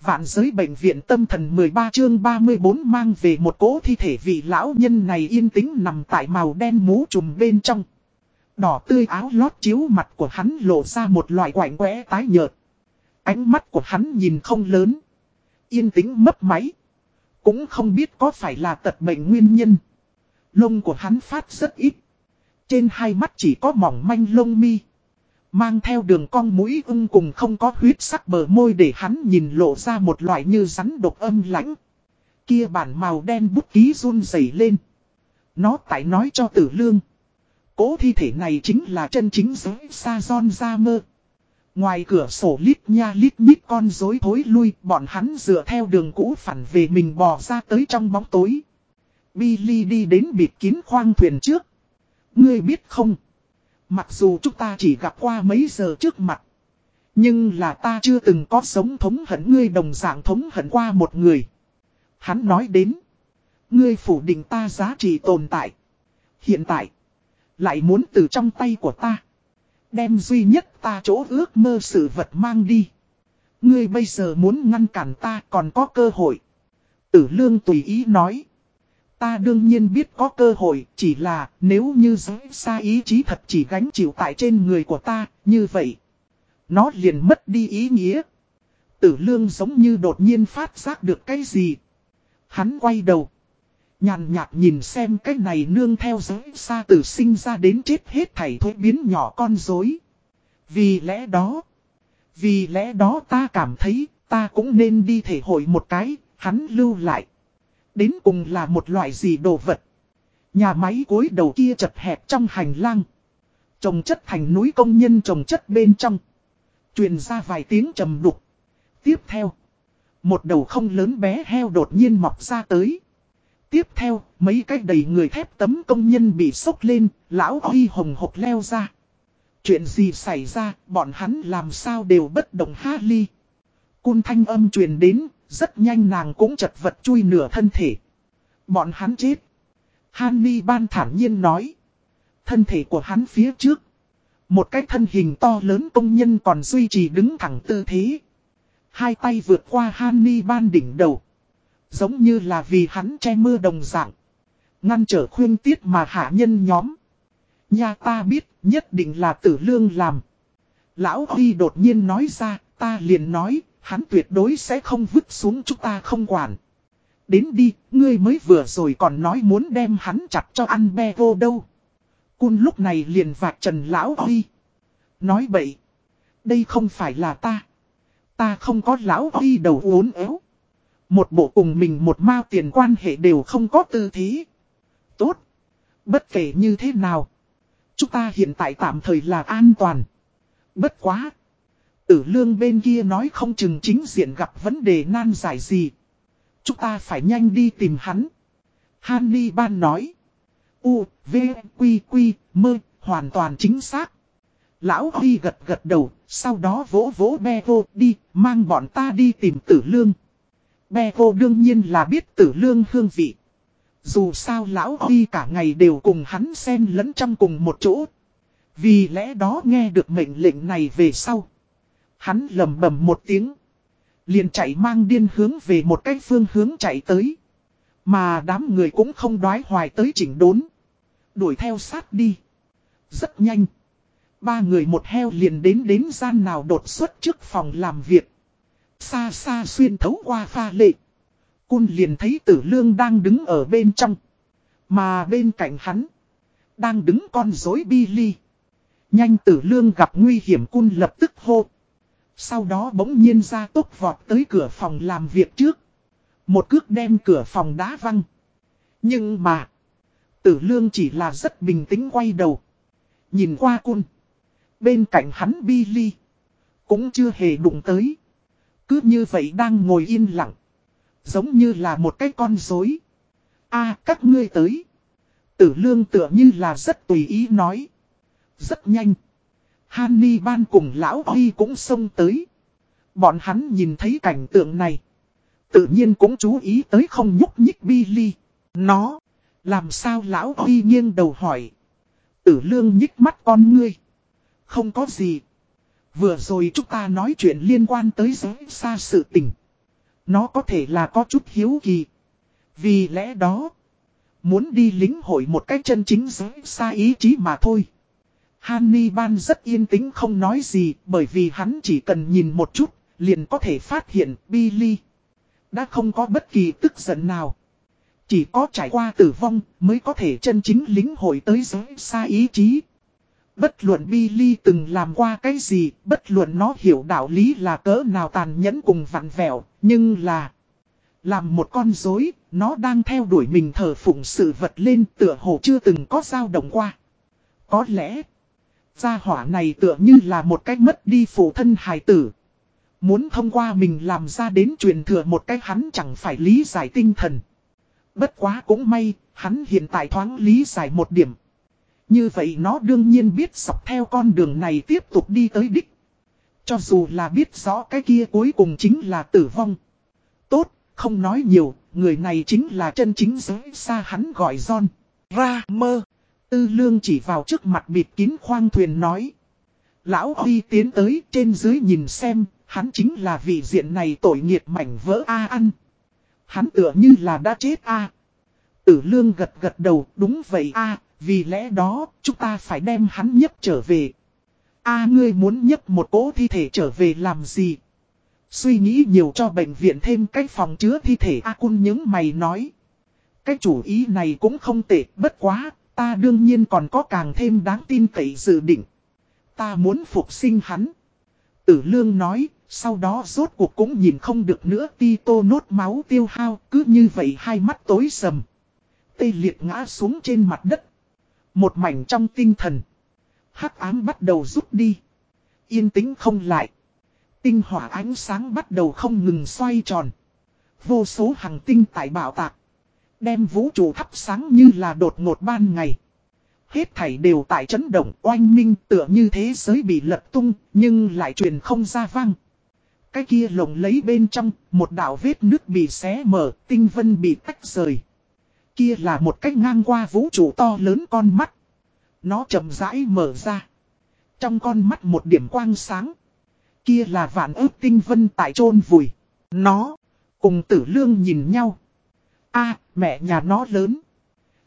Vạn giới bệnh viện tâm thần 13 chương 34 mang về một cỗ thi thể vị lão nhân này yên tĩnh nằm tại màu đen mũ trùm bên trong. Đỏ tươi áo lót chiếu mặt của hắn lộ ra một loại quảnh quẽ tái nhợt. Ánh mắt của hắn nhìn không lớn. Yên tĩnh mấp máy. Cũng không biết có phải là tật bệnh nguyên nhân. Lông của hắn phát rất ít. Trên hai mắt chỉ có mỏng manh lông mi. Mang theo đường cong mũi ưng cùng không có huyết sắc bờ môi để hắn nhìn lộ ra một loại như rắn độc âm lãnh. Kia bản màu đen bút ký run rẩy lên. Nó tại nói cho tử lương. Cố thi thể này chính là chân chính giới sa son ra mơ. Ngoài cửa sổ lít nha lít nhít con rối thối lui, bọn hắn dựa theo đường cũ phản về mình bò ra tới trong bóng tối. Billy đi đến bịt kín khoang thuyền trước. Ngươi biết không? Mặc dù chúng ta chỉ gặp qua mấy giờ trước mặt. Nhưng là ta chưa từng có sống thống hận ngươi đồng dạng thống hận qua một người. Hắn nói đến. Ngươi phủ định ta giá trị tồn tại. Hiện tại. Lại muốn từ trong tay của ta. Đem duy nhất ta chỗ ước mơ sự vật mang đi. Ngươi bây giờ muốn ngăn cản ta còn có cơ hội. Tử lương tùy ý nói. Ta đương nhiên biết có cơ hội, chỉ là nếu như giới xa ý chí thật chỉ gánh chịu tại trên người của ta, như vậy. Nó liền mất đi ý nghĩa. Tử lương giống như đột nhiên phát giác được cái gì. Hắn quay đầu. Nhàn nhạt nhìn xem cái này nương theo giới xa từ sinh ra đến chết hết thảy thối biến nhỏ con dối. Vì lẽ đó. Vì lẽ đó ta cảm thấy ta cũng nên đi thể hội một cái, hắn lưu lại. Đến cùng là một loại gì đồ vật. Nhà máy cối đầu kia chật hẹp trong hành lang. Trồng chất thành núi công nhân trồng chất bên trong. Truyền ra vài tiếng trầm đục. Tiếp theo. Một đầu không lớn bé heo đột nhiên mọc ra tới. Tiếp theo, mấy cái đầy người thép tấm công nhân bị sốc lên, lão huy hồng hộp leo ra. Chuyện gì xảy ra, bọn hắn làm sao đều bất động ha ly. Cun thanh âm truyền đến, rất nhanh nàng cũng chật vật chui nửa thân thể. Bọn hắn chết. Hanni ban thản nhiên nói. Thân thể của hắn phía trước. Một cái thân hình to lớn công nhân còn duy trì đứng thẳng tư thế. Hai tay vượt qua Hanni ban đỉnh đầu. Giống như là vì hắn che mưa đồng dạng. Ngăn trở khuyên tiết mà hạ nhân nhóm. Nhà ta biết nhất định là tử lương làm. Lão Huy đột nhiên nói ra, ta liền nói, hắn tuyệt đối sẽ không vứt xuống chúng ta không quản. Đến đi, ngươi mới vừa rồi còn nói muốn đem hắn chặt cho ăn be vô đâu. Cun lúc này liền vạch trần lão oi. Nói bậy. Đây không phải là ta. Ta không có lão oi đầu uốn éo. Một bộ cùng mình một mao tiền quan hệ đều không có tư thế. Tốt. Bất kể như thế nào. Chúng ta hiện tại tạm thời là an toàn. Bất quá. Tử lương bên kia nói không chừng chính diện gặp vấn đề nan giải gì. Chúng ta phải nhanh đi tìm hắn. Hanni ban nói. U, V, Quy, Quy, Mơ, hoàn toàn chính xác. Lão Huy gật gật đầu, sau đó vỗ vỗ be vô đi, mang bọn ta đi tìm tử lương. Be vô đương nhiên là biết tử lương hương vị. Dù sao lão Huy cả ngày đều cùng hắn xen lẫn trong cùng một chỗ. Vì lẽ đó nghe được mệnh lệnh này về sau. Hắn lầm bầm một tiếng. Liền chạy mang điên hướng về một cái phương hướng chạy tới. Mà đám người cũng không đoái hoài tới chỉnh đốn. Đuổi theo sát đi. Rất nhanh. Ba người một heo liền đến đến gian nào đột xuất trước phòng làm việc. Xa xa xuyên thấu qua pha lệ. Cun liền thấy tử lương đang đứng ở bên trong. Mà bên cạnh hắn. Đang đứng con dối Billy. Nhanh tử lương gặp nguy hiểm cun lập tức hô. Sau đó bỗng nhiên ra tốc vọt tới cửa phòng làm việc trước. Một cước đem cửa phòng đá văng. Nhưng mà. Tử lương chỉ là rất bình tĩnh quay đầu. Nhìn qua cun. Bên cạnh hắn Billy. Cũng chưa hề đụng tới. Cứ như vậy đang ngồi yên lặng. Giống như là một cái con rối. a à, các ngươi tới. Tử lương tựa như là rất tùy ý nói. Rất nhanh. Hanni ban cùng lão Huy cũng xông tới. Bọn hắn nhìn thấy cảnh tượng này. Tự nhiên cũng chú ý tới không nhúc nhích Billy. Nó. Làm sao lão Huy nghiêng đầu hỏi. Tử lương nhích mắt con ngươi. Không có gì. Vừa rồi chúng ta nói chuyện liên quan tới giới xa sự tình. Nó có thể là có chút hiếu kỳ. Vì lẽ đó, muốn đi lính hội một cách chân chính giới xa ý chí mà thôi. Hannibal rất yên tĩnh không nói gì bởi vì hắn chỉ cần nhìn một chút, liền có thể phát hiện Billy đã không có bất kỳ tức giận nào. Chỉ có trải qua tử vong mới có thể chân chính lính hội tới giới xa ý chí. Bất luận Billy từng làm qua cái gì, bất luận nó hiểu đạo lý là cỡ nào tàn nhẫn cùng vặn vẹo, nhưng là... Làm một con rối, nó đang theo đuổi mình thờ phụng sự vật lên tựa hồ chưa từng có dao động qua. Có lẽ, gia hỏa này tựa như là một cách mất đi phụ thân hài tử. Muốn thông qua mình làm ra đến truyền thừa một cách hắn chẳng phải lý giải tinh thần. Bất quá cũng may, hắn hiện tại thoáng lý giải một điểm. Như vậy nó đương nhiên biết sọc theo con đường này tiếp tục đi tới đích. Cho dù là biết rõ cái kia cuối cùng chính là tử vong. Tốt, không nói nhiều, người này chính là chân chính giới xa hắn gọi John. Ra mơ. Tư lương chỉ vào trước mặt bịt kín khoang thuyền nói. Lão Huy tiến tới trên dưới nhìn xem, hắn chính là vị diện này tội nghiệt mảnh vỡ A ăn. Hắn tựa như là đã chết A. Tử lương gật gật đầu, đúng vậy A, vì lẽ đó, chúng ta phải đem hắn nhấp trở về. A ngươi muốn nhấp một cỗ thi thể trở về làm gì? Suy nghĩ nhiều cho bệnh viện thêm cái phòng chứa thi thể A cun những mày nói. Cái chủ ý này cũng không tệ, bất quá, ta đương nhiên còn có càng thêm đáng tin cậy dự định. Ta muốn phục sinh hắn. Tử lương nói, sau đó rốt cuộc cũng nhìn không được nữa ti tô nốt máu tiêu hao, cứ như vậy hai mắt tối sầm. Tê liệt ngã xuống trên mặt đất. Một mảnh trong tinh thần. hắc ám bắt đầu rút đi. Yên tĩnh không lại. Tinh hỏa ánh sáng bắt đầu không ngừng xoay tròn. Vô số hàng tinh tại bảo tạc. Đem vũ trụ thắp sáng như là đột ngột ban ngày. Hết thảy đều tại chấn động oanh minh tựa như thế giới bị lật tung, nhưng lại truyền không ra vang. Cái kia lồng lấy bên trong, một đạo vết nước bị xé mở, tinh vân bị tách rời. Kia là một cách ngang qua vũ trụ to lớn con mắt. Nó chậm rãi mở ra. Trong con mắt một điểm quang sáng. Kia là vạn ước tinh vân tại chôn vùi. Nó, cùng tử lương nhìn nhau a mẹ nhà nó lớn.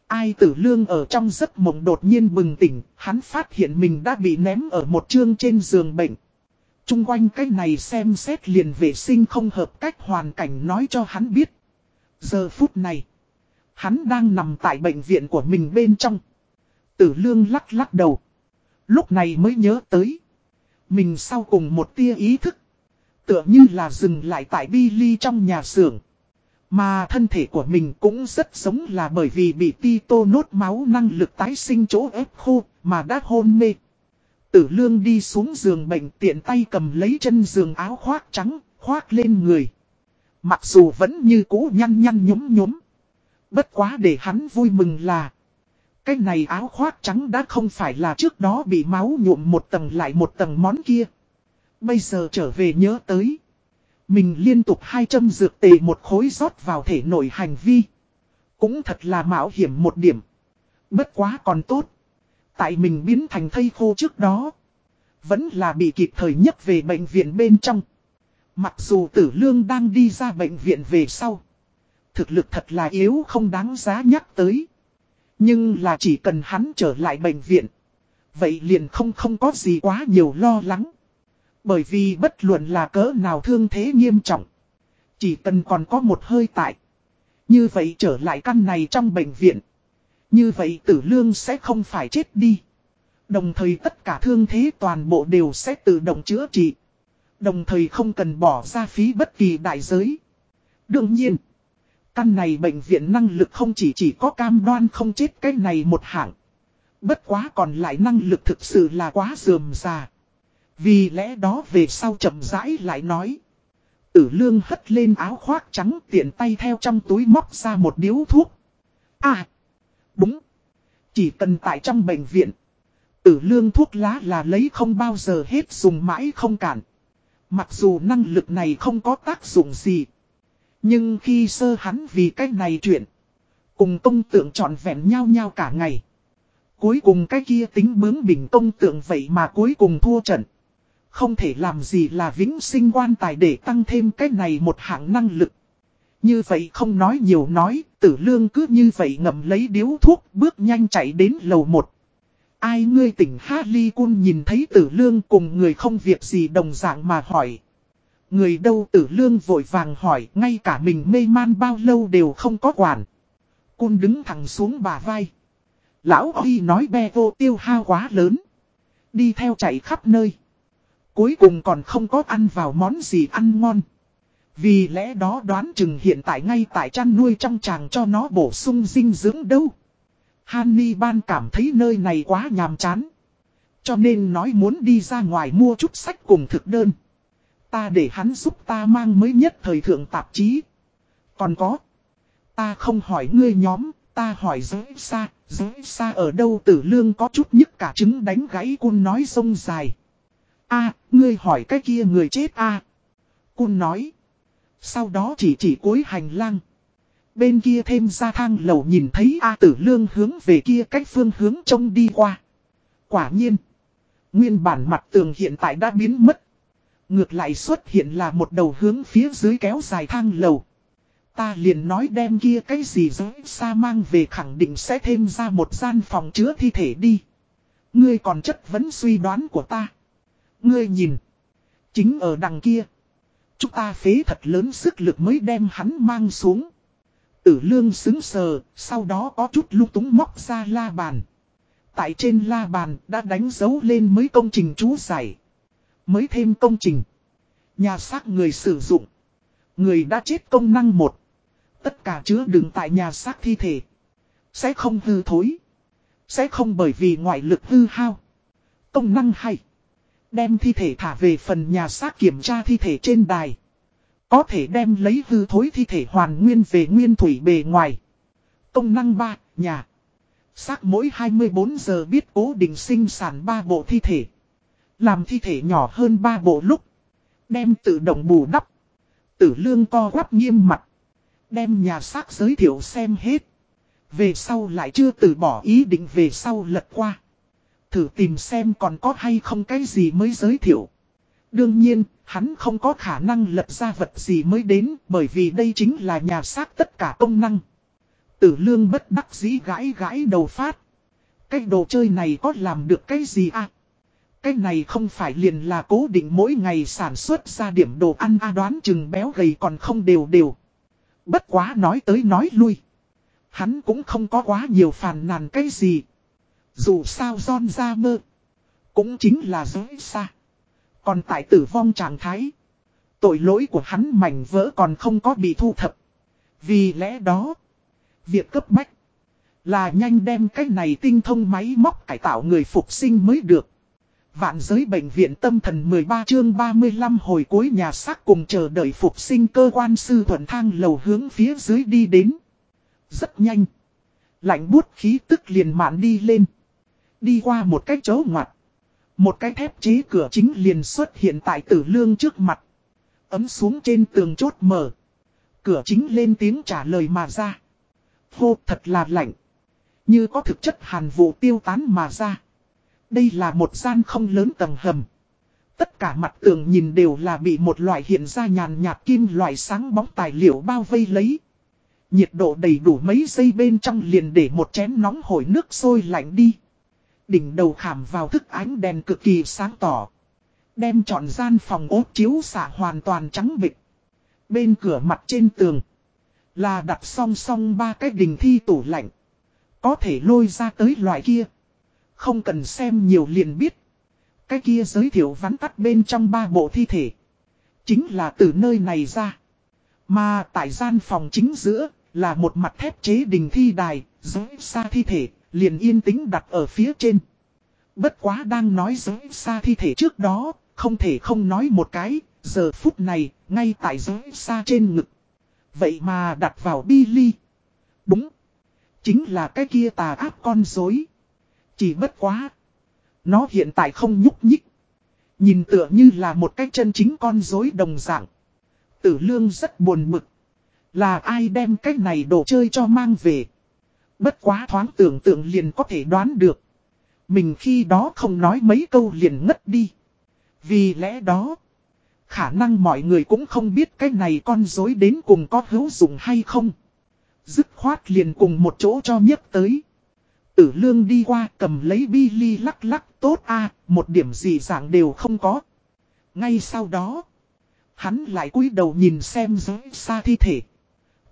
Ai tử lương ở trong giấc mộng đột nhiên bừng tỉnh, hắn phát hiện mình đã bị ném ở một chương trên giường bệnh. Trung quanh cái này xem xét liền vệ sinh không hợp cách hoàn cảnh nói cho hắn biết. Giờ phút này, hắn đang nằm tại bệnh viện của mình bên trong. Tử lương lắc lắc đầu. Lúc này mới nhớ tới. Mình sau cùng một tia ý thức. Tựa như là dừng lại tại Billy trong nhà xưởng. Mà thân thể của mình cũng rất giống là bởi vì bị ti tô nốt máu năng lực tái sinh chỗ ép khô mà đã hôn mê. Tử lương đi xuống giường bệnh tiện tay cầm lấy chân giường áo khoác trắng, khoác lên người. Mặc dù vẫn như cũ nhăn nhăn nhúm nhúm. Bất quá để hắn vui mừng là. Cái này áo khoác trắng đã không phải là trước đó bị máu nhuộm một tầng lại một tầng món kia. Bây giờ trở về nhớ tới. Mình liên tục hai châm dược tề một khối rót vào thể nổi hành vi. Cũng thật là mạo hiểm một điểm. Bất quá còn tốt. Tại mình biến thành thây khô trước đó. Vẫn là bị kịp thời nhất về bệnh viện bên trong. Mặc dù tử lương đang đi ra bệnh viện về sau. Thực lực thật là yếu không đáng giá nhắc tới. Nhưng là chỉ cần hắn trở lại bệnh viện. Vậy liền không không có gì quá nhiều lo lắng. Bởi vì bất luận là cỡ nào thương thế nghiêm trọng. Chỉ cần còn có một hơi tại. Như vậy trở lại căn này trong bệnh viện. Như vậy tử lương sẽ không phải chết đi. Đồng thời tất cả thương thế toàn bộ đều sẽ tự động chữa trị. Đồng thời không cần bỏ ra phí bất kỳ đại giới. Đương nhiên, căn này bệnh viện năng lực không chỉ chỉ có cam đoan không chết cái này một hạng. Bất quá còn lại năng lực thực sự là quá dườm già. Vì lẽ đó về sau chậm rãi lại nói. Tử lương hất lên áo khoác trắng tiện tay theo trong túi móc ra một điếu thuốc. À, đúng. Chỉ cần tại trong bệnh viện. Tử lương thuốc lá là lấy không bao giờ hết dùng mãi không cản. Mặc dù năng lực này không có tác dụng gì. Nhưng khi sơ hắn vì cái này chuyện. Cùng công tượng trọn vẹn nhau nhau cả ngày. Cuối cùng cái kia tính bướng bình công tượng vậy mà cuối cùng thua trận. Không thể làm gì là vĩnh sinh quan tài để tăng thêm cái này một hạng năng lực. Như vậy không nói nhiều nói, tử lương cứ như vậy ngậm lấy điếu thuốc bước nhanh chạy đến lầu một. Ai ngươi tỉnh Harley Cun nhìn thấy tử lương cùng người không việc gì đồng dạng mà hỏi. Người đâu tử lương vội vàng hỏi ngay cả mình mê man bao lâu đều không có quản. Cun đứng thẳng xuống bà vai. Lão Huy nói be vô tiêu hao quá lớn. Đi theo chạy khắp nơi. Cuối cùng còn không có ăn vào món gì ăn ngon. Vì lẽ đó đoán chừng hiện tại ngay tại chăn nuôi trong chàng cho nó bổ sung dinh dưỡng đâu. Hanni ban cảm thấy nơi này quá nhàm chán. Cho nên nói muốn đi ra ngoài mua chút sách cùng thực đơn. Ta để hắn giúp ta mang mới nhất thời thượng tạp chí. Còn có. Ta không hỏi ngươi nhóm, ta hỏi giới xa, giới xa ở đâu tử lương có chút nhất cả trứng đánh gãy cun nói sông dài a, ngươi hỏi cái kia người chết a Cun nói. Sau đó chỉ chỉ cuối hành lang. Bên kia thêm ra thang lầu nhìn thấy A tử lương hướng về kia cách phương hướng trông đi qua. Quả nhiên. Nguyên bản mặt tường hiện tại đã biến mất. Ngược lại xuất hiện là một đầu hướng phía dưới kéo dài thang lầu. Ta liền nói đem kia cái gì giới xa mang về khẳng định sẽ thêm ra một gian phòng chứa thi thể đi. Ngươi còn chất vấn suy đoán của ta. Ngươi nhìn. Chính ở đằng kia. Chúng ta phế thật lớn sức lực mới đem hắn mang xuống. Tử lương xứng sờ, sau đó có chút lung túng móc ra la bàn. Tại trên la bàn đã đánh dấu lên mấy công trình chú giải. Mới thêm công trình. Nhà xác người sử dụng. Người đã chết công năng một. Tất cả chứa đựng tại nhà xác thi thể. Sẽ không hư thối. Sẽ không bởi vì ngoại lực hư hao. Công năng hay. Đem thi thể thả về phần nhà xác kiểm tra thi thể trên đài. Có thể đem lấy hư thối thi thể hoàn nguyên về nguyên thủy bề ngoài. Công năng 3, nhà. Xác mỗi 24 giờ biết cố định sinh sản 3 bộ thi thể. Làm thi thể nhỏ hơn 3 bộ lúc. Đem tự động bù đắp. Tử lương co quắp nghiêm mặt. Đem nhà xác giới thiệu xem hết. Về sau lại chưa từ bỏ ý định về sau lật qua. Thử tìm xem còn có hay không cái gì mới giới thiệu. Đương nhiên, hắn không có khả năng lập ra vật gì mới đến bởi vì đây chính là nhà xác tất cả công năng. Tử lương bất đắc dĩ gãi gãi đầu phát. Cái đồ chơi này có làm được cái gì à? Cái này không phải liền là cố định mỗi ngày sản xuất ra điểm đồ ăn a đoán chừng béo gầy còn không đều đều. Bất quá nói tới nói lui. Hắn cũng không có quá nhiều phàn nàn cái gì. Dù sao John ra mơ. Cũng chính là giới xa. Còn tại tử vong trạng thái. Tội lỗi của hắn mảnh vỡ còn không có bị thu thập. Vì lẽ đó. Việc cấp bách. Là nhanh đem cái này tinh thông máy móc cải tạo người phục sinh mới được. Vạn giới bệnh viện tâm thần 13 chương 35 hồi cuối nhà xác cùng chờ đợi phục sinh cơ quan sư thuận thang lầu hướng phía dưới đi đến. Rất nhanh. Lạnh bút khí tức liền mạn đi lên. Đi qua một cái chấu ngoặt. Một cái thép chế cửa chính liền xuất hiện tại tử lương trước mặt. Ấm xuống trên tường chốt mở. Cửa chính lên tiếng trả lời mà ra. Hô, thật là lạnh. Như có thực chất hàn vụ tiêu tán mà ra. Đây là một gian không lớn tầng hầm. Tất cả mặt tường nhìn đều là bị một loại hiện ra nhàn nhạt kim loại sáng bóng tài liệu bao vây lấy. Nhiệt độ đầy đủ mấy giây bên trong liền để một chén nóng hổi nước sôi lạnh đi. Đỉnh đầu khảm vào thức ánh đèn cực kỳ sáng tỏ. Đem trọn gian phòng ốt chiếu xạ hoàn toàn trắng bịch. Bên cửa mặt trên tường. Là đặt song song ba cái đình thi tủ lạnh. Có thể lôi ra tới loại kia. Không cần xem nhiều liền biết. Cái kia giới thiệu vắn tắt bên trong ba bộ thi thể. Chính là từ nơi này ra. Mà tại gian phòng chính giữa là một mặt thép chế đình thi đài, giới xa thi thể, liền yên tĩnh đặt ở phía trên. Bất quá đang nói giới xa thi thể trước đó, không thể không nói một cái, giờ phút này, ngay tại giới xa trên ngực. Vậy mà đặt vào Billy. Đúng. Chính là cái kia tà áp con dối. Chỉ bất quá. Nó hiện tại không nhúc nhích. Nhìn tựa như là một cái chân chính con dối đồng dạng. Tử lương rất buồn mực. Là ai đem cái này đồ chơi cho mang về. Bất quá thoáng tưởng tượng liền có thể đoán được. Mình khi đó không nói mấy câu liền ngất đi. Vì lẽ đó, khả năng mọi người cũng không biết cái này con dối đến cùng có hữu dụng hay không. Dứt khoát liền cùng một chỗ cho nhấc tới. Tử lương đi qua cầm lấy bi ly lắc lắc tốt a một điểm gì dạng đều không có. Ngay sau đó, hắn lại cúi đầu nhìn xem dưới xa thi thể.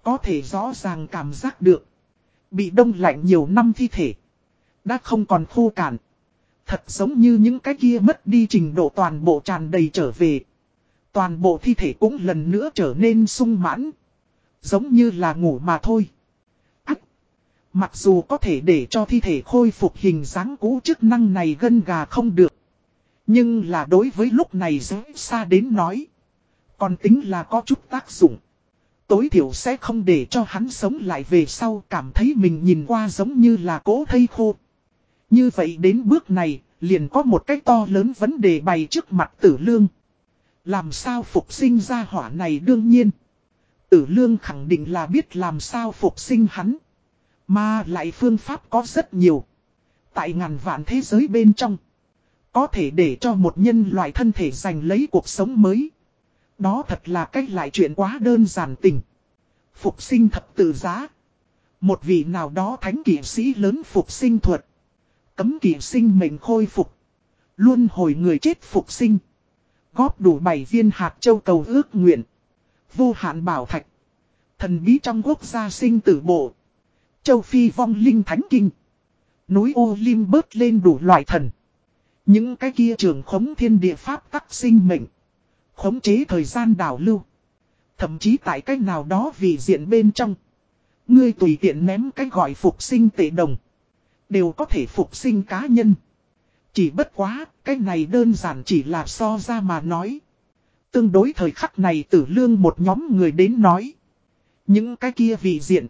Có thể rõ ràng cảm giác được. Bị đông lạnh nhiều năm thi thể. Đã không còn khô cạn. Thật giống như những cái kia mất đi trình độ toàn bộ tràn đầy trở về. Toàn bộ thi thể cũng lần nữa trở nên sung mãn. Giống như là ngủ mà thôi. Ác. Mặc dù có thể để cho thi thể khôi phục hình dáng cũ chức năng này gân gà không được. Nhưng là đối với lúc này dễ xa đến nói. Còn tính là có chút tác dụng. Tối thiểu sẽ không để cho hắn sống lại về sau cảm thấy mình nhìn qua giống như là cố thây khô. Như vậy đến bước này, liền có một cái to lớn vấn đề bày trước mặt tử lương. Làm sao phục sinh ra hỏa này đương nhiên. Tử lương khẳng định là biết làm sao phục sinh hắn. Mà lại phương pháp có rất nhiều. Tại ngàn vạn thế giới bên trong. Có thể để cho một nhân loại thân thể giành lấy cuộc sống mới. Đó thật là cách lại chuyện quá đơn giản tình. Phục sinh thập tự giá. Một vị nào đó thánh kỷ sĩ lớn phục sinh thuật. Cấm kỷ sinh mệnh khôi phục. Luôn hồi người chết phục sinh. Góp đủ 7 viên hạt châu cầu ước nguyện. Vô hạn bảo thạch. Thần bí trong quốc gia sinh tử bộ. Châu Phi vong linh thánh kinh. Núi ô lim bớt lên đủ loại thần. Những cái kia trường khống thiên địa pháp tắc sinh mệnh. Khống chế thời gian đảo lưu. Thậm chí tại cách nào đó vì diện bên trong. Ngươi tùy tiện ném cái gọi phục sinh tệ đồng. Đều có thể phục sinh cá nhân. Chỉ bất quá, cái này đơn giản chỉ là so ra mà nói. Tương đối thời khắc này tử lương một nhóm người đến nói. Những cái kia vì diện.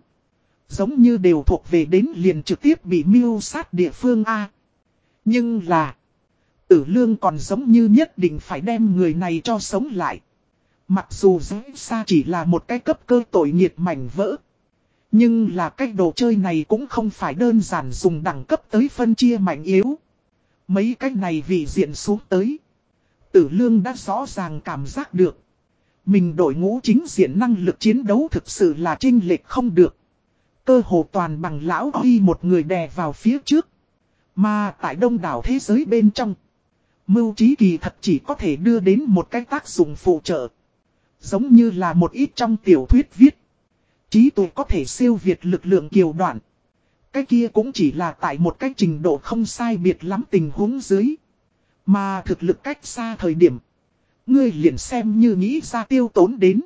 Giống như đều thuộc về đến liền trực tiếp bị mưu sát địa phương A. Nhưng là. Tử lương còn giống như nhất định phải đem người này cho sống lại. Mặc dù dễ xa chỉ là một cái cấp cơ tội nghiệt mảnh vỡ. Nhưng là cái đồ chơi này cũng không phải đơn giản dùng đẳng cấp tới phân chia mạnh yếu. Mấy cái này vì diện xuống tới. Tử lương đã rõ ràng cảm giác được. Mình đội ngũ chính diện năng lực chiến đấu thực sự là trinh lệch không được. Cơ hồ toàn bằng lão huy một người đè vào phía trước. Mà tại đông đảo thế giới bên trong. Mưu trí kỳ thật chỉ có thể đưa đến một cái tác dụng phụ trợ. Giống như là một ít trong tiểu thuyết viết. Trí tuệ có thể siêu việt lực lượng kiều đoạn. Cái kia cũng chỉ là tại một cái trình độ không sai biệt lắm tình huống dưới. Mà thực lực cách xa thời điểm. Ngươi liền xem như nghĩ ra tiêu tốn đến.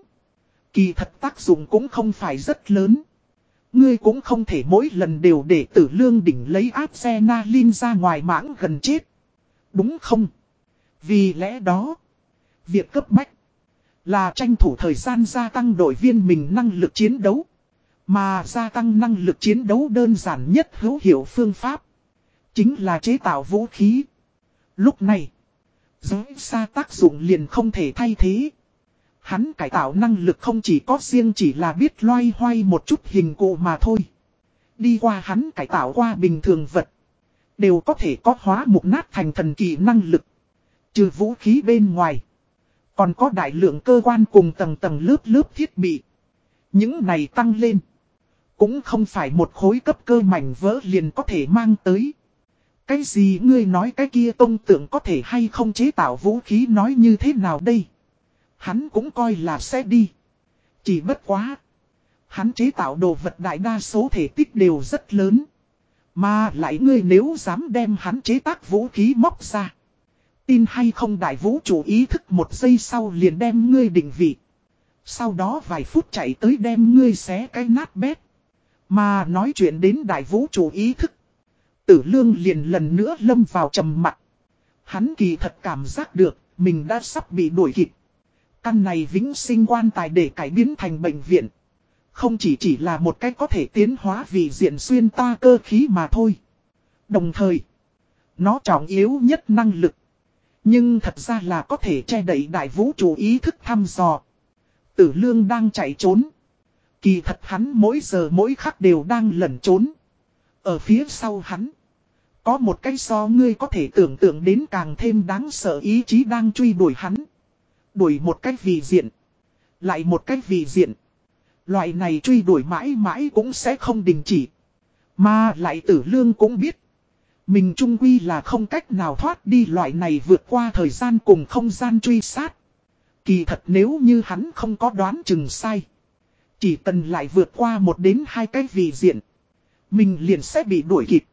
Kỳ thật tác dụng cũng không phải rất lớn. Ngươi cũng không thể mỗi lần đều để tử lương đỉnh lấy áp xe na linh ra ngoài mãng gần chết. Đúng không? Vì lẽ đó, việc cấp bách là tranh thủ thời gian gia tăng đội viên mình năng lực chiến đấu. Mà gia tăng năng lực chiến đấu đơn giản nhất hữu hiệu phương pháp. Chính là chế tạo vũ khí. Lúc này, giới xa tác dụng liền không thể thay thế. Hắn cải tạo năng lực không chỉ có riêng chỉ là biết loay hoay một chút hình cụ mà thôi. Đi qua hắn cải tạo qua bình thường vật. Đều có thể có hóa mục nát thành thần kỳ năng lực. Trừ vũ khí bên ngoài. Còn có đại lượng cơ quan cùng tầng tầng lớp lớp thiết bị. Những này tăng lên. Cũng không phải một khối cấp cơ mảnh vỡ liền có thể mang tới. Cái gì ngươi nói cái kia tông tượng có thể hay không chế tạo vũ khí nói như thế nào đây? Hắn cũng coi là sẽ đi. Chỉ bất quá. Hắn chế tạo đồ vật đại đa số thể tích đều rất lớn. Mà lại ngươi nếu dám đem hắn chế tác vũ khí móc ra. Tin hay không đại vũ chủ ý thức một giây sau liền đem ngươi định vị. Sau đó vài phút chạy tới đem ngươi xé cái nát bét. Mà nói chuyện đến đại vũ chủ ý thức. Tử lương liền lần nữa lâm vào trầm mặt. Hắn kỳ thật cảm giác được mình đã sắp bị đuổi kịp. Căn này vĩnh sinh quan tài để cải biến thành bệnh viện. Không chỉ chỉ là một cách có thể tiến hóa vì diện xuyên ta cơ khí mà thôi. Đồng thời, nó trọng yếu nhất năng lực. Nhưng thật ra là có thể che đậy đại vũ trụ ý thức thăm dò. Tử lương đang chạy trốn. Kỳ thật hắn mỗi giờ mỗi khắc đều đang lẩn trốn. Ở phía sau hắn. Có một cái so ngươi có thể tưởng tượng đến càng thêm đáng sợ ý chí đang truy đuổi hắn. Đuổi một cách vì diện. Lại một cách vì diện. Loại này truy đuổi mãi mãi cũng sẽ không đình chỉ. Mà lại tử lương cũng biết. Mình trung quy là không cách nào thoát đi loại này vượt qua thời gian cùng không gian truy sát. Kỳ thật nếu như hắn không có đoán chừng sai. Chỉ cần lại vượt qua một đến hai cái vị diện. Mình liền sẽ bị đuổi kịp.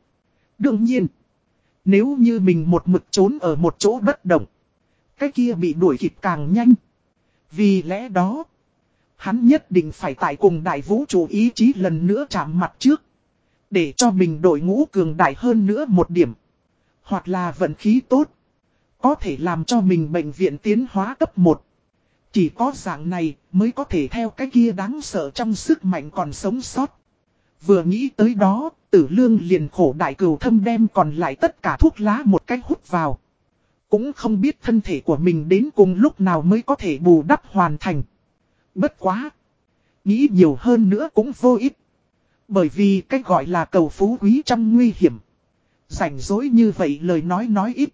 Đương nhiên. Nếu như mình một mực trốn ở một chỗ bất động. Cái kia bị đuổi kịp càng nhanh. Vì lẽ đó. Hắn nhất định phải tại cùng đại vũ trụ ý chí lần nữa chạm mặt trước. Để cho mình đội ngũ cường đại hơn nữa một điểm. Hoặc là vận khí tốt. Có thể làm cho mình bệnh viện tiến hóa cấp 1. Chỉ có dạng này mới có thể theo cái kia đáng sợ trong sức mạnh còn sống sót. Vừa nghĩ tới đó, tử lương liền khổ đại cừu thâm đem còn lại tất cả thuốc lá một cách hút vào. Cũng không biết thân thể của mình đến cùng lúc nào mới có thể bù đắp hoàn thành. Bất quá. Nghĩ nhiều hơn nữa cũng vô ích. Bởi vì cách gọi là cầu phú quý trong nguy hiểm. Rảnh dối như vậy lời nói nói ít.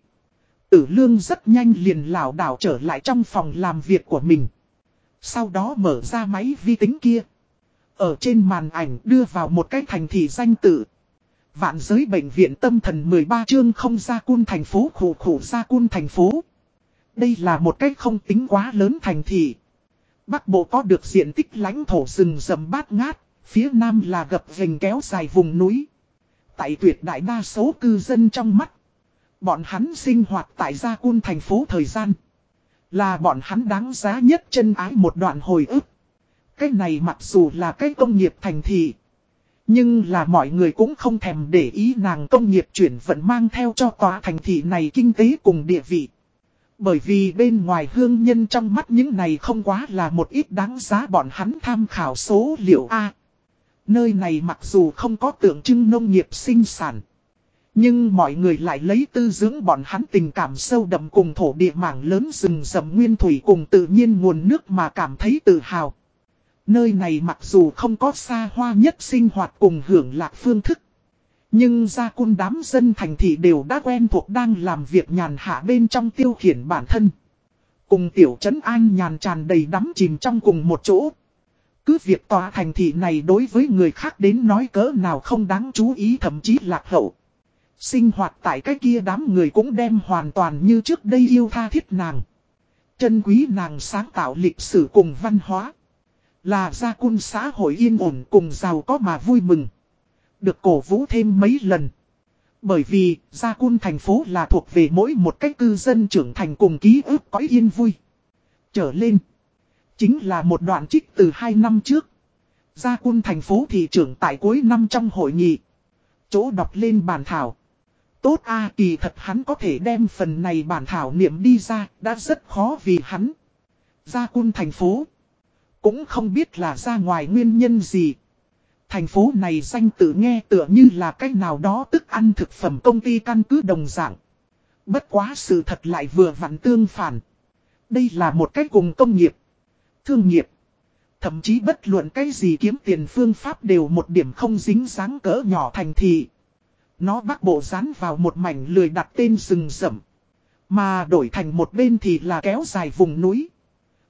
Tử lương rất nhanh liền lảo đảo trở lại trong phòng làm việc của mình. Sau đó mở ra máy vi tính kia. Ở trên màn ảnh đưa vào một cái thành thị danh tự. Vạn giới bệnh viện tâm thần 13 chương không ra cun thành phố, khổ khổ ra cun thành phố. Đây là một cái không tính quá lớn thành thị. Bắc Bộ có được diện tích lãnh thổ rừng rầm bát ngát, phía Nam là gập vành kéo dài vùng núi. Tại tuyệt đại đa số cư dân trong mắt. Bọn hắn sinh hoạt tại Gia quân thành phố thời gian. Là bọn hắn đáng giá nhất chân ái một đoạn hồi ức. Cái này mặc dù là cái công nghiệp thành thị. Nhưng là mọi người cũng không thèm để ý nàng công nghiệp chuyển vận mang theo cho tòa thành thị này kinh tế cùng địa vị. Bởi vì bên ngoài hương nhân trong mắt những này không quá là một ít đáng giá bọn hắn tham khảo số liệu A. Nơi này mặc dù không có tượng trưng nông nghiệp sinh sản. Nhưng mọi người lại lấy tư dưỡng bọn hắn tình cảm sâu đậm cùng thổ địa mảng lớn rừng rậm nguyên thủy cùng tự nhiên nguồn nước mà cảm thấy tự hào. Nơi này mặc dù không có xa hoa nhất sinh hoạt cùng hưởng lạc phương thức. Nhưng gia cun đám dân thành thị đều đã quen thuộc đang làm việc nhàn hạ bên trong tiêu khiển bản thân. Cùng tiểu trấn an nhàn tràn đầy đắm chìm trong cùng một chỗ. Cứ việc tòa thành thị này đối với người khác đến nói cỡ nào không đáng chú ý thậm chí lạc hậu. Sinh hoạt tại cái kia đám người cũng đem hoàn toàn như trước đây yêu tha thiết nàng. Chân quý nàng sáng tạo lịch sử cùng văn hóa. Là gia quân xã hội yên ổn cùng giàu có mà vui mừng. Được cổ vũ thêm mấy lần. Bởi vì, Gia Cun thành phố là thuộc về mỗi một cách cư dân trưởng thành cùng ký ức cõi yên vui. Trở lên. Chính là một đoạn trích từ hai năm trước. Gia Cun thành phố thị trưởng tại cuối năm trong hội nghị. Chỗ đọc lên bản thảo. Tốt a kỳ thật hắn có thể đem phần này bản thảo niệm đi ra, đã rất khó vì hắn. Gia Cun thành phố. Cũng không biết là ra ngoài nguyên nhân gì. Thành phố này danh tự nghe tựa như là cách nào đó tức ăn thực phẩm công ty căn cứ đồng dạng. Bất quá sự thật lại vừa vặn tương phản. Đây là một cách cùng công nghiệp, thương nghiệp. Thậm chí bất luận cái gì kiếm tiền phương pháp đều một điểm không dính dáng cỡ nhỏ thành thị. Nó bắt bộ dán vào một mảnh lười đặt tên rừng rậm. Mà đổi thành một bên thì là kéo dài vùng núi.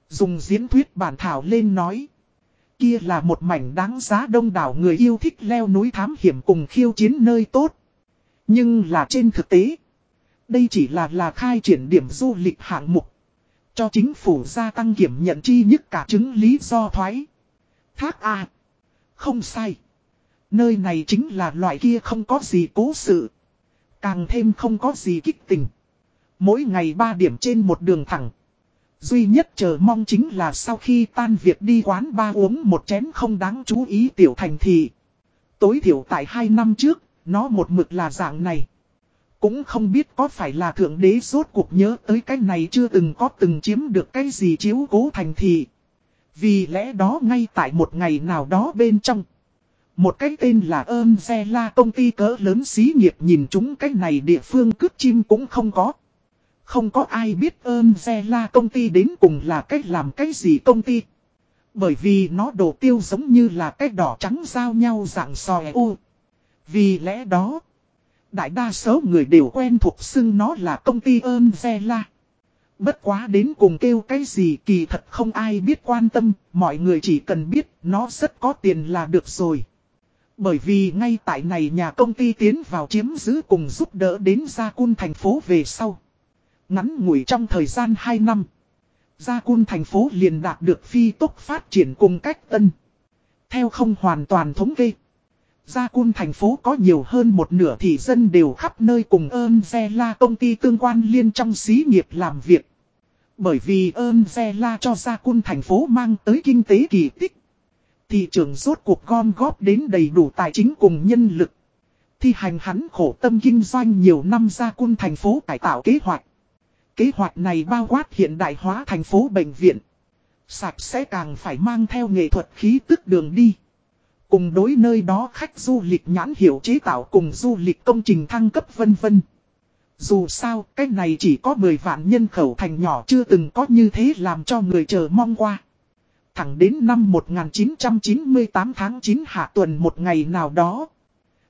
Dùng diễn thuyết bản thảo lên nói. Kia là một mảnh đáng giá đông đảo người yêu thích leo núi thám hiểm cùng khiêu chiến nơi tốt. Nhưng là trên thực tế. Đây chỉ là là khai triển điểm du lịch hạng mục. Cho chính phủ gia tăng kiểm nhận chi nhất cả chứng lý do thoái. Thác A. Không sai. Nơi này chính là loại kia không có gì cố sự. Càng thêm không có gì kích tình. Mỗi ngày 3 điểm trên một đường thẳng. Duy nhất chờ mong chính là sau khi tan việc đi quán ba uống một chén không đáng chú ý tiểu thành thị. Tối thiểu tại hai năm trước, nó một mực là dạng này. Cũng không biết có phải là thượng đế rốt cuộc nhớ tới cái này chưa từng có từng chiếm được cái gì chiếu cố thành thị. Vì lẽ đó ngay tại một ngày nào đó bên trong. Một cái tên là ơn xe la công ty cỡ lớn xí nghiệp nhìn chúng cái này địa phương cướp chim cũng không có. Không có ai biết ơn xe la công ty đến cùng là cách làm cái gì công ty. Bởi vì nó đồ tiêu giống như là cái đỏ trắng giao nhau dạng sòe u. Vì lẽ đó, Đại đa số người đều quen thuộc xưng nó là công ty ơn xe la. Bất quá đến cùng kêu cái gì kỳ thật không ai biết quan tâm, mọi người chỉ cần biết nó rất có tiền là được rồi. Bởi vì ngay tại này nhà công ty tiến vào chiếm giữ cùng giúp đỡ đến Gia Cun thành phố về sau. Ngắn ngủi trong thời gian 2 năm. Gia Cun thành phố liền đạt được phi tốc phát triển cùng cách tân. Theo không hoàn toàn thống kê. Gia Cun thành phố có nhiều hơn một nửa thị dân đều khắp nơi cùng ơn xe la công ty tương quan liên trong xí nghiệp làm việc. Bởi vì ơn xe la cho Gia Cun thành phố mang tới kinh tế kỳ tích. Thị trường rốt cuộc gom góp đến đầy đủ tài chính cùng nhân lực. Thi hành hắn khổ tâm kinh doanh nhiều năm Gia Cun thành phố cải tạo kế hoạch. Kế hoạch này bao quát hiện đại hóa thành phố bệnh viện. Sạch sẽ càng phải mang theo nghệ thuật khí tức đường đi. Cùng đối nơi đó khách du lịch nhãn hiệu chế tạo cùng du lịch công trình thăng cấp vân vân. Dù sao, cái này chỉ có 10 vạn nhân khẩu thành nhỏ chưa từng có như thế làm cho người chờ mong qua. Thẳng đến năm 1998 tháng 9 hạ tuần một ngày nào đó.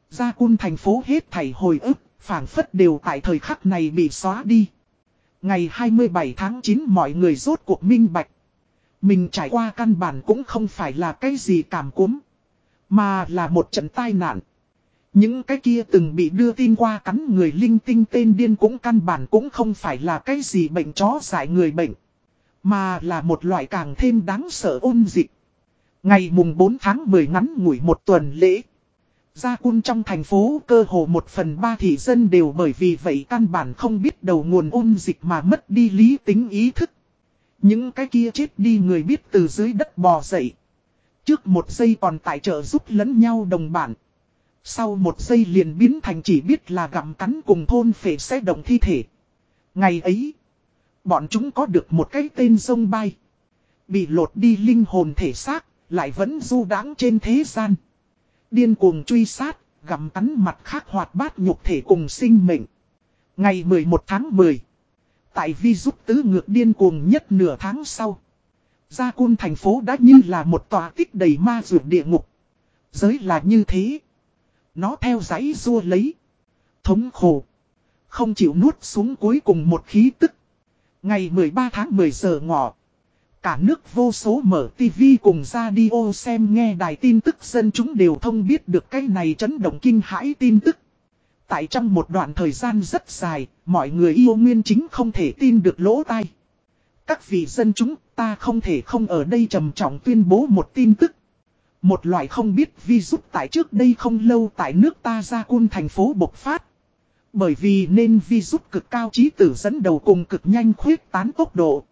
Gia cun thành phố hết thảy hồi ức, phản phất đều tại thời khắc này bị xóa đi. Ngày 27 tháng 9 mọi người rốt cuộc minh bạch. Mình trải qua căn bản cũng không phải là cái gì cảm cúm. Mà là một trận tai nạn. Những cái kia từng bị đưa tin qua cắn người linh tinh tên điên cũng căn bản cũng không phải là cái gì bệnh chó giải người bệnh. Mà là một loại càng thêm đáng sợ ôn dịch. Ngày mùng 4 tháng 10 ngắn ngủi một tuần lễ. Gia quân trong thành phố cơ hồ một phần ba thị dân đều bởi vì vậy căn bản không biết đầu nguồn ôn dịch mà mất đi lý tính ý thức. Những cái kia chết đi người biết từ dưới đất bò dậy. Trước một giây còn tại trợ giúp lẫn nhau đồng bản. Sau một giây liền biến thành chỉ biết là gặm cắn cùng thôn phệ xe động thi thể. Ngày ấy, bọn chúng có được một cái tên sông bay. Bị lột đi linh hồn thể xác, lại vẫn du đãng trên thế gian. Điên cuồng truy sát, gặm cắn mặt khác hoạt bát nhục thể cùng sinh mệnh. Ngày 11 tháng 10. Tại vi giúp tứ ngược điên cuồng nhất nửa tháng sau. Gia Cun thành phố đã như là một tòa tích đầy ma rượu địa ngục. Giới là như thế. Nó theo giấy rua lấy. Thống khổ. Không chịu nuốt xuống cuối cùng một khí tức. Ngày 13 tháng 10 giờ ngọ. Cả nước vô số mở TV cùng radio xem nghe đài tin tức dân chúng đều thông biết được cái này chấn động kinh hãi tin tức. Tại trong một đoạn thời gian rất dài, mọi người yêu nguyên chính không thể tin được lỗ tai. Các vị dân chúng, ta không thể không ở đây trầm trọng tuyên bố một tin tức. Một loại không biết vi rút tại trước đây không lâu tại nước ta ra quân thành phố bộc phát. Bởi vì nên vi rút cực cao trí tử dẫn đầu cùng cực nhanh khuyết tán tốc độ.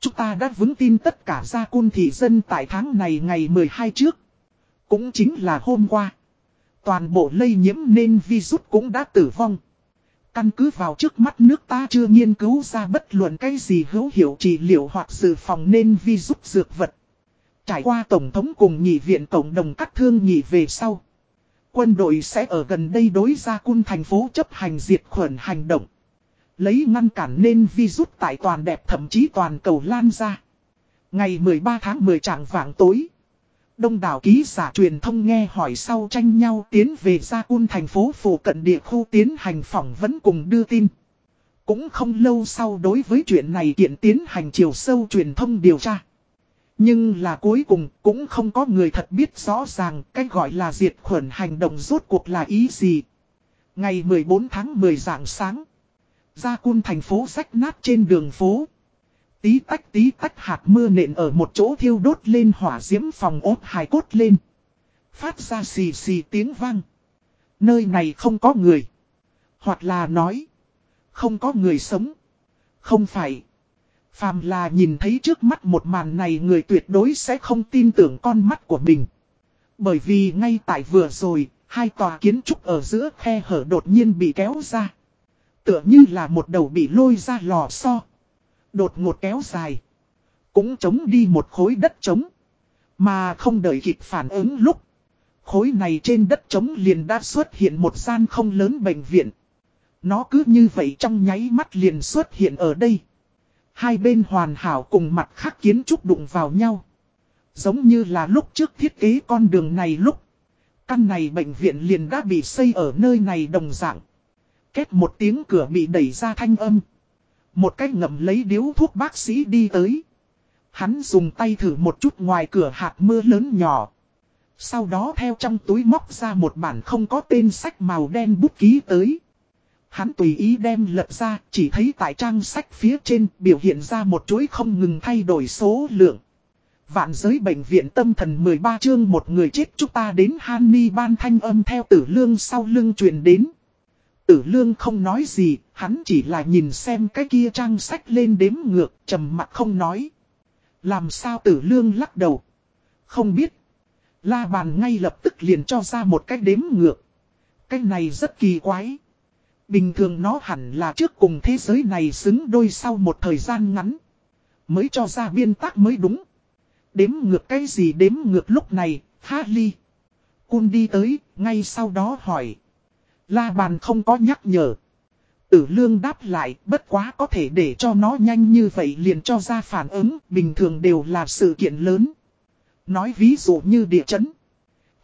Chúng ta đã vững tin tất cả gia cun thị dân tại tháng này ngày 12 trước. Cũng chính là hôm qua. Toàn bộ lây nhiễm nên virus cũng đã tử vong. Căn cứ vào trước mắt nước ta chưa nghiên cứu ra bất luận cái gì hữu hiệu trị liệu hoặc dự phòng nên virus dược vật. Trải qua Tổng thống cùng nhị viện Cộng đồng cắt thương nhị về sau. Quân đội sẽ ở gần đây đối ra quân thành phố chấp hành diệt khuẩn hành động. Lấy ngăn cản nên virus tại toàn đẹp thậm chí toàn cầu lan ra. Ngày 13 tháng 10 trạng vạng tối. Đông đảo ký giả truyền thông nghe hỏi sau tranh nhau tiến về Gia Cun thành phố phủ cận địa khu tiến hành phỏng vấn cùng đưa tin. Cũng không lâu sau đối với chuyện này kiện tiến hành chiều sâu truyền thông điều tra. Nhưng là cuối cùng cũng không có người thật biết rõ ràng cách gọi là diệt khuẩn hành động rốt cuộc là ý gì. Ngày 14 tháng 10 dạng sáng. Gia Cun thành phố rách nát trên đường phố. Tí tách tí tách hạt mưa nện ở một chỗ thiêu đốt lên hỏa diễm phòng ốt hài cốt lên. Phát ra xì xì tiếng vang. Nơi này không có người. Hoặc là nói. Không có người sống. Không phải. Phàm là nhìn thấy trước mắt một màn này người tuyệt đối sẽ không tin tưởng con mắt của mình. Bởi vì ngay tại vừa rồi, hai tòa kiến trúc ở giữa khe hở đột nhiên bị kéo ra. Tựa như là một đầu bị lôi ra lò xo. Đột ngột kéo dài. Cũng chống đi một khối đất trống. Mà không đợi kịp phản ứng lúc. Khối này trên đất trống liền đã xuất hiện một gian không lớn bệnh viện. Nó cứ như vậy trong nháy mắt liền xuất hiện ở đây. Hai bên hoàn hảo cùng mặt khác kiến trúc đụng vào nhau. Giống như là lúc trước thiết kế con đường này lúc. Căn này bệnh viện liền đã bị xây ở nơi này đồng dạng kết một tiếng cửa bị đẩy ra thanh âm. Một cách ngậm lấy điếu thuốc bác sĩ đi tới. Hắn dùng tay thử một chút ngoài cửa hạt mưa lớn nhỏ. Sau đó theo trong túi móc ra một bản không có tên sách màu đen bút ký tới. Hắn tùy ý đem lật ra, chỉ thấy tại trang sách phía trên biểu hiện ra một chuỗi không ngừng thay đổi số lượng. Vạn giới bệnh viện tâm thần 13 chương một người chết chúng ta đến Hanni ban thanh âm theo tử lương sau lưng truyền đến. Tử lương không nói gì, hắn chỉ là nhìn xem cái kia trang sách lên đếm ngược, trầm mặt không nói. Làm sao tử lương lắc đầu? Không biết. La bàn ngay lập tức liền cho ra một cái đếm ngược. Cái này rất kỳ quái. Bình thường nó hẳn là trước cùng thế giới này xứng đôi sau một thời gian ngắn. Mới cho ra biên tác mới đúng. Đếm ngược cái gì đếm ngược lúc này, Harley. Cun đi tới, ngay sau đó hỏi. La bàn không có nhắc nhở. Tử lương đáp lại, bất quá có thể để cho nó nhanh như vậy liền cho ra phản ứng, bình thường đều là sự kiện lớn. Nói ví dụ như địa chấn,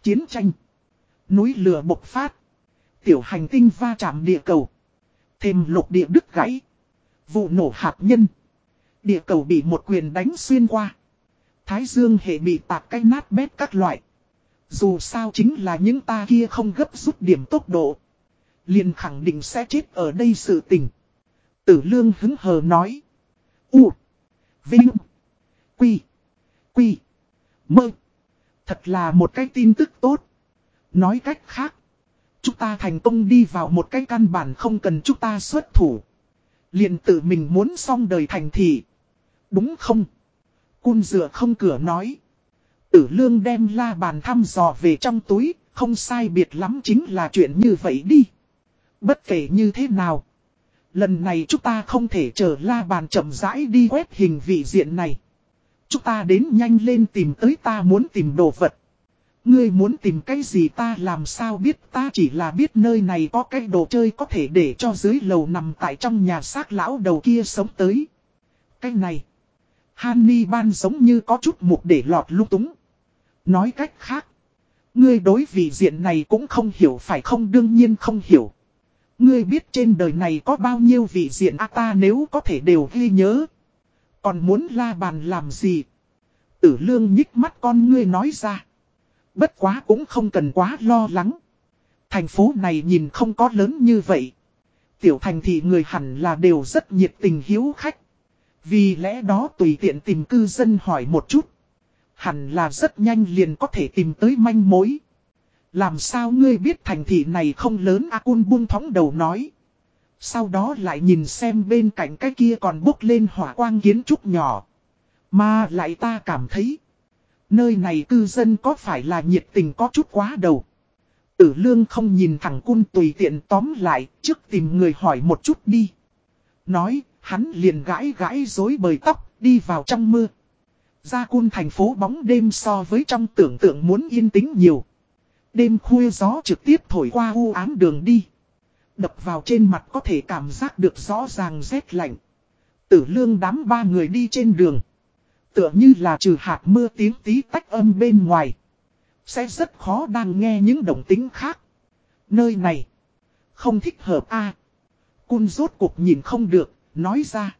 chiến tranh, núi lửa bộc phát, tiểu hành tinh va chạm địa cầu, thêm lục địa đứt gãy, vụ nổ hạt nhân, địa cầu bị một quyền đánh xuyên qua, thái dương hệ bị tạc cái nát bét các loại. Dù sao chính là những ta kia không gấp rút điểm tốc độ. Liền khẳng định sẽ chết ở đây sự tình. Tử lương hứng hờ nói. U. Vinh. Quy. Quy. Mơ. Thật là một cái tin tức tốt. Nói cách khác. Chúng ta thành công đi vào một cái căn bản không cần chúng ta xuất thủ. Liền tự mình muốn xong đời thành thị. Đúng không? Cun dựa không cửa nói. Tử lương đem la bàn thăm dò về trong túi. Không sai biệt lắm chính là chuyện như vậy đi. Bất kể như thế nào. Lần này chúng ta không thể chờ la bàn chậm rãi đi quét hình vị diện này. Chúng ta đến nhanh lên tìm tới ta muốn tìm đồ vật. Ngươi muốn tìm cái gì ta làm sao biết ta chỉ là biết nơi này có cái đồ chơi có thể để cho dưới lầu nằm tại trong nhà xác lão đầu kia sống tới. Cái này. Hanni ban giống như có chút mục để lọt lúc túng. Nói cách khác. Ngươi đối vị diện này cũng không hiểu phải không đương nhiên không hiểu. Ngươi biết trên đời này có bao nhiêu vị diện a ta nếu có thể đều ghi nhớ. Còn muốn la bàn làm gì? Tử lương nhích mắt con ngươi nói ra. Bất quá cũng không cần quá lo lắng. Thành phố này nhìn không có lớn như vậy. Tiểu thành thì người hẳn là đều rất nhiệt tình hiếu khách. Vì lẽ đó tùy tiện tìm cư dân hỏi một chút. Hẳn là rất nhanh liền có thể tìm tới manh mối. Làm sao ngươi biết thành thị này không lớn A Cun buông thóng đầu nói. Sau đó lại nhìn xem bên cạnh cái kia còn bốc lên hỏa quang kiến trúc nhỏ. Mà lại ta cảm thấy. Nơi này cư dân có phải là nhiệt tình có chút quá đầu. Tử lương không nhìn thẳng cun tùy tiện tóm lại, trước tìm người hỏi một chút đi. Nói, hắn liền gãi gãi dối bời tóc, đi vào trong mưa. Ra cun thành phố bóng đêm so với trong tưởng tượng muốn yên tĩnh nhiều. Đêm khuya gió trực tiếp thổi qua u ám đường đi. Đập vào trên mặt có thể cảm giác được rõ ràng rét lạnh. Tử lương đám ba người đi trên đường. Tựa như là trừ hạt mưa tiếng tí tách âm bên ngoài. Sẽ rất khó đang nghe những động tính khác. Nơi này. Không thích hợp a Cun rốt cuộc nhìn không được, nói ra.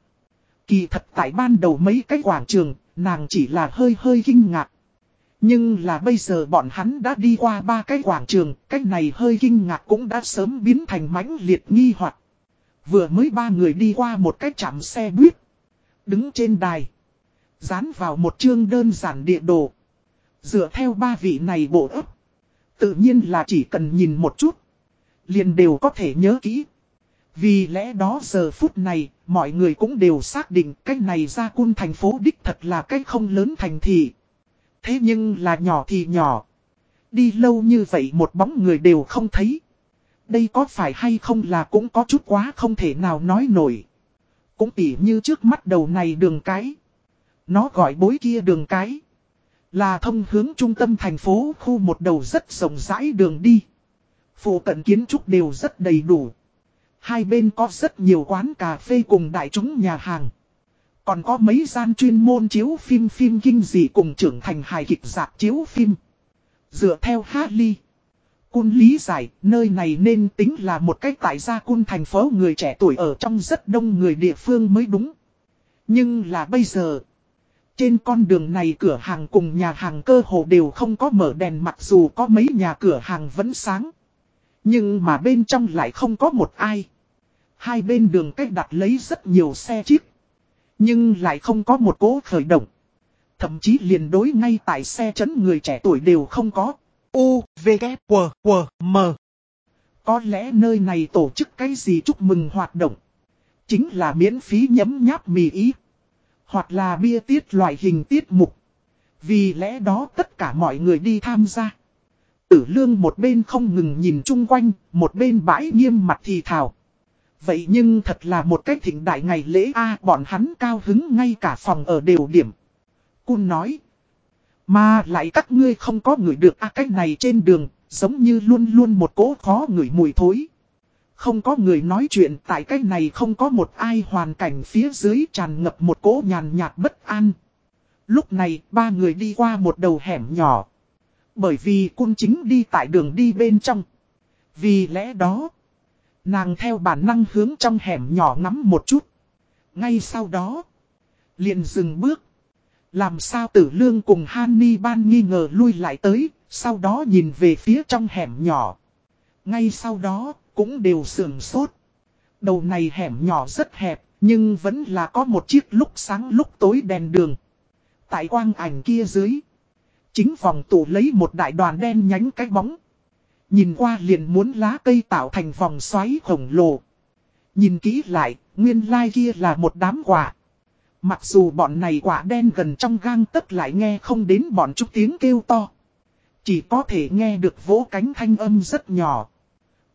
Kỳ thật tại ban đầu mấy cái quảng trường, nàng chỉ là hơi hơi kinh ngạc. Nhưng là bây giờ bọn hắn đã đi qua ba cái quảng trường, cái này hơi kinh ngạc cũng đã sớm biến thành mãnh liệt nghi hoặc. Vừa mới ba người đi qua một cái chạm xe buýt. Đứng trên đài. Dán vào một chương đơn giản địa đồ. Dựa theo ba vị này bộ ấp. Tự nhiên là chỉ cần nhìn một chút. Liền đều có thể nhớ kỹ. Vì lẽ đó giờ phút này, mọi người cũng đều xác định cái này ra cun thành phố đích thật là cái không lớn thành thị. Thế nhưng là nhỏ thì nhỏ. Đi lâu như vậy một bóng người đều không thấy. Đây có phải hay không là cũng có chút quá không thể nào nói nổi. Cũng tỉ như trước mắt đầu này đường cái. Nó gọi bối kia đường cái. Là thông hướng trung tâm thành phố khu một đầu rất rộng rãi đường đi. Phụ cận kiến trúc đều rất đầy đủ. Hai bên có rất nhiều quán cà phê cùng đại chúng nhà hàng. Còn có mấy gian chuyên môn chiếu phim phim kinh dị cùng trưởng thành hài kịch giạc chiếu phim. Dựa theo Harley. Cun lý giải, nơi này nên tính là một cách tại gia cun thành phố người trẻ tuổi ở trong rất đông người địa phương mới đúng. Nhưng là bây giờ, trên con đường này cửa hàng cùng nhà hàng cơ hồ đều không có mở đèn mặc dù có mấy nhà cửa hàng vẫn sáng. Nhưng mà bên trong lại không có một ai. Hai bên đường cách đặt lấy rất nhiều xe chiếc. Nhưng lại không có một cố khởi động. Thậm chí liền đối ngay tại xe chấn người trẻ tuổi đều không có. U, V, K, W, W, M. Có lẽ nơi này tổ chức cái gì chúc mừng hoạt động. Chính là miễn phí nhấm nháp mì ý. Hoặc là bia tiết loại hình tiết mục. Vì lẽ đó tất cả mọi người đi tham gia. Tử lương một bên không ngừng nhìn chung quanh, một bên bãi nghiêm mặt thì thào. Vậy nhưng thật là một cách thịnh đại ngày lễ A à, bọn hắn cao hứng ngay cả phòng ở đều điểm. Cun nói. Mà lại các ngươi không có người được A cách này trên đường, giống như luôn luôn một cỗ khó người mùi thối. Không có người nói chuyện tại cách này không có một ai hoàn cảnh phía dưới tràn ngập một cỗ nhàn nhạt bất an. Lúc này ba người đi qua một đầu hẻm nhỏ. Bởi vì cun chính đi tại đường đi bên trong. Vì lẽ đó, nàng theo bản năng hướng trong hẻm nhỏ ngắm một chút. Ngay sau đó, liền dừng bước. Làm sao tử lương cùng Hanni ban nghi ngờ lui lại tới, sau đó nhìn về phía trong hẻm nhỏ. Ngay sau đó, cũng đều sườn sốt. Đầu này hẻm nhỏ rất hẹp, nhưng vẫn là có một chiếc lúc sáng lúc tối đèn đường. Tại quang ảnh kia dưới, chính phòng tủ lấy một đại đoàn đen nhánh cái bóng. Nhìn qua liền muốn lá cây tạo thành vòng xoáy khổng lồ. Nhìn kỹ lại, nguyên lai kia là một đám quả. Mặc dù bọn này quả đen gần trong gang tất lại nghe không đến bọn chút tiếng kêu to. Chỉ có thể nghe được vỗ cánh thanh âm rất nhỏ.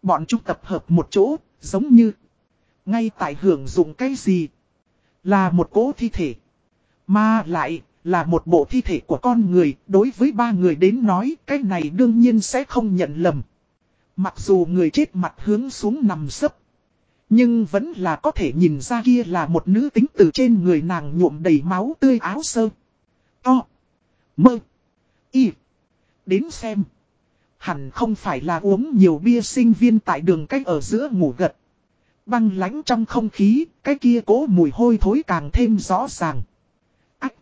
Bọn chúng tập hợp một chỗ, giống như. Ngay tại hưởng dụng cái gì? Là một cỗ thi thể. Mà lại, là một bộ thi thể của con người, đối với ba người đến nói, cái này đương nhiên sẽ không nhận lầm. Mặc dù người chết mặt hướng xuống nằm sấp, nhưng vẫn là có thể nhìn ra kia là một nữ tính từ trên người nàng nhuộm đầy máu tươi áo sơ. To. Mơ. Y. Đến xem. Hẳn không phải là uống nhiều bia sinh viên tại đường cách ở giữa ngủ gật. Băng lánh trong không khí, cái kia cố mùi hôi thối càng thêm rõ ràng.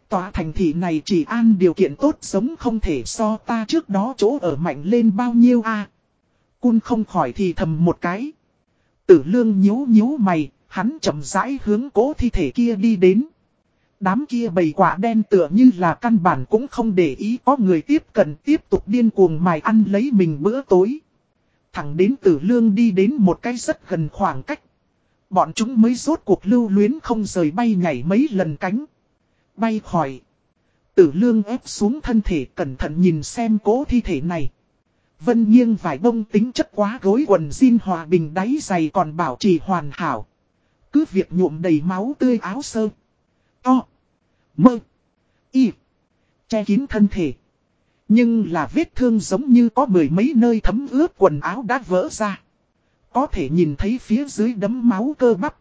Tòa thành thị này chỉ an điều kiện tốt sống không thể so ta trước đó chỗ ở mạnh lên bao nhiêu a Cun không khỏi thì thầm một cái. Tử lương nhíu nhíu mày, hắn chậm rãi hướng cố thi thể kia đi đến. Đám kia bầy quả đen tựa như là căn bản cũng không để ý có người tiếp cận tiếp tục điên cuồng mài ăn lấy mình bữa tối. Thẳng đến tử lương đi đến một cái rất gần khoảng cách. Bọn chúng mới rốt cuộc lưu luyến không rời bay nhảy mấy lần cánh. Bay khỏi. Tử lương ép xuống thân thể cẩn thận nhìn xem cố thi thể này. Vân nghiêng vài bông tính chất quá gối quần jean hòa bình đáy dày còn bảo trì hoàn hảo. Cứ việc nhuộm đầy máu tươi áo sơ. To. Mơ. Y. Che kín thân thể. Nhưng là vết thương giống như có mười mấy nơi thấm ướt quần áo đã vỡ ra. Có thể nhìn thấy phía dưới đấm máu cơ bắp.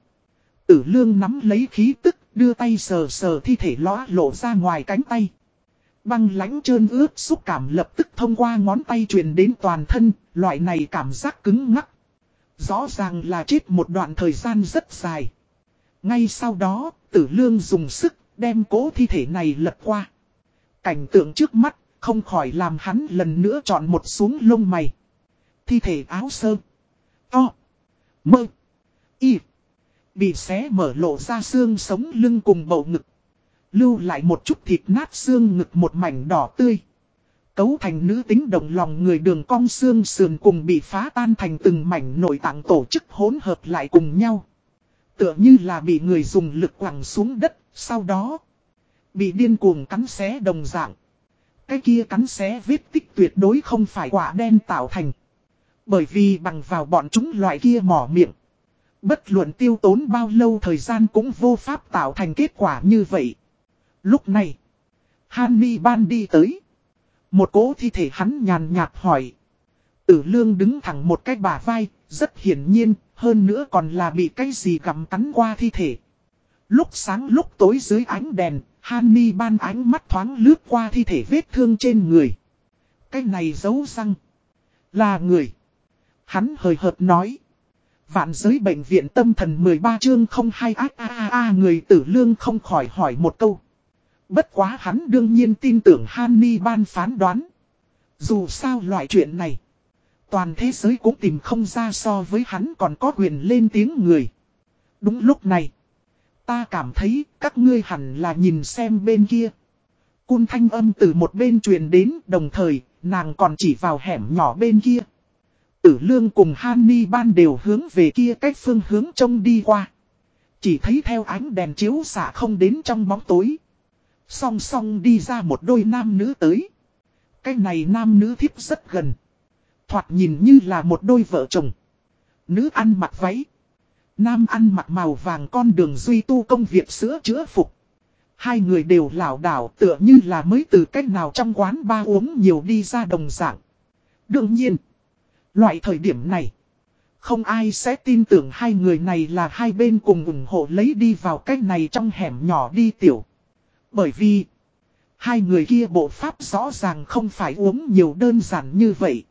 Tử lương nắm lấy khí tức, đưa tay sờ sờ thi thể lõa lộ ra ngoài cánh tay. Băng lãnh trơn ướt xúc cảm lập tức thông qua ngón tay truyền đến toàn thân, loại này cảm giác cứng ngắc. Rõ ràng là chết một đoạn thời gian rất dài. Ngay sau đó, tử lương dùng sức, đem cố thi thể này lật qua. Cảnh tượng trước mắt, không khỏi làm hắn lần nữa chọn một xuống lông mày. Thi thể áo sơ. To. Mơ. Y. Bị xé mở lộ ra xương sống lưng cùng bầu ngực. Lưu lại một chút thịt nát xương ngực một mảnh đỏ tươi. Cấu thành nữ tính đồng lòng người đường cong xương sườn cùng bị phá tan thành từng mảnh nội tạng tổ chức hỗn hợp lại cùng nhau. Tựa như là bị người dùng lực quẳng xuống đất, sau đó bị điên cuồng cắn xé đồng dạng. Cái kia cắn xé vết tích tuyệt đối không phải quả đen tạo thành. Bởi vì bằng vào bọn chúng loại kia mỏ miệng. Bất luận tiêu tốn bao lâu thời gian cũng vô pháp tạo thành kết quả như vậy. Lúc này, Hanni ban đi tới. Một cố thi thể hắn nhàn nhạt hỏi. Tử lương đứng thẳng một cái bả vai, rất hiển nhiên, hơn nữa còn là bị cái gì gặm cắn qua thi thể. Lúc sáng lúc tối dưới ánh đèn, Hanni ban ánh mắt thoáng lướt qua thi thể vết thương trên người. Cái này giấu răng. Là người. Hắn hời hợt nói. Vạn giới bệnh viện tâm thần 13 chương 02 ác, a a a, người tử lương không khỏi hỏi một câu. Bất quá hắn đương nhiên tin tưởng Hanni ban phán đoán. Dù sao loại chuyện này. Toàn thế giới cũng tìm không ra so với hắn còn có quyền lên tiếng người. Đúng lúc này. Ta cảm thấy các ngươi hẳn là nhìn xem bên kia. Cun thanh âm từ một bên truyền đến, đồng thời, nàng còn chỉ vào hẻm nhỏ bên kia. Tử lương cùng Hanni ban đều hướng về kia cách phương hướng trông đi qua. Chỉ thấy theo ánh đèn chiếu xạ không đến trong bóng tối. Song song đi ra một đôi nam nữ tới. Cái này nam nữ thiếp rất gần. Thoạt nhìn như là một đôi vợ chồng. Nữ ăn mặc váy. Nam ăn mặc màu vàng con đường duy tu công việc sữa chữa phục. Hai người đều lảo đảo tựa như là mới từ cách nào trong quán ba uống nhiều đi ra đồng dạng. Đương nhiên, loại thời điểm này, không ai sẽ tin tưởng hai người này là hai bên cùng ủng hộ lấy đi vào cách này trong hẻm nhỏ đi tiểu. Bởi vì, hai người kia bộ pháp rõ ràng không phải uống nhiều đơn giản như vậy.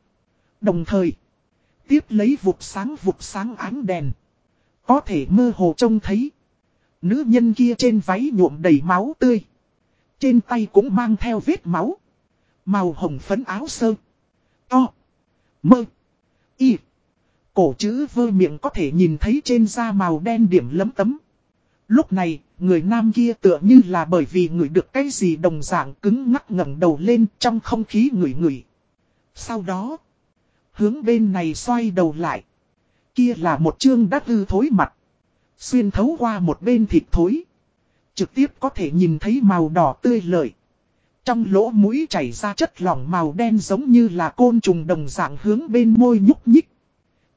Đồng thời, tiếp lấy vụt sáng vụt sáng ánh đèn. Có thể mơ hồ trông thấy. Nữ nhân kia trên váy nhuộm đầy máu tươi. Trên tay cũng mang theo vết máu. Màu hồng phấn áo sơ. To. Mơ. Y. Cổ chữ vơ miệng có thể nhìn thấy trên da màu đen điểm lấm tấm. Lúc này, người nam kia tựa như là bởi vì người được cái gì đồng dạng cứng ngắc ngẩng đầu lên trong không khí ngửi ngửi. Sau đó, hướng bên này xoay đầu lại. Kia là một chương đắt ư thối mặt. Xuyên thấu qua một bên thịt thối. Trực tiếp có thể nhìn thấy màu đỏ tươi lợi. Trong lỗ mũi chảy ra chất lỏng màu đen giống như là côn trùng đồng dạng hướng bên môi nhúc nhích.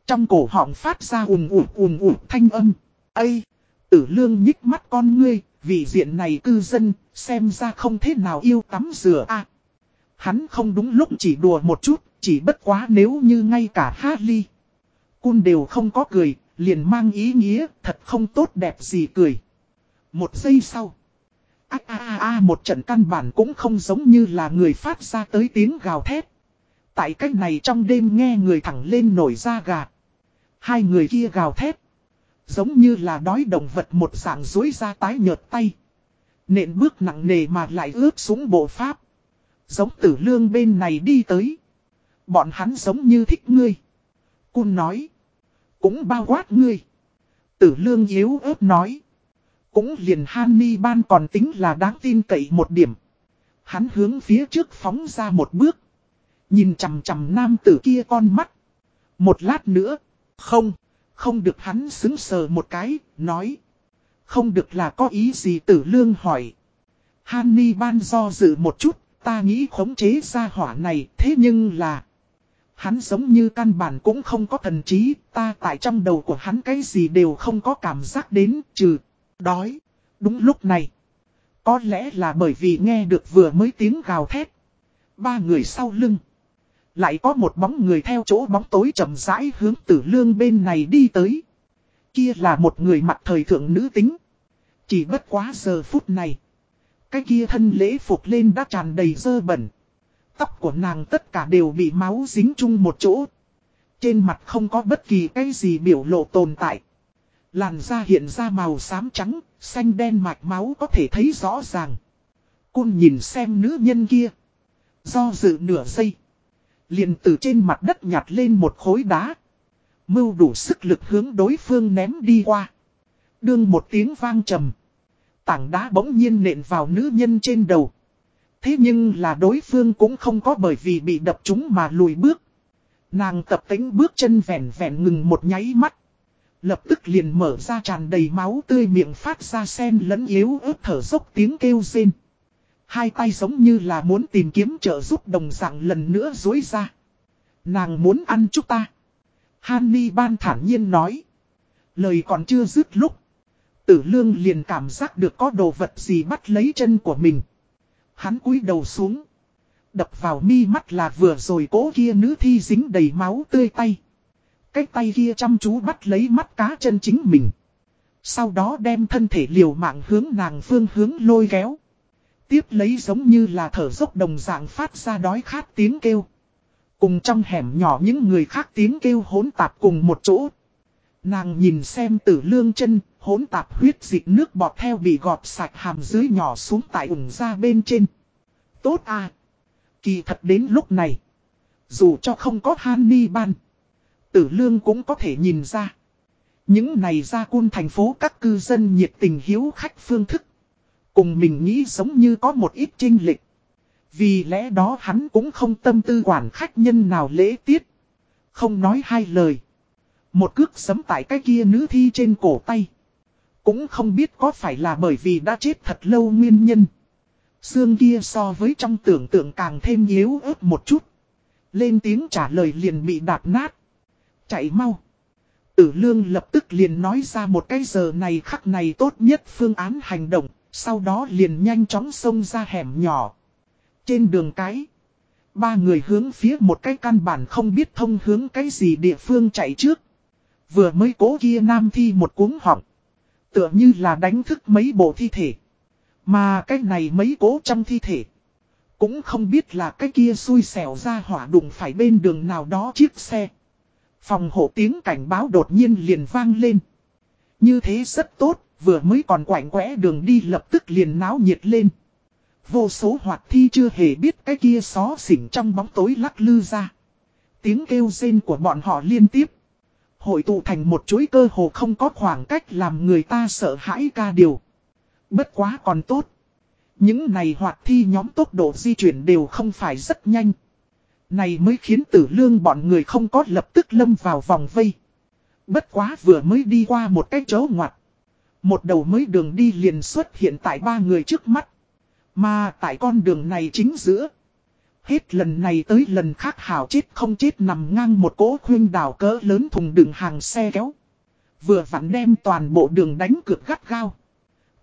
Trong cổ họng phát ra ùm ùm ùm ùm thanh âm. Ây! Tử lương nhích mắt con ngươi, vì diện này cư dân, xem ra không thế nào yêu tắm rửa a Hắn không đúng lúc chỉ đùa một chút, chỉ bất quá nếu như ngay cả Harley. Cun đều không có cười, liền mang ý nghĩa, thật không tốt đẹp gì cười. Một giây sau. A a a một trận căn bản cũng không giống như là người phát ra tới tiếng gào thét. Tại cách này trong đêm nghe người thẳng lên nổi da gà. Hai người kia gào thét. Giống như là đói động vật một dạng dối ra tái nhợt tay. Nện bước nặng nề mà lại ướp xuống bộ pháp. Giống tử lương bên này đi tới. Bọn hắn giống như thích ngươi. Cun nói. Cũng bao quát ngươi. Tử lương yếu ớt nói. Cũng liền Hanni ban còn tính là đáng tin cậy một điểm. Hắn hướng phía trước phóng ra một bước. Nhìn chằm chằm nam tử kia con mắt. Một lát nữa. Không. Không được hắn xứng sờ một cái. Nói. Không được là có ý gì tử lương hỏi. Hanni ban do dự một chút. Ta nghĩ khống chế ra hỏa này. Thế nhưng là. Hắn giống như căn bản cũng không có thần trí, ta tại trong đầu của hắn cái gì đều không có cảm giác đến, trừ, đói. Đúng lúc này, có lẽ là bởi vì nghe được vừa mới tiếng gào thét. Ba người sau lưng. Lại có một bóng người theo chỗ bóng tối chậm rãi hướng tử lương bên này đi tới. Kia là một người mặt thời thượng nữ tính. Chỉ bất quá giờ phút này. Cái kia thân lễ phục lên đã tràn đầy dơ bẩn. Tóc của nàng tất cả đều bị máu dính chung một chỗ. Trên mặt không có bất kỳ cái gì biểu lộ tồn tại. Làn da hiện ra màu xám trắng, xanh đen mạch máu có thể thấy rõ ràng. Cun nhìn xem nữ nhân kia. Do dự nửa giây. Liền từ trên mặt đất nhặt lên một khối đá. Mưu đủ sức lực hướng đối phương ném đi qua. Đương một tiếng vang trầm. Tảng đá bỗng nhiên nện vào nữ nhân trên đầu. Thế nhưng là đối phương cũng không có bởi vì bị đập trúng mà lùi bước. Nàng tập tính bước chân vẹn vẹn ngừng một nháy mắt. Lập tức liền mở ra tràn đầy máu tươi miệng phát ra sen lẫn yếu ớt thở dốc tiếng kêu rên. Hai tay giống như là muốn tìm kiếm trợ giúp đồng dạng lần nữa dối ra. Nàng muốn ăn chúng ta. Hanni ban thản nhiên nói. Lời còn chưa dứt lúc. Tử lương liền cảm giác được có đồ vật gì bắt lấy chân của mình. Hắn cúi đầu xuống. Đập vào mi mắt là vừa rồi cố kia nữ thi dính đầy máu tươi tay. Cái tay kia chăm chú bắt lấy mắt cá chân chính mình. Sau đó đem thân thể liều mạng hướng nàng phương hướng lôi kéo. Tiếp lấy giống như là thở dốc đồng dạng phát ra đói khát tiếng kêu. Cùng trong hẻm nhỏ những người khác tiếng kêu hỗn tạp cùng một chỗ. Nàng nhìn xem tử lương chân, hỗn tạp huyết dịch nước bọt theo bị gọt sạch hàm dưới nhỏ xuống tại ủng ra bên trên. Tốt à! Kỳ thật đến lúc này, dù cho không có Hanni ban, tử lương cũng có thể nhìn ra. Những này ra quân thành phố các cư dân nhiệt tình hiếu khách phương thức. Cùng mình nghĩ giống như có một ít trinh lịch. Vì lẽ đó hắn cũng không tâm tư quản khách nhân nào lễ tiết. Không nói hai lời. Một cước sấm tại cái kia nữ thi trên cổ tay. Cũng không biết có phải là bởi vì đã chết thật lâu nguyên nhân. Xương kia so với trong tưởng tượng càng thêm yếu ớt một chút. Lên tiếng trả lời liền bị đạp nát. Chạy mau. Tử lương lập tức liền nói ra một cái giờ này khắc này tốt nhất phương án hành động. Sau đó liền nhanh chóng xông ra hẻm nhỏ. Trên đường cái. Ba người hướng phía một cái căn bản không biết thông hướng cái gì địa phương chạy trước. Vừa mới cố kia nam thi một cuống họng. Tựa như là đánh thức mấy bộ thi thể. Mà cái này mấy cố trong thi thể. Cũng không biết là cái kia xui xẻo ra hỏa đụng phải bên đường nào đó chiếc xe. Phòng hộ tiếng cảnh báo đột nhiên liền vang lên. Như thế rất tốt, vừa mới còn quảnh quẽ đường đi lập tức liền náo nhiệt lên. Vô số hoạt thi chưa hề biết cái kia xó xỉnh trong bóng tối lắc lư ra. Tiếng kêu rên của bọn họ liên tiếp. Hội tụ thành một chuỗi cơ hồ không có khoảng cách làm người ta sợ hãi ca điều. Bất quá còn tốt. Những này hoạt thi nhóm tốc độ di chuyển đều không phải rất nhanh. Này mới khiến tử lương bọn người không có lập tức lâm vào vòng vây. Bất quá vừa mới đi qua một cái chỗ ngoặt. Một đầu mới đường đi liền xuất hiện tại ba người trước mắt. Mà tại con đường này chính giữa. Hết lần này tới lần khác hảo chết không chết nằm ngang một cỗ khuyên đào cỡ lớn thùng đựng hàng xe kéo. Vừa vặn đem toàn bộ đường đánh cược gắt gao.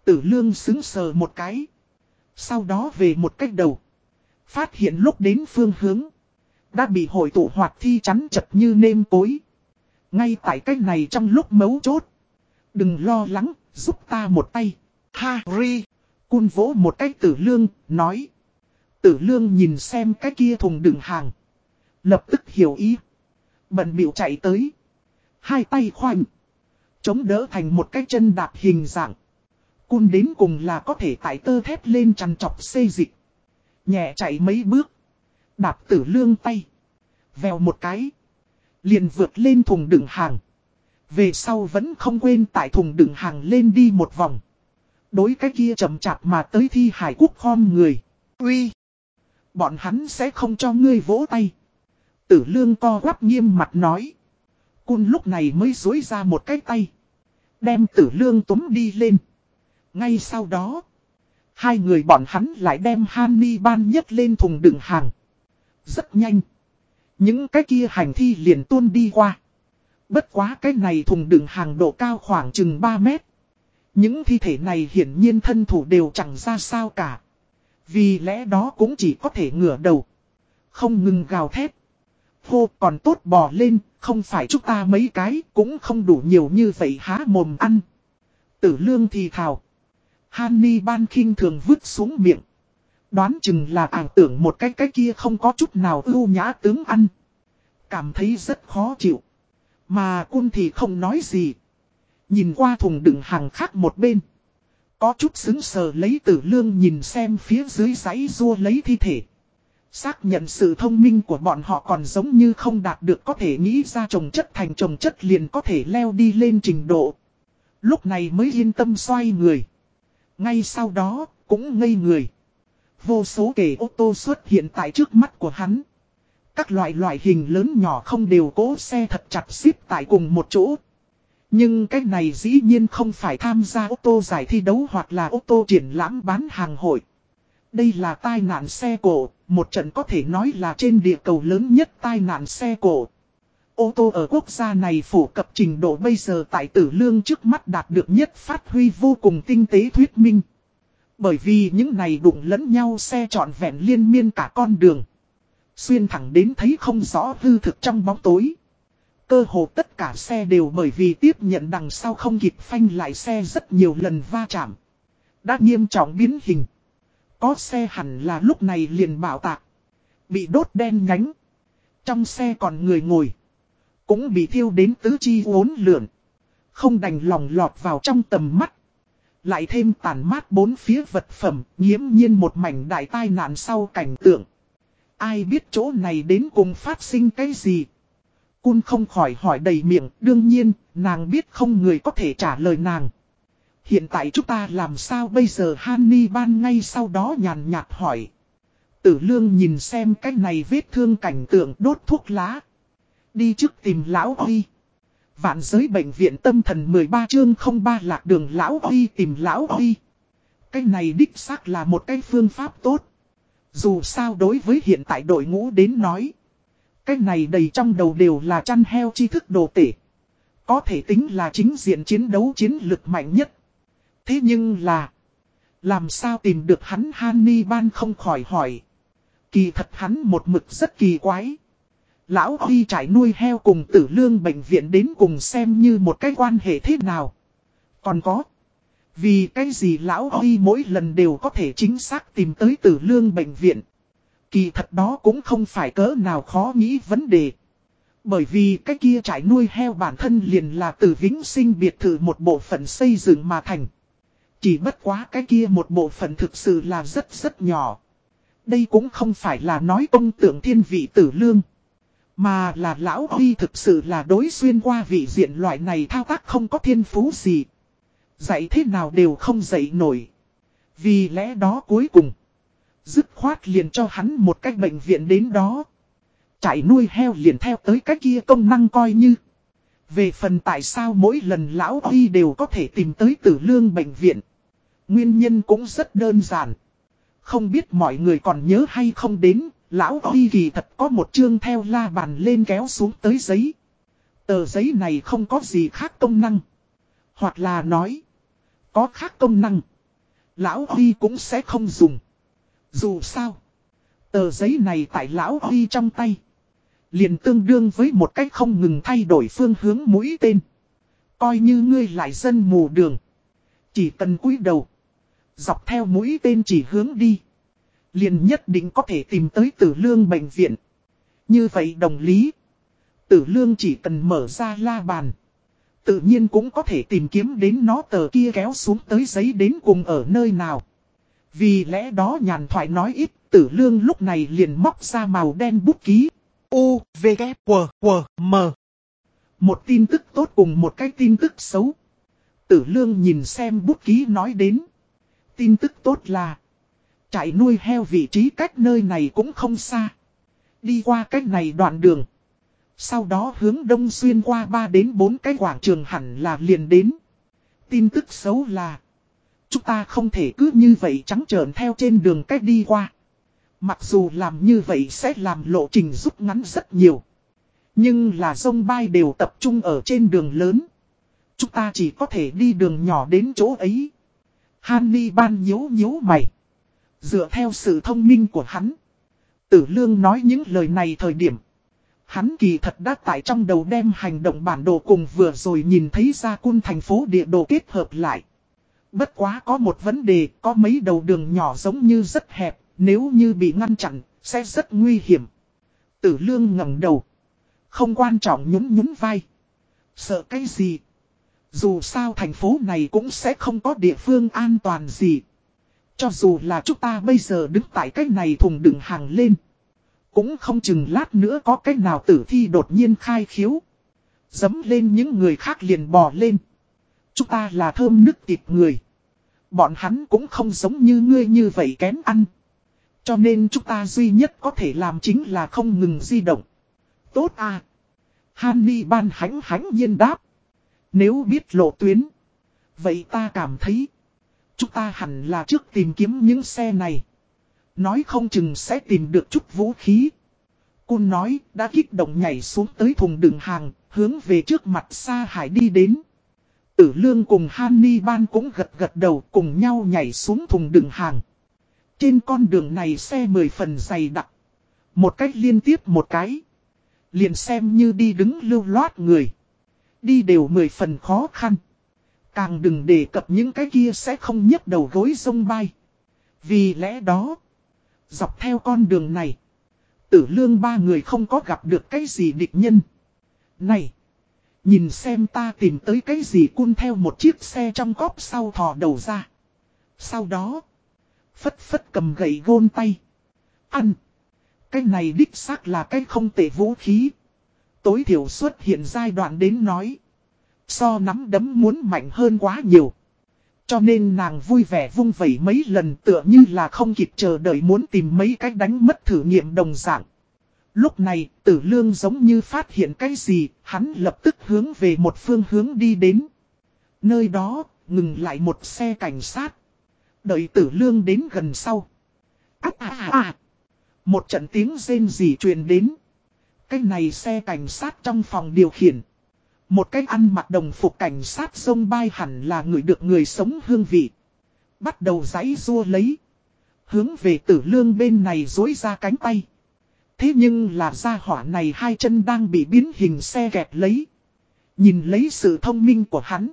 Tử lương xứng sờ một cái. Sau đó về một cách đầu. Phát hiện lúc đến phương hướng. Đã bị hội tụ hoạt thi chắn chật như nêm cối. Ngay tại cách này trong lúc mấu chốt. Đừng lo lắng, giúp ta một tay. Harry. Cun vỗ một cách tử lương, nói. Tử lương nhìn xem cái kia thùng đựng hàng. Lập tức hiểu ý. Bận biểu chạy tới. Hai tay khoanh. Chống đỡ thành một cái chân đạp hình dạng. Cun đến cùng là có thể tải tơ thép lên chăn chọc xây dịch. Nhẹ chạy mấy bước. Đạp tử lương tay. Vèo một cái. Liền vượt lên thùng đựng hàng. Về sau vẫn không quên tại thùng đựng hàng lên đi một vòng. Đối cái kia chậm chạp mà tới thi hải quốc khom người. Uy! Bọn hắn sẽ không cho ngươi vỗ tay. Tử lương co quắp nghiêm mặt nói. Cun lúc này mới dối ra một cái tay. Đem tử lương túm đi lên. Ngay sau đó. Hai người bọn hắn lại đem Hany ban nhất lên thùng đựng hàng. Rất nhanh. Những cái kia hành thi liền tuôn đi qua. Bất quá cái này thùng đựng hàng độ cao khoảng chừng 3 mét. Những thi thể này hiển nhiên thân thủ đều chẳng ra sao cả. Vì lẽ đó cũng chỉ có thể ngửa đầu. Không ngừng gào thét. Hô còn tốt bò lên, không phải chúng ta mấy cái, cũng không đủ nhiều như vậy há mồm ăn. Tử lương thì thào. Hany ban khinh thường vứt xuống miệng. Đoán chừng là ảo tưởng một cái cái kia không có chút nào ưu nhã tướng ăn. Cảm thấy rất khó chịu. Mà cun thì không nói gì. Nhìn qua thùng đựng hàng khác một bên. Có chút xứng sờ lấy tử lương nhìn xem phía dưới giấy rua lấy thi thể. Xác nhận sự thông minh của bọn họ còn giống như không đạt được có thể nghĩ ra trồng chất thành trồng chất liền có thể leo đi lên trình độ. Lúc này mới yên tâm xoay người. Ngay sau đó, cũng ngây người. Vô số kể ô tô xuất hiện tại trước mắt của hắn. Các loại loại hình lớn nhỏ không đều cố xe thật chặt xếp tại cùng một chỗ. Nhưng cái này dĩ nhiên không phải tham gia ô tô giải thi đấu hoặc là ô tô triển lãm bán hàng hội. Đây là tai nạn xe cổ, một trận có thể nói là trên địa cầu lớn nhất tai nạn xe cổ. Ô tô ở quốc gia này phổ cập trình độ bây giờ tại tử lương trước mắt đạt được nhất phát huy vô cùng tinh tế thuyết minh. Bởi vì những này đụng lẫn nhau xe trọn vẹn liên miên cả con đường. Xuyên thẳng đến thấy không rõ hư thực trong bóng tối. Cơ hồ tất cả xe đều bởi vì tiếp nhận đằng sau không kịp phanh lại xe rất nhiều lần va chạm. Đã nghiêm trọng biến hình. Có xe hẳn là lúc này liền bảo tạc. Bị đốt đen nhánh. Trong xe còn người ngồi. Cũng bị thiêu đến tứ chi uốn lượn. Không đành lòng lọt vào trong tầm mắt. Lại thêm tàn mát bốn phía vật phẩm, nghiễm nhiên một mảnh đại tai nạn sau cảnh tượng. Ai biết chỗ này đến cùng phát sinh cái gì? Cun không khỏi hỏi đầy miệng, đương nhiên, nàng biết không người có thể trả lời nàng. Hiện tại chúng ta làm sao bây giờ Hanni ban ngay sau đó nhàn nhạt hỏi. Tử lương nhìn xem cái này vết thương cảnh tượng đốt thuốc lá. Đi trước tìm lão Huy. Vạn giới bệnh viện tâm thần 13 chương 03 lạc đường lão oi tìm lão oi. Cái này đích xác là một cái phương pháp tốt. Dù sao đối với hiện tại đội ngũ đến nói. Cái này đầy trong đầu đều là chăn heo tri thức đồ tể. Có thể tính là chính diện chiến đấu chiến lực mạnh nhất. Thế nhưng là. Làm sao tìm được hắn Hannibal không khỏi hỏi. Kỳ thật hắn một mực rất kỳ quái. Lão Huy trải nuôi heo cùng tử lương bệnh viện đến cùng xem như một cái quan hệ thế nào. Còn có. Vì cái gì Lão Huy mỗi lần đều có thể chính xác tìm tới tử lương bệnh viện. Kỳ thật đó cũng không phải cỡ nào khó nghĩ vấn đề. Bởi vì cái kia trải nuôi heo bản thân liền là từ vĩnh sinh biệt thự một bộ phận xây dựng mà thành. Chỉ bất quá cái kia một bộ phận thực sự là rất rất nhỏ. Đây cũng không phải là nói công tượng thiên vị tử lương. Mà là lão Huy thực sự là đối xuyên qua vị diện loại này thao tác không có thiên phú gì. Dạy thế nào đều không dạy nổi. Vì lẽ đó cuối cùng. Dứt khoát liền cho hắn một cách bệnh viện đến đó. Chạy nuôi heo liền theo tới cái kia công năng coi như. Về phần tại sao mỗi lần lão Huy đều có thể tìm tới tử lương bệnh viện. Nguyên nhân cũng rất đơn giản. Không biết mọi người còn nhớ hay không đến, lão Huy kỳ thật có một chương theo la bàn lên kéo xuống tới giấy. Tờ giấy này không có gì khác công năng. Hoặc là nói, có khác công năng. Lão Huy cũng sẽ không dùng. Dù sao, tờ giấy này tại lão Huy trong tay. Liền tương đương với một cách không ngừng thay đổi phương hướng mũi tên. Coi như ngươi lại dân mù đường. Chỉ cần cúi đầu. Dọc theo mũi tên chỉ hướng đi. Liền nhất định có thể tìm tới tử lương bệnh viện. Như vậy đồng lý. Tử lương chỉ cần mở ra la bàn. Tự nhiên cũng có thể tìm kiếm đến nó tờ kia kéo xuống tới giấy đến cùng ở nơi nào. Vì lẽ đó nhàn thoại nói ít, tử lương lúc này liền móc ra màu đen bút ký. U, V, K, W, W, M. Một tin tức tốt cùng một cái tin tức xấu. Tử lương nhìn xem bút ký nói đến. Tin tức tốt là. Trại nuôi heo vị trí cách nơi này cũng không xa. Đi qua cách này đoạn đường. Sau đó hướng đông xuyên qua 3 đến 4 cái quảng trường hẳn là liền đến. Tin tức xấu là. Chúng ta không thể cứ như vậy trắng trợn theo trên đường cách đi qua. Mặc dù làm như vậy sẽ làm lộ trình rút ngắn rất nhiều. Nhưng là sông bay đều tập trung ở trên đường lớn. Chúng ta chỉ có thể đi đường nhỏ đến chỗ ấy. Hany ban nhếu nhếu mày. Dựa theo sự thông minh của hắn. Tử lương nói những lời này thời điểm. Hắn kỳ thật đã tại trong đầu đem hành động bản đồ cùng vừa rồi nhìn thấy ra cun thành phố địa đồ kết hợp lại. Bất quá có một vấn đề, có mấy đầu đường nhỏ giống như rất hẹp, nếu như bị ngăn chặn, sẽ rất nguy hiểm. Tử lương ngẩng đầu. Không quan trọng nhún nhún vai. Sợ cái gì? Dù sao thành phố này cũng sẽ không có địa phương an toàn gì. Cho dù là chúng ta bây giờ đứng tại cách này thùng đựng hàng lên. Cũng không chừng lát nữa có cái nào tử thi đột nhiên khai khiếu. Dấm lên những người khác liền bò lên. Chúng ta là thơm nước tịp người. Bọn hắn cũng không giống như ngươi như vậy kén ăn. Cho nên chúng ta duy nhất có thể làm chính là không ngừng di động. Tốt à. Hany ban hánh hánh nhiên đáp. Nếu biết lộ tuyến. Vậy ta cảm thấy. Chúng ta hẳn là trước tìm kiếm những xe này. Nói không chừng sẽ tìm được chút vũ khí. Cun nói đã kích động nhảy xuống tới thùng đựng hàng, hướng về trước mặt xa hải đi đến. Tử lương cùng Hanni ban cũng gật gật đầu cùng nhau nhảy xuống thùng đựng hàng. Trên con đường này xe mười phần dày đặc. Một cách liên tiếp một cái. Liền xem như đi đứng lưu loát người. Đi đều mười phần khó khăn. Càng đừng đề cập những cái kia sẽ không nhấc đầu gối sông bay. Vì lẽ đó, dọc theo con đường này, Tử lương ba người không có gặp được cái gì địch nhân. Này! Nhìn xem ta tìm tới cái gì cun theo một chiếc xe trong cóp sau thò đầu ra. Sau đó, phất phất cầm gậy gôn tay. Ăn. Cái này đích xác là cái không tệ vũ khí. Tối thiểu xuất hiện giai đoạn đến nói. So nắm đấm muốn mạnh hơn quá nhiều. Cho nên nàng vui vẻ vung vẩy mấy lần tựa như là không kịp chờ đợi muốn tìm mấy cách đánh mất thử nghiệm đồng dạng. Lúc này, tử lương giống như phát hiện cái gì, hắn lập tức hướng về một phương hướng đi đến. Nơi đó, ngừng lại một xe cảnh sát. Đợi tử lương đến gần sau. À, à, à. à. Một trận tiếng rên rỉ truyền đến. Cái này xe cảnh sát trong phòng điều khiển. Một cái ăn mặc đồng phục cảnh sát sông bay hẳn là người được người sống hương vị. Bắt đầu giãy rua lấy. Hướng về tử lương bên này dối ra cánh tay. Thế nhưng là gia hỏa này hai chân đang bị biến hình xe kẹp lấy. Nhìn lấy sự thông minh của hắn.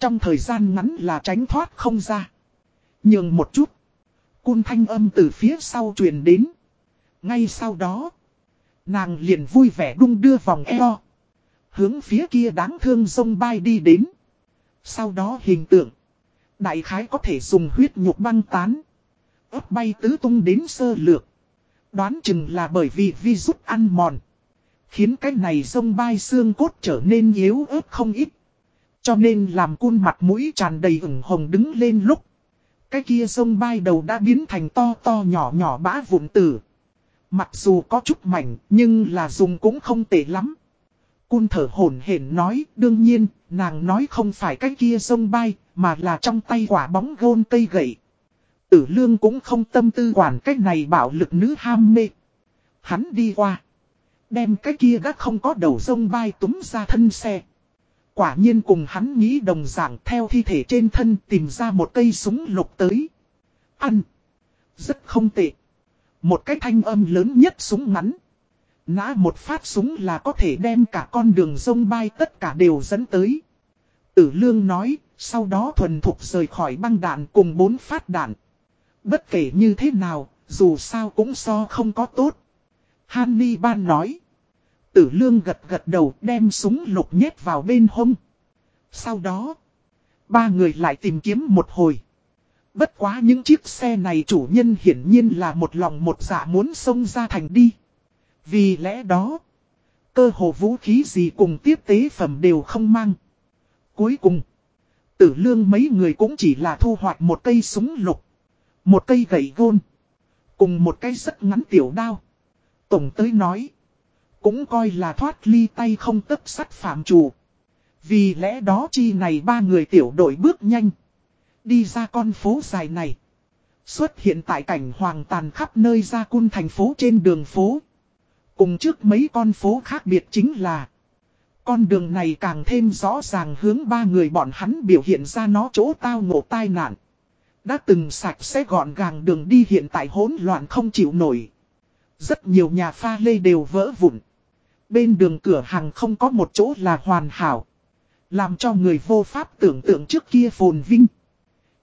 Trong thời gian ngắn là tránh thoát không ra. Nhường một chút. Cun thanh âm từ phía sau truyền đến. Ngay sau đó. Nàng liền vui vẻ đung đưa vòng eo. Hướng phía kia đáng thương sông bay đi đến. Sau đó hình tượng. Đại khái có thể dùng huyết nhục băng tán. ớt bay tứ tung đến sơ lược. Đoán chừng là bởi vì vi rút ăn mòn. Khiến cái này sông bay xương cốt trở nên yếu ớt không ít. Cho nên làm khuôn mặt mũi tràn đầy ửng hồng đứng lên lúc. Cái kia sông bay đầu đã biến thành to to nhỏ nhỏ bã vụn tử. Mặc dù có chút mảnh, nhưng là dùng cũng không tệ lắm. Cun thở hổn hển nói, đương nhiên, nàng nói không phải cái kia sông bay, mà là trong tay quả bóng gôn cây gậy. Tử lương cũng không tâm tư quản cái này bảo lực nữ ham mê. Hắn đi qua. Đem cái kia đã không có đầu sông bay túm ra thân xe. Quả nhiên cùng hắn nghĩ đồng dạng theo thi thể trên thân tìm ra một cây súng lục tới. Ăn. Rất không tệ. Một cái thanh âm lớn nhất súng ngắn ngã một phát súng là có thể đem cả con đường sông bay tất cả đều dẫn tới. Tử lương nói, sau đó thuần thục rời khỏi băng đạn cùng bốn phát đạn. Bất kể như thế nào, dù sao cũng so không có tốt. Hanni ban nói. Tử lương gật gật đầu đem súng lục nhét vào bên hông. Sau đó, ba người lại tìm kiếm một hồi. Bất quá những chiếc xe này chủ nhân hiển nhiên là một lòng một dạ muốn xông ra thành đi. Vì lẽ đó, cơ hồ vũ khí gì cùng tiếp tế phẩm đều không mang. Cuối cùng, tử lương mấy người cũng chỉ là thu hoạch một cây súng lục, một cây gậy gôn, cùng một cây rất ngắn tiểu đao. Tổng tới nói, cũng coi là thoát ly tay không tấp sắt phạm chủ. Vì lẽ đó chi này ba người tiểu đội bước nhanh. Đi ra con phố dài này. Xuất hiện tại cảnh hoàng tàn khắp nơi ra cun thành phố trên đường phố. Cùng trước mấy con phố khác biệt chính là. Con đường này càng thêm rõ ràng hướng ba người bọn hắn biểu hiện ra nó chỗ tao ngộ tai nạn. Đã từng sạch sẽ gọn gàng đường đi hiện tại hỗn loạn không chịu nổi. Rất nhiều nhà pha lê đều vỡ vụn. Bên đường cửa hàng không có một chỗ là hoàn hảo. Làm cho người vô pháp tưởng tượng trước kia phồn vinh.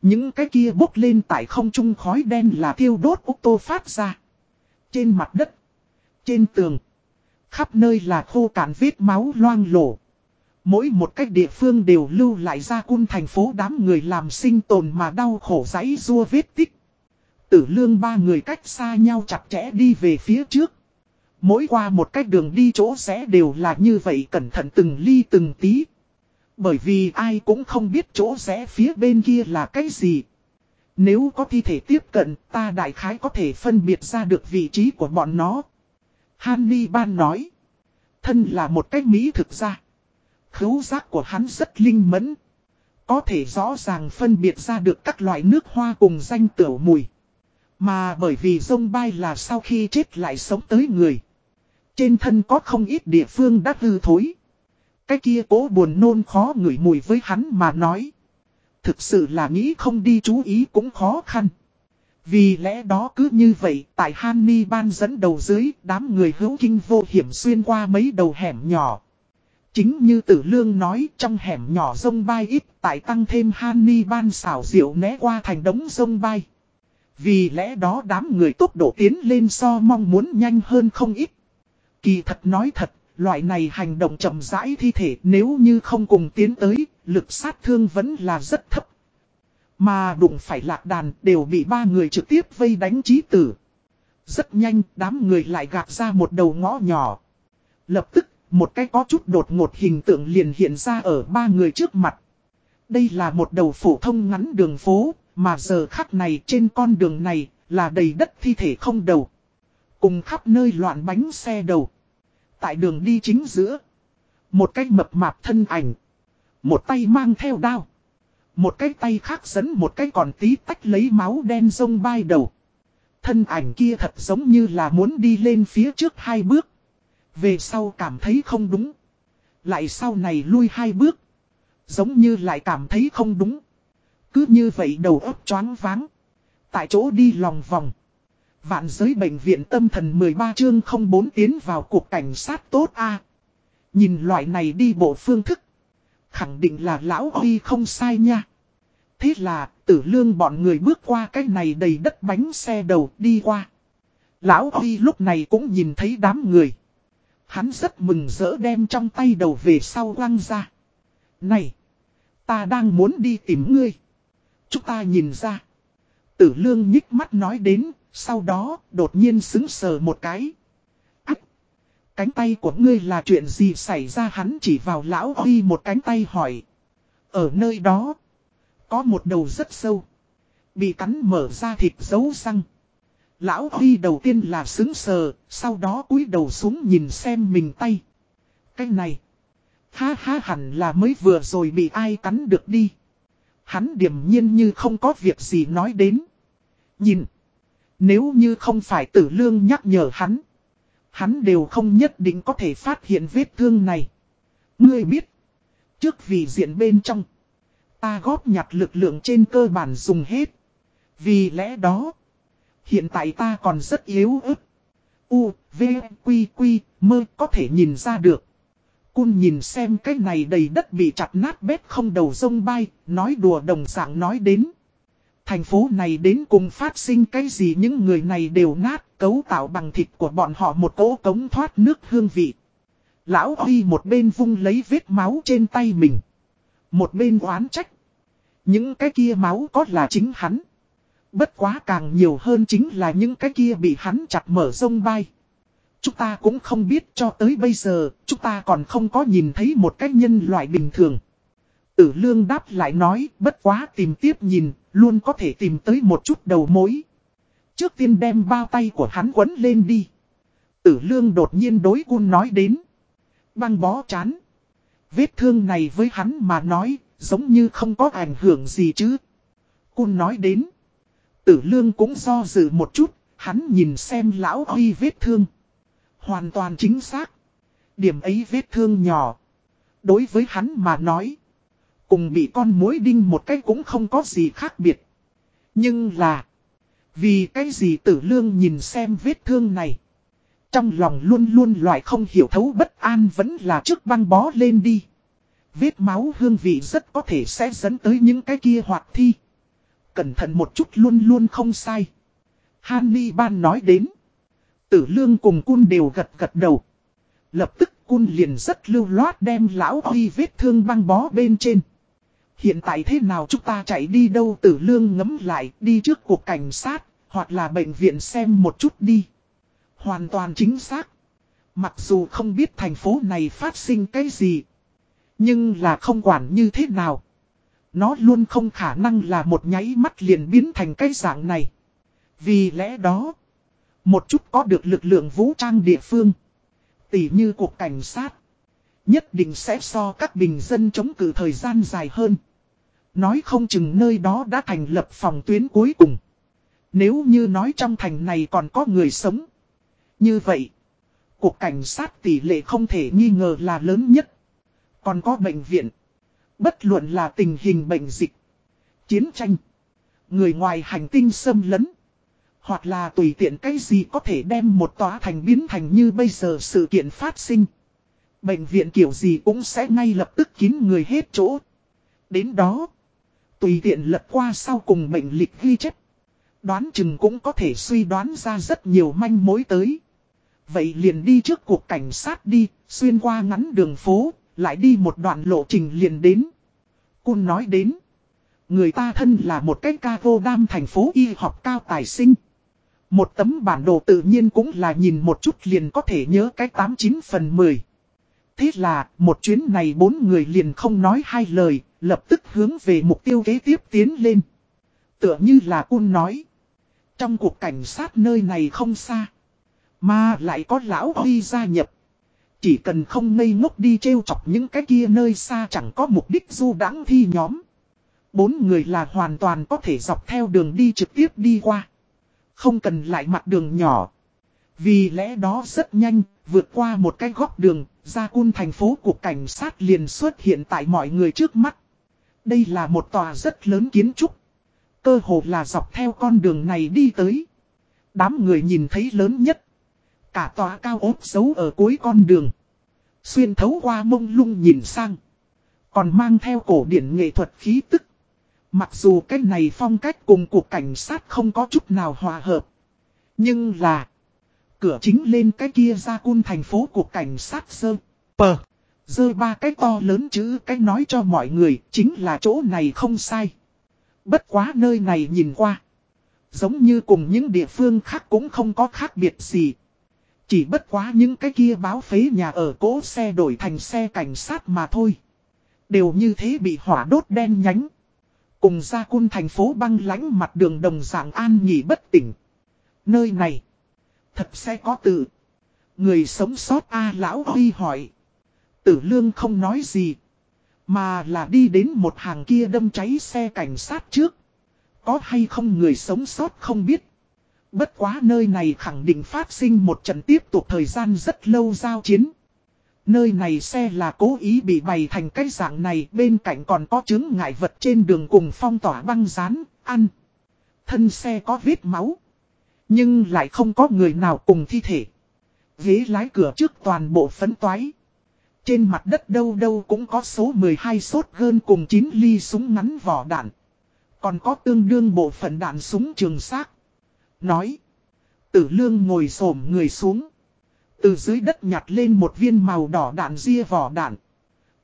Những cái kia bốc lên tại không trung khói đen là thiêu đốt ô tô phát ra. Trên mặt đất. Trên tường. Khắp nơi là khô cạn vết máu loang lổ. Mỗi một cách địa phương đều lưu lại ra cung thành phố đám người làm sinh tồn mà đau khổ giấy rua vết tích. Tử lương ba người cách xa nhau chặt chẽ đi về phía trước. Mỗi qua một cách đường đi chỗ rẽ đều là như vậy cẩn thận từng ly từng tí. Bởi vì ai cũng không biết chỗ rẽ phía bên kia là cái gì. Nếu có thi thể tiếp cận, ta đại khái có thể phân biệt ra được vị trí của bọn nó. Hanni Ban nói. Thân là một cái Mỹ thực ra. Khấu giác của hắn rất linh mẫn. Có thể rõ ràng phân biệt ra được các loại nước hoa cùng danh tửu mùi. Mà bởi vì dông bay là sau khi chết lại sống tới người. Trên thân có không ít địa phương đã hư thối. Cái kia cố buồn nôn khó ngửi mùi với hắn mà nói. Thực sự là nghĩ không đi chú ý cũng khó khăn. Vì lẽ đó cứ như vậy, tại Hanni ban dẫn đầu dưới, đám người hữu kinh vô hiểm xuyên qua mấy đầu hẻm nhỏ. Chính như tử lương nói trong hẻm nhỏ sông bay ít, tại tăng thêm Hanni ban xảo diệu né qua thành đống sông bay. Vì lẽ đó đám người tốc độ tiến lên so mong muốn nhanh hơn không ít. Kỳ thật nói thật, loại này hành động chậm rãi thi thể nếu như không cùng tiến tới, lực sát thương vẫn là rất thấp. Mà đụng phải lạc đàn đều bị ba người trực tiếp vây đánh trí tử. Rất nhanh, đám người lại gạt ra một đầu ngõ nhỏ. Lập tức, một cái có chút đột ngột hình tượng liền hiện ra ở ba người trước mặt. Đây là một đầu phổ thông ngắn đường phố, mà giờ khắc này trên con đường này là đầy đất thi thể không đầu. Cùng khắp nơi loạn bánh xe đầu. Tại đường đi chính giữa. Một cái mập mạp thân ảnh. Một tay mang theo đao. Một cái tay khác dẫn một cái còn tí tách lấy máu đen sông bay đầu. Thân ảnh kia thật giống như là muốn đi lên phía trước hai bước. Về sau cảm thấy không đúng. Lại sau này lui hai bước. Giống như lại cảm thấy không đúng. Cứ như vậy đầu óc choáng váng. Tại chỗ đi lòng vòng. Vạn giới bệnh viện tâm thần 13 chương 04 tiến vào cuộc cảnh sát tốt a Nhìn loại này đi bộ phương thức. Khẳng định là lão Huy không sai nha. Thế là tử lương bọn người bước qua cái này đầy đất bánh xe đầu đi qua. Lão Huy lúc này cũng nhìn thấy đám người. Hắn rất mừng rỡ đem trong tay đầu về sau quăng ra. Này! Ta đang muốn đi tìm ngươi. Chúng ta nhìn ra. Tử lương nhích mắt nói đến, sau đó đột nhiên xứng sờ một cái. Cánh tay của ngươi là chuyện gì xảy ra hắn chỉ vào lão Huy một cánh tay hỏi. Ở nơi đó, có một đầu rất sâu. Bị cắn mở ra thịt dấu răng. Lão Huy đầu tiên là xứng sờ, sau đó cúi đầu xuống nhìn xem mình tay. Cái này. Ha ha hẳn là mới vừa rồi bị ai cắn được đi. Hắn điềm nhiên như không có việc gì nói đến. Nhìn. Nếu như không phải tử lương nhắc nhở hắn. Hắn đều không nhất định có thể phát hiện vết thương này. Ngươi biết. Trước vì diện bên trong. Ta góp nhặt lực lượng trên cơ bản dùng hết. Vì lẽ đó. Hiện tại ta còn rất yếu ớt. U, V, Quy, Quy, mơ có thể nhìn ra được. Cun nhìn xem cái này đầy đất bị chặt nát bét không đầu sông bay, nói đùa đồng dạng nói đến. Thành phố này đến cùng phát sinh cái gì những người này đều nát, cấu tạo bằng thịt của bọn họ một cỗ cống thoát nước hương vị. Lão Huy một bên vung lấy vết máu trên tay mình. Một bên oán trách. Những cái kia máu có là chính hắn. Bất quá càng nhiều hơn chính là những cái kia bị hắn chặt mở sông bay. Chúng ta cũng không biết cho tới bây giờ, chúng ta còn không có nhìn thấy một cái nhân loại bình thường. Tử lương đáp lại nói, bất quá tìm tiếp nhìn, luôn có thể tìm tới một chút đầu mối. Trước tiên đem bao tay của hắn quấn lên đi. Tử lương đột nhiên đối cun nói đến. Băng bó chán. Vết thương này với hắn mà nói, giống như không có ảnh hưởng gì chứ. Cun nói đến. Tử lương cũng do dự một chút, hắn nhìn xem lão huy vết thương. Hoàn toàn chính xác. Điểm ấy vết thương nhỏ. Đối với hắn mà nói. Cùng bị con mối đinh một cái cũng không có gì khác biệt. Nhưng là. Vì cái gì tử lương nhìn xem vết thương này. Trong lòng luôn luôn loại không hiểu thấu bất an vẫn là trước băng bó lên đi. Vết máu hương vị rất có thể sẽ dẫn tới những cái kia hoạt thi. Cẩn thận một chút luôn luôn không sai. Hanni ban nói đến. Tử lương cùng cun đều gật gật đầu. Lập tức cun liền rất lưu loát đem lão huy vết thương băng bó bên trên. Hiện tại thế nào chúng ta chạy đi đâu tử lương ngấm lại đi trước cuộc cảnh sát, hoặc là bệnh viện xem một chút đi. Hoàn toàn chính xác. Mặc dù không biết thành phố này phát sinh cái gì. Nhưng là không quản như thế nào. Nó luôn không khả năng là một nháy mắt liền biến thành cái dạng này. Vì lẽ đó, một chút có được lực lượng vũ trang địa phương. Tỉ như cuộc cảnh sát. Nhất định sẽ so các bình dân chống cự thời gian dài hơn. Nói không chừng nơi đó đã thành lập phòng tuyến cuối cùng. Nếu như nói trong thành này còn có người sống. Như vậy, cuộc cảnh sát tỷ lệ không thể nghi ngờ là lớn nhất. Còn có bệnh viện. Bất luận là tình hình bệnh dịch, chiến tranh, người ngoài hành tinh xâm lấn. Hoặc là tùy tiện cái gì có thể đem một tòa thành biến thành như bây giờ sự kiện phát sinh. Bệnh viện kiểu gì cũng sẽ ngay lập tức kín người hết chỗ. Đến đó, tùy tiện lật qua sau cùng mệnh lịch ghi chép. Đoán chừng cũng có thể suy đoán ra rất nhiều manh mối tới. Vậy liền đi trước cuộc cảnh sát đi, xuyên qua ngắn đường phố, lại đi một đoạn lộ trình liền đến. Cun nói đến. Người ta thân là một cái ca vô đam thành phố y học cao tài sinh. Một tấm bản đồ tự nhiên cũng là nhìn một chút liền có thể nhớ cái 89 phần 10. Thế là, một chuyến này bốn người liền không nói hai lời, lập tức hướng về mục tiêu kế tiếp tiến lên. Tựa như là Cun nói. Trong cuộc cảnh sát nơi này không xa. Mà lại có lão Huy gia nhập. Chỉ cần không ngây ngốc đi trêu chọc những cái kia nơi xa chẳng có mục đích du đãng thi nhóm. Bốn người là hoàn toàn có thể dọc theo đường đi trực tiếp đi qua. Không cần lại mặt đường nhỏ. Vì lẽ đó rất nhanh, vượt qua một cái góc đường, Gia cun thành phố của cảnh sát liền xuất hiện tại mọi người trước mắt. Đây là một tòa rất lớn kiến trúc. Cơ hồ là dọc theo con đường này đi tới. Đám người nhìn thấy lớn nhất. Cả tòa cao ốp giấu ở cuối con đường. Xuyên thấu qua mông lung nhìn sang. Còn mang theo cổ điển nghệ thuật khí tức. Mặc dù cái này phong cách cùng cuộc cảnh sát không có chút nào hòa hợp. Nhưng là. Cửa chính lên cái kia ra cun thành phố cuộc cảnh sát sơ. Pờ. Dơ ba cái to lớn chữ cái nói cho mọi người, chính là chỗ này không sai. Bất quá nơi này nhìn qua. Giống như cùng những địa phương khác cũng không có khác biệt gì. Chỉ bất quá những cái kia báo phế nhà ở cố xe đổi thành xe cảnh sát mà thôi. Đều như thế bị hỏa đốt đen nhánh. Cùng ra cun thành phố băng lánh mặt đường đồng dạng an nghỉ bất tỉnh. Nơi này. Thật sẽ có tự. Người sống sót A Lão Huy hỏi. Tử lương không nói gì. Mà là đi đến một hàng kia đâm cháy xe cảnh sát trước. Có hay không người sống sót không biết. Bất quá nơi này khẳng định phát sinh một trận tiếp tục thời gian rất lâu giao chiến. Nơi này xe là cố ý bị bày thành cái dạng này bên cạnh còn có chứng ngại vật trên đường cùng phong tỏa băng rán, ăn. Thân xe có vết máu. Nhưng lại không có người nào cùng thi thể. Ghế lái cửa trước toàn bộ phấn toái. Trên mặt đất đâu đâu cũng có số 12 sốt gơn cùng 9 ly súng ngắn vỏ đạn. Còn có tương đương bộ phận đạn súng trường xác. Nói. Tử lương ngồi xổm người xuống. Từ dưới đất nhặt lên một viên màu đỏ đạn ria vỏ đạn.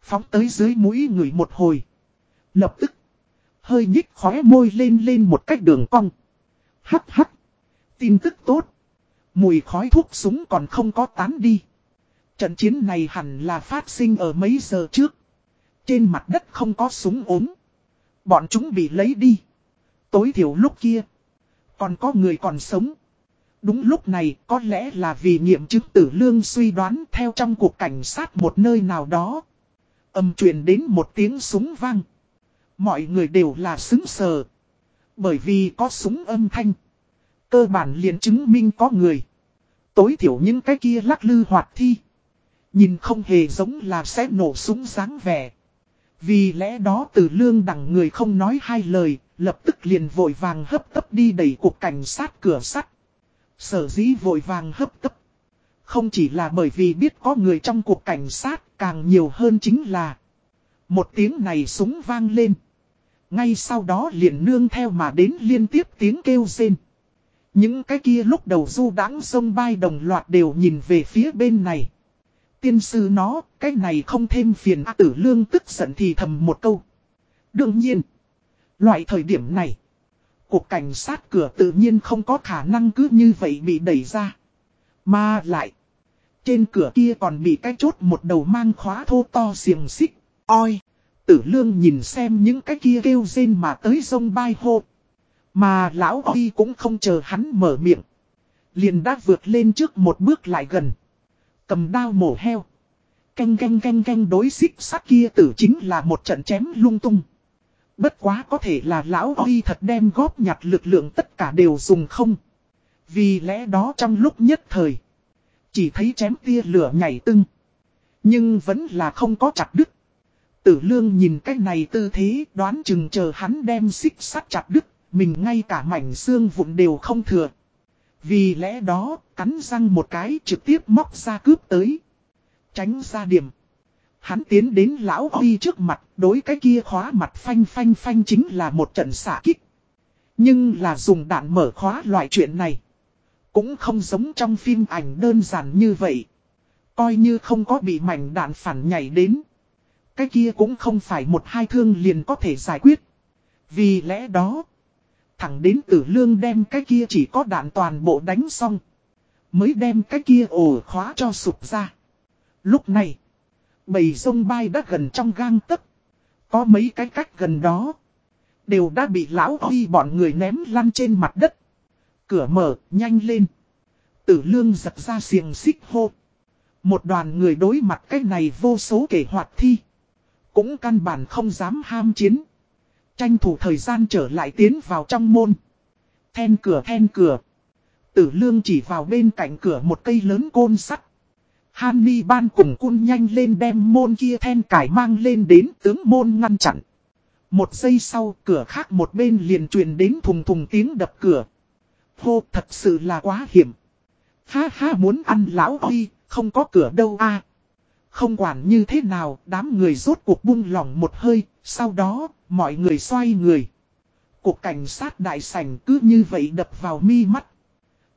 Phóng tới dưới mũi người một hồi. Lập tức. Hơi nhích khóe môi lên lên một cách đường cong. hắt hắt. Tin tức tốt. Mùi khói thuốc súng còn không có tán đi. Trận chiến này hẳn là phát sinh ở mấy giờ trước. Trên mặt đất không có súng ốm. Bọn chúng bị lấy đi. Tối thiểu lúc kia. Còn có người còn sống. Đúng lúc này, có lẽ là vì nghiệm chứng tử lương suy đoán theo trong cuộc cảnh sát một nơi nào đó. Âm truyền đến một tiếng súng vang. Mọi người đều là xứng sờ. Bởi vì có súng âm thanh. Cơ bản liền chứng minh có người. Tối thiểu những cái kia lắc lư hoạt thi. Nhìn không hề giống là sẽ nổ súng dáng vẻ. Vì lẽ đó từ lương đẳng người không nói hai lời, lập tức liền vội vàng hấp tấp đi đẩy cuộc cảnh sát cửa sắt. Sở dĩ vội vàng hấp tấp. Không chỉ là bởi vì biết có người trong cuộc cảnh sát, càng nhiều hơn chính là Một tiếng này súng vang lên. Ngay sau đó liền nương theo mà đến liên tiếp tiếng kêu rên. Những cái kia lúc đầu du đãng sông bay đồng loạt đều nhìn về phía bên này. Tiên sư nó, cái này không thêm phiền A tử lương tức giận thì thầm một câu. Đương nhiên, loại thời điểm này, cuộc cảnh sát cửa tự nhiên không có khả năng cứ như vậy bị đẩy ra. Mà lại, trên cửa kia còn bị cái chốt một đầu mang khóa thô to xiềng xích, oi. Tử lương nhìn xem những cái kia kêu rên mà tới sông bay hô. Mà lão Huy cũng không chờ hắn mở miệng. Liền đã vượt lên trước một bước lại gần. Cầm đao mổ heo. Canh canh canh canh đối xích sắt kia tử chính là một trận chém lung tung. Bất quá có thể là lão Huy thật đem góp nhặt lực lượng tất cả đều dùng không. Vì lẽ đó trong lúc nhất thời. Chỉ thấy chém tia lửa nhảy tưng. Nhưng vẫn là không có chặt đứt. Tử lương nhìn cái này tư thế, đoán chừng chờ hắn đem xích sắt chặt đứt. Mình ngay cả mảnh xương vụn đều không thừa. Vì lẽ đó, cắn răng một cái trực tiếp móc ra cướp tới. Tránh ra điểm. Hắn tiến đến lão Huy trước mặt, đối cái kia khóa mặt phanh phanh phanh chính là một trận xả kích. Nhưng là dùng đạn mở khóa loại chuyện này. Cũng không giống trong phim ảnh đơn giản như vậy. Coi như không có bị mảnh đạn phản nhảy đến. Cái kia cũng không phải một hai thương liền có thể giải quyết. Vì lẽ đó, thẳng đến tử lương đem cái kia chỉ có đạn toàn bộ đánh xong. Mới đem cái kia ổ khóa cho sụp ra. Lúc này, bầy sông bay đã gần trong gang tấc. Có mấy cái cách gần đó. Đều đã bị lão huy bọn người ném lăn trên mặt đất. Cửa mở, nhanh lên. Tử lương giật ra xiềng xích hô. Một đoàn người đối mặt cái này vô số kể hoạt thi. Cũng căn bản không dám ham chiến. Tranh thủ thời gian trở lại tiến vào trong môn. Then cửa then cửa. Tử lương chỉ vào bên cạnh cửa một cây lớn côn sắt. Hanni ban cùng cun nhanh lên đem môn kia then cải mang lên đến tướng môn ngăn chặn. Một giây sau cửa khác một bên liền truyền đến thùng thùng tiếng đập cửa. Hô thật sự là quá hiểm. Ha ha muốn ăn lão huy, không có cửa đâu a không quản như thế nào, đám người rốt cuộc buông lỏng một hơi, sau đó, mọi người xoay người. cuộc cảnh sát đại sảnh cứ như vậy đập vào mi mắt.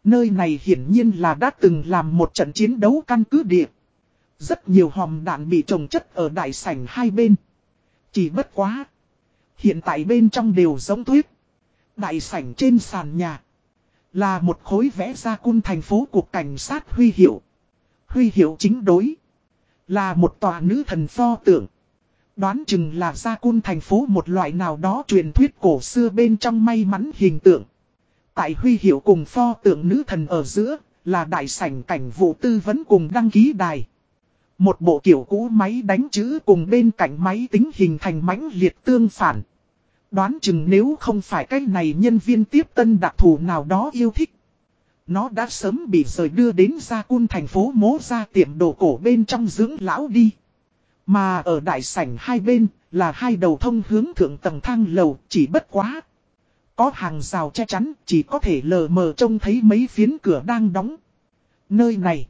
Nơi này hiển nhiên là đã từng làm một trận chiến đấu căn cứ địa. Rất nhiều hòm đạn bị trồng chất ở đại sảnh hai bên. Chỉ bất quá. Hiện tại bên trong đều giống tuyết. Đại sảnh trên sàn nhà. Là một khối vẽ ra cung thành phố của cảnh sát huy hiệu. Huy hiệu chính đối. Là một tòa nữ thần pho tượng. Đoán chừng là gia cun thành phố một loại nào đó truyền thuyết cổ xưa bên trong may mắn hình tượng. Tại huy hiệu cùng pho tượng nữ thần ở giữa, là đại sảnh cảnh vụ tư vấn cùng đăng ký đài. Một bộ kiểu cũ máy đánh chữ cùng bên cạnh máy tính hình thành mãnh liệt tương phản. Đoán chừng nếu không phải cái này nhân viên tiếp tân đặc thù nào đó yêu thích. Nó đã sớm bị rời đưa đến ra cun thành phố mố ra tiệm đồ cổ bên trong dưỡng lão đi. Mà ở đại sảnh hai bên là hai đầu thông hướng thượng tầng thang lầu chỉ bất quá. Có hàng rào che chắn chỉ có thể lờ mờ trông thấy mấy phiến cửa đang đóng. Nơi này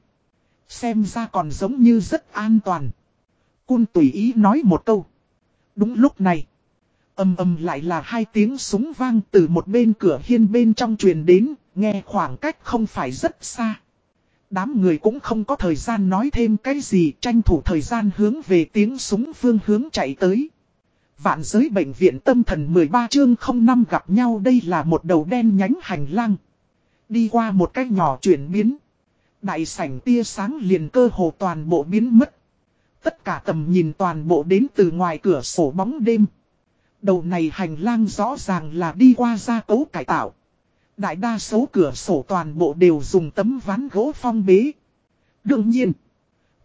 xem ra còn giống như rất an toàn. Cun tùy ý nói một câu. Đúng lúc này. Âm âm lại là hai tiếng súng vang từ một bên cửa hiên bên trong truyền đến, nghe khoảng cách không phải rất xa. Đám người cũng không có thời gian nói thêm cái gì, tranh thủ thời gian hướng về tiếng súng phương hướng chạy tới. Vạn giới bệnh viện tâm thần 13 chương 05 gặp nhau, đây là một đầu đen nhánh hành lang. Đi qua một cách nhỏ chuyển biến. Đại sảnh tia sáng liền cơ hồ toàn bộ biến mất. Tất cả tầm nhìn toàn bộ đến từ ngoài cửa sổ bóng đêm. Đầu này hành lang rõ ràng là đi qua gia cấu cải tạo. Đại đa số cửa sổ toàn bộ đều dùng tấm ván gỗ phong bế. Đương nhiên,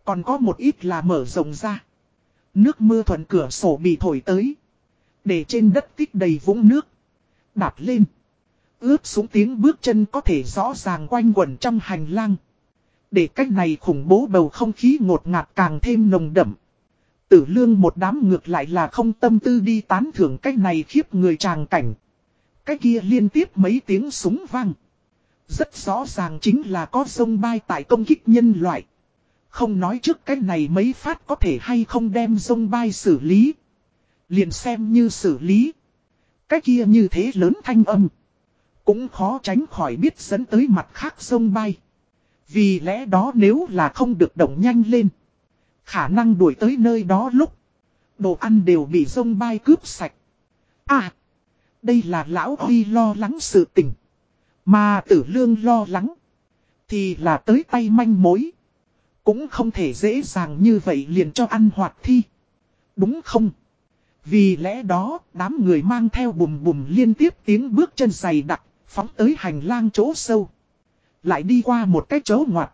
còn có một ít là mở rộng ra. Nước mưa thuận cửa sổ bị thổi tới. Để trên đất tích đầy vũng nước. Đạp lên. Ướp xuống tiếng bước chân có thể rõ ràng quanh quẩn trong hành lang. Để cách này khủng bố bầu không khí ngột ngạt càng thêm nồng đậm. Tử lương một đám ngược lại là không tâm tư đi tán thưởng cách này khiếp người tràng cảnh. Cái kia liên tiếp mấy tiếng súng vang. Rất rõ ràng chính là có sông bay tại công kích nhân loại. Không nói trước cái này mấy phát có thể hay không đem sông bay xử lý. Liền xem như xử lý. Cái kia như thế lớn thanh âm. Cũng khó tránh khỏi biết dẫn tới mặt khác sông bay. Vì lẽ đó nếu là không được động nhanh lên. Khả năng đuổi tới nơi đó lúc. Đồ ăn đều bị sông bay cướp sạch. À. Đây là lão Huy lo lắng sự tình. Mà tử lương lo lắng. Thì là tới tay manh mối. Cũng không thể dễ dàng như vậy liền cho ăn hoạt thi. Đúng không? Vì lẽ đó, đám người mang theo bùm bùm liên tiếp tiếng bước chân dày đặc, phóng tới hành lang chỗ sâu. Lại đi qua một cái chỗ ngoặt.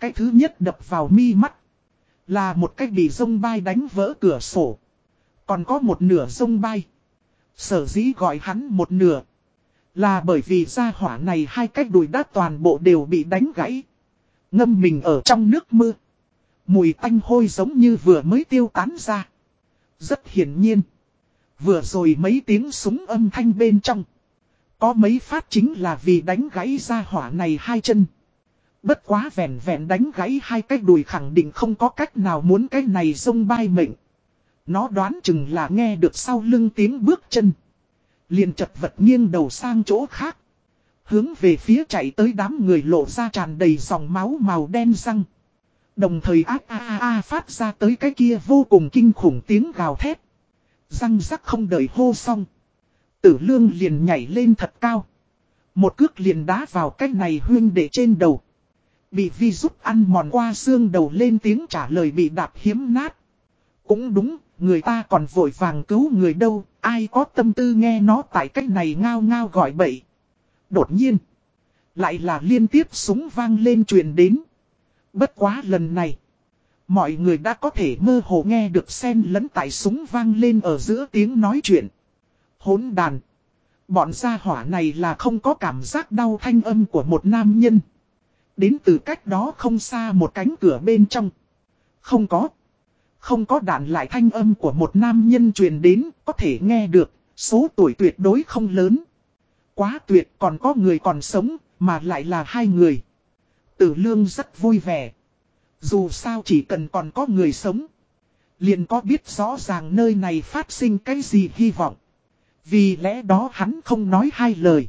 Cái thứ nhất đập vào mi mắt. Là một cái bị sông bay đánh vỡ cửa sổ. Còn có một nửa sông bay. Sở dĩ gọi hắn một nửa. Là bởi vì gia hỏa này hai cách đùi đá toàn bộ đều bị đánh gãy. Ngâm mình ở trong nước mưa. Mùi tanh hôi giống như vừa mới tiêu tán ra. Rất hiển nhiên. Vừa rồi mấy tiếng súng âm thanh bên trong. Có mấy phát chính là vì đánh gãy ra hỏa này hai chân. Bất quá vẹn vẹn đánh gãy hai cái đùi khẳng định không có cách nào muốn cái này sông bay mệnh. Nó đoán chừng là nghe được sau lưng tiếng bước chân. liền chật vật nghiêng đầu sang chỗ khác. Hướng về phía chạy tới đám người lộ ra tràn đầy dòng máu màu đen răng. Đồng thời ác a a a phát ra tới cái kia vô cùng kinh khủng tiếng gào thét. Răng rắc không đợi hô xong. Tử lương liền nhảy lên thật cao. Một cước liền đá vào cái này huyên để trên đầu. Bị vi rút ăn mòn qua xương đầu lên tiếng trả lời bị đạp hiếm nát. Cũng đúng, người ta còn vội vàng cứu người đâu, ai có tâm tư nghe nó tại cách này ngao ngao gọi bậy. Đột nhiên, lại là liên tiếp súng vang lên truyền đến. Bất quá lần này, mọi người đã có thể mơ hồ nghe được sen lẫn tại súng vang lên ở giữa tiếng nói chuyện. Hốn đàn. Bọn gia hỏa này là không có cảm giác đau thanh âm của một nam nhân. Đến từ cách đó không xa một cánh cửa bên trong. Không có. Không có đạn lại thanh âm của một nam nhân truyền đến, có thể nghe được, số tuổi tuyệt đối không lớn. Quá tuyệt còn có người còn sống, mà lại là hai người. Tử lương rất vui vẻ. Dù sao chỉ cần còn có người sống. Liền có biết rõ ràng nơi này phát sinh cái gì hy vọng. Vì lẽ đó hắn không nói hai lời.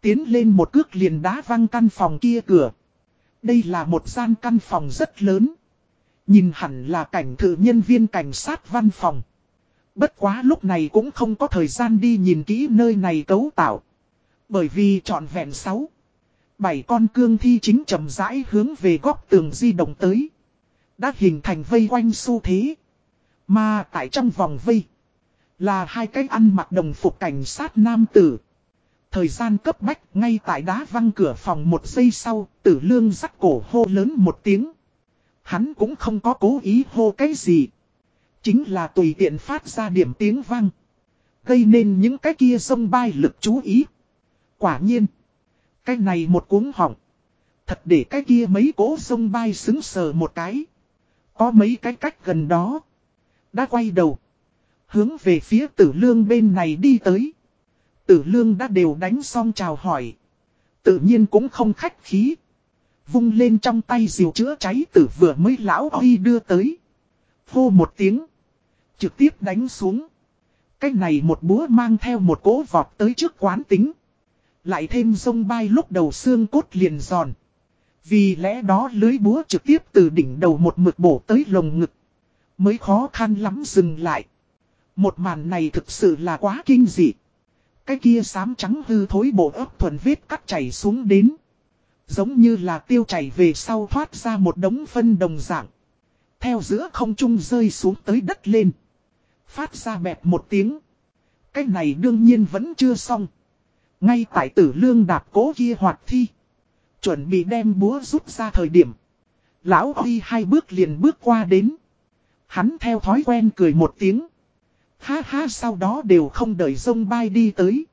Tiến lên một cước liền đá văng căn phòng kia cửa. Đây là một gian căn phòng rất lớn. Nhìn hẳn là cảnh thự nhân viên cảnh sát văn phòng. Bất quá lúc này cũng không có thời gian đi nhìn kỹ nơi này cấu tạo. Bởi vì trọn vẹn 6. Bảy con cương thi chính chậm rãi hướng về góc tường di động tới. Đã hình thành vây quanh xu thế. Mà tại trong vòng vây. Là hai cái ăn mặc đồng phục cảnh sát nam tử. Thời gian cấp bách ngay tại đá văng cửa phòng một giây sau, tử lương rắc cổ hô lớn một tiếng. Hắn cũng không có cố ý hô cái gì. Chính là tùy tiện phát ra điểm tiếng vang. Gây nên những cái kia sông bay lực chú ý. Quả nhiên. Cái này một cuốn hỏng, Thật để cái kia mấy cố sông bay xứng sờ một cái. Có mấy cái cách gần đó. Đã quay đầu. Hướng về phía tử lương bên này đi tới. Tử lương đã đều đánh xong chào hỏi. Tự nhiên cũng không khách khí. Vung lên trong tay diều chữa cháy tử vừa mới lão oi đưa tới. Hô một tiếng. Trực tiếp đánh xuống. Cái này một búa mang theo một cỗ vọt tới trước quán tính. Lại thêm sông bay lúc đầu xương cốt liền giòn. Vì lẽ đó lưới búa trực tiếp từ đỉnh đầu một mực bổ tới lồng ngực. Mới khó khăn lắm dừng lại. Một màn này thực sự là quá kinh dị. Cái kia xám trắng hư thối bộ ấp thuần vết cắt chảy xuống đến. Giống như là tiêu chảy về sau thoát ra một đống phân đồng dạng. Theo giữa không trung rơi xuống tới đất lên. Phát ra bẹp một tiếng. Cái này đương nhiên vẫn chưa xong. Ngay tại tử lương đạp cố kia hoạt thi. Chuẩn bị đem búa rút ra thời điểm. Lão Huy hai bước liền bước qua đến. Hắn theo thói quen cười một tiếng. Ha ha, sau đó đều không đợi sông bay đi tới.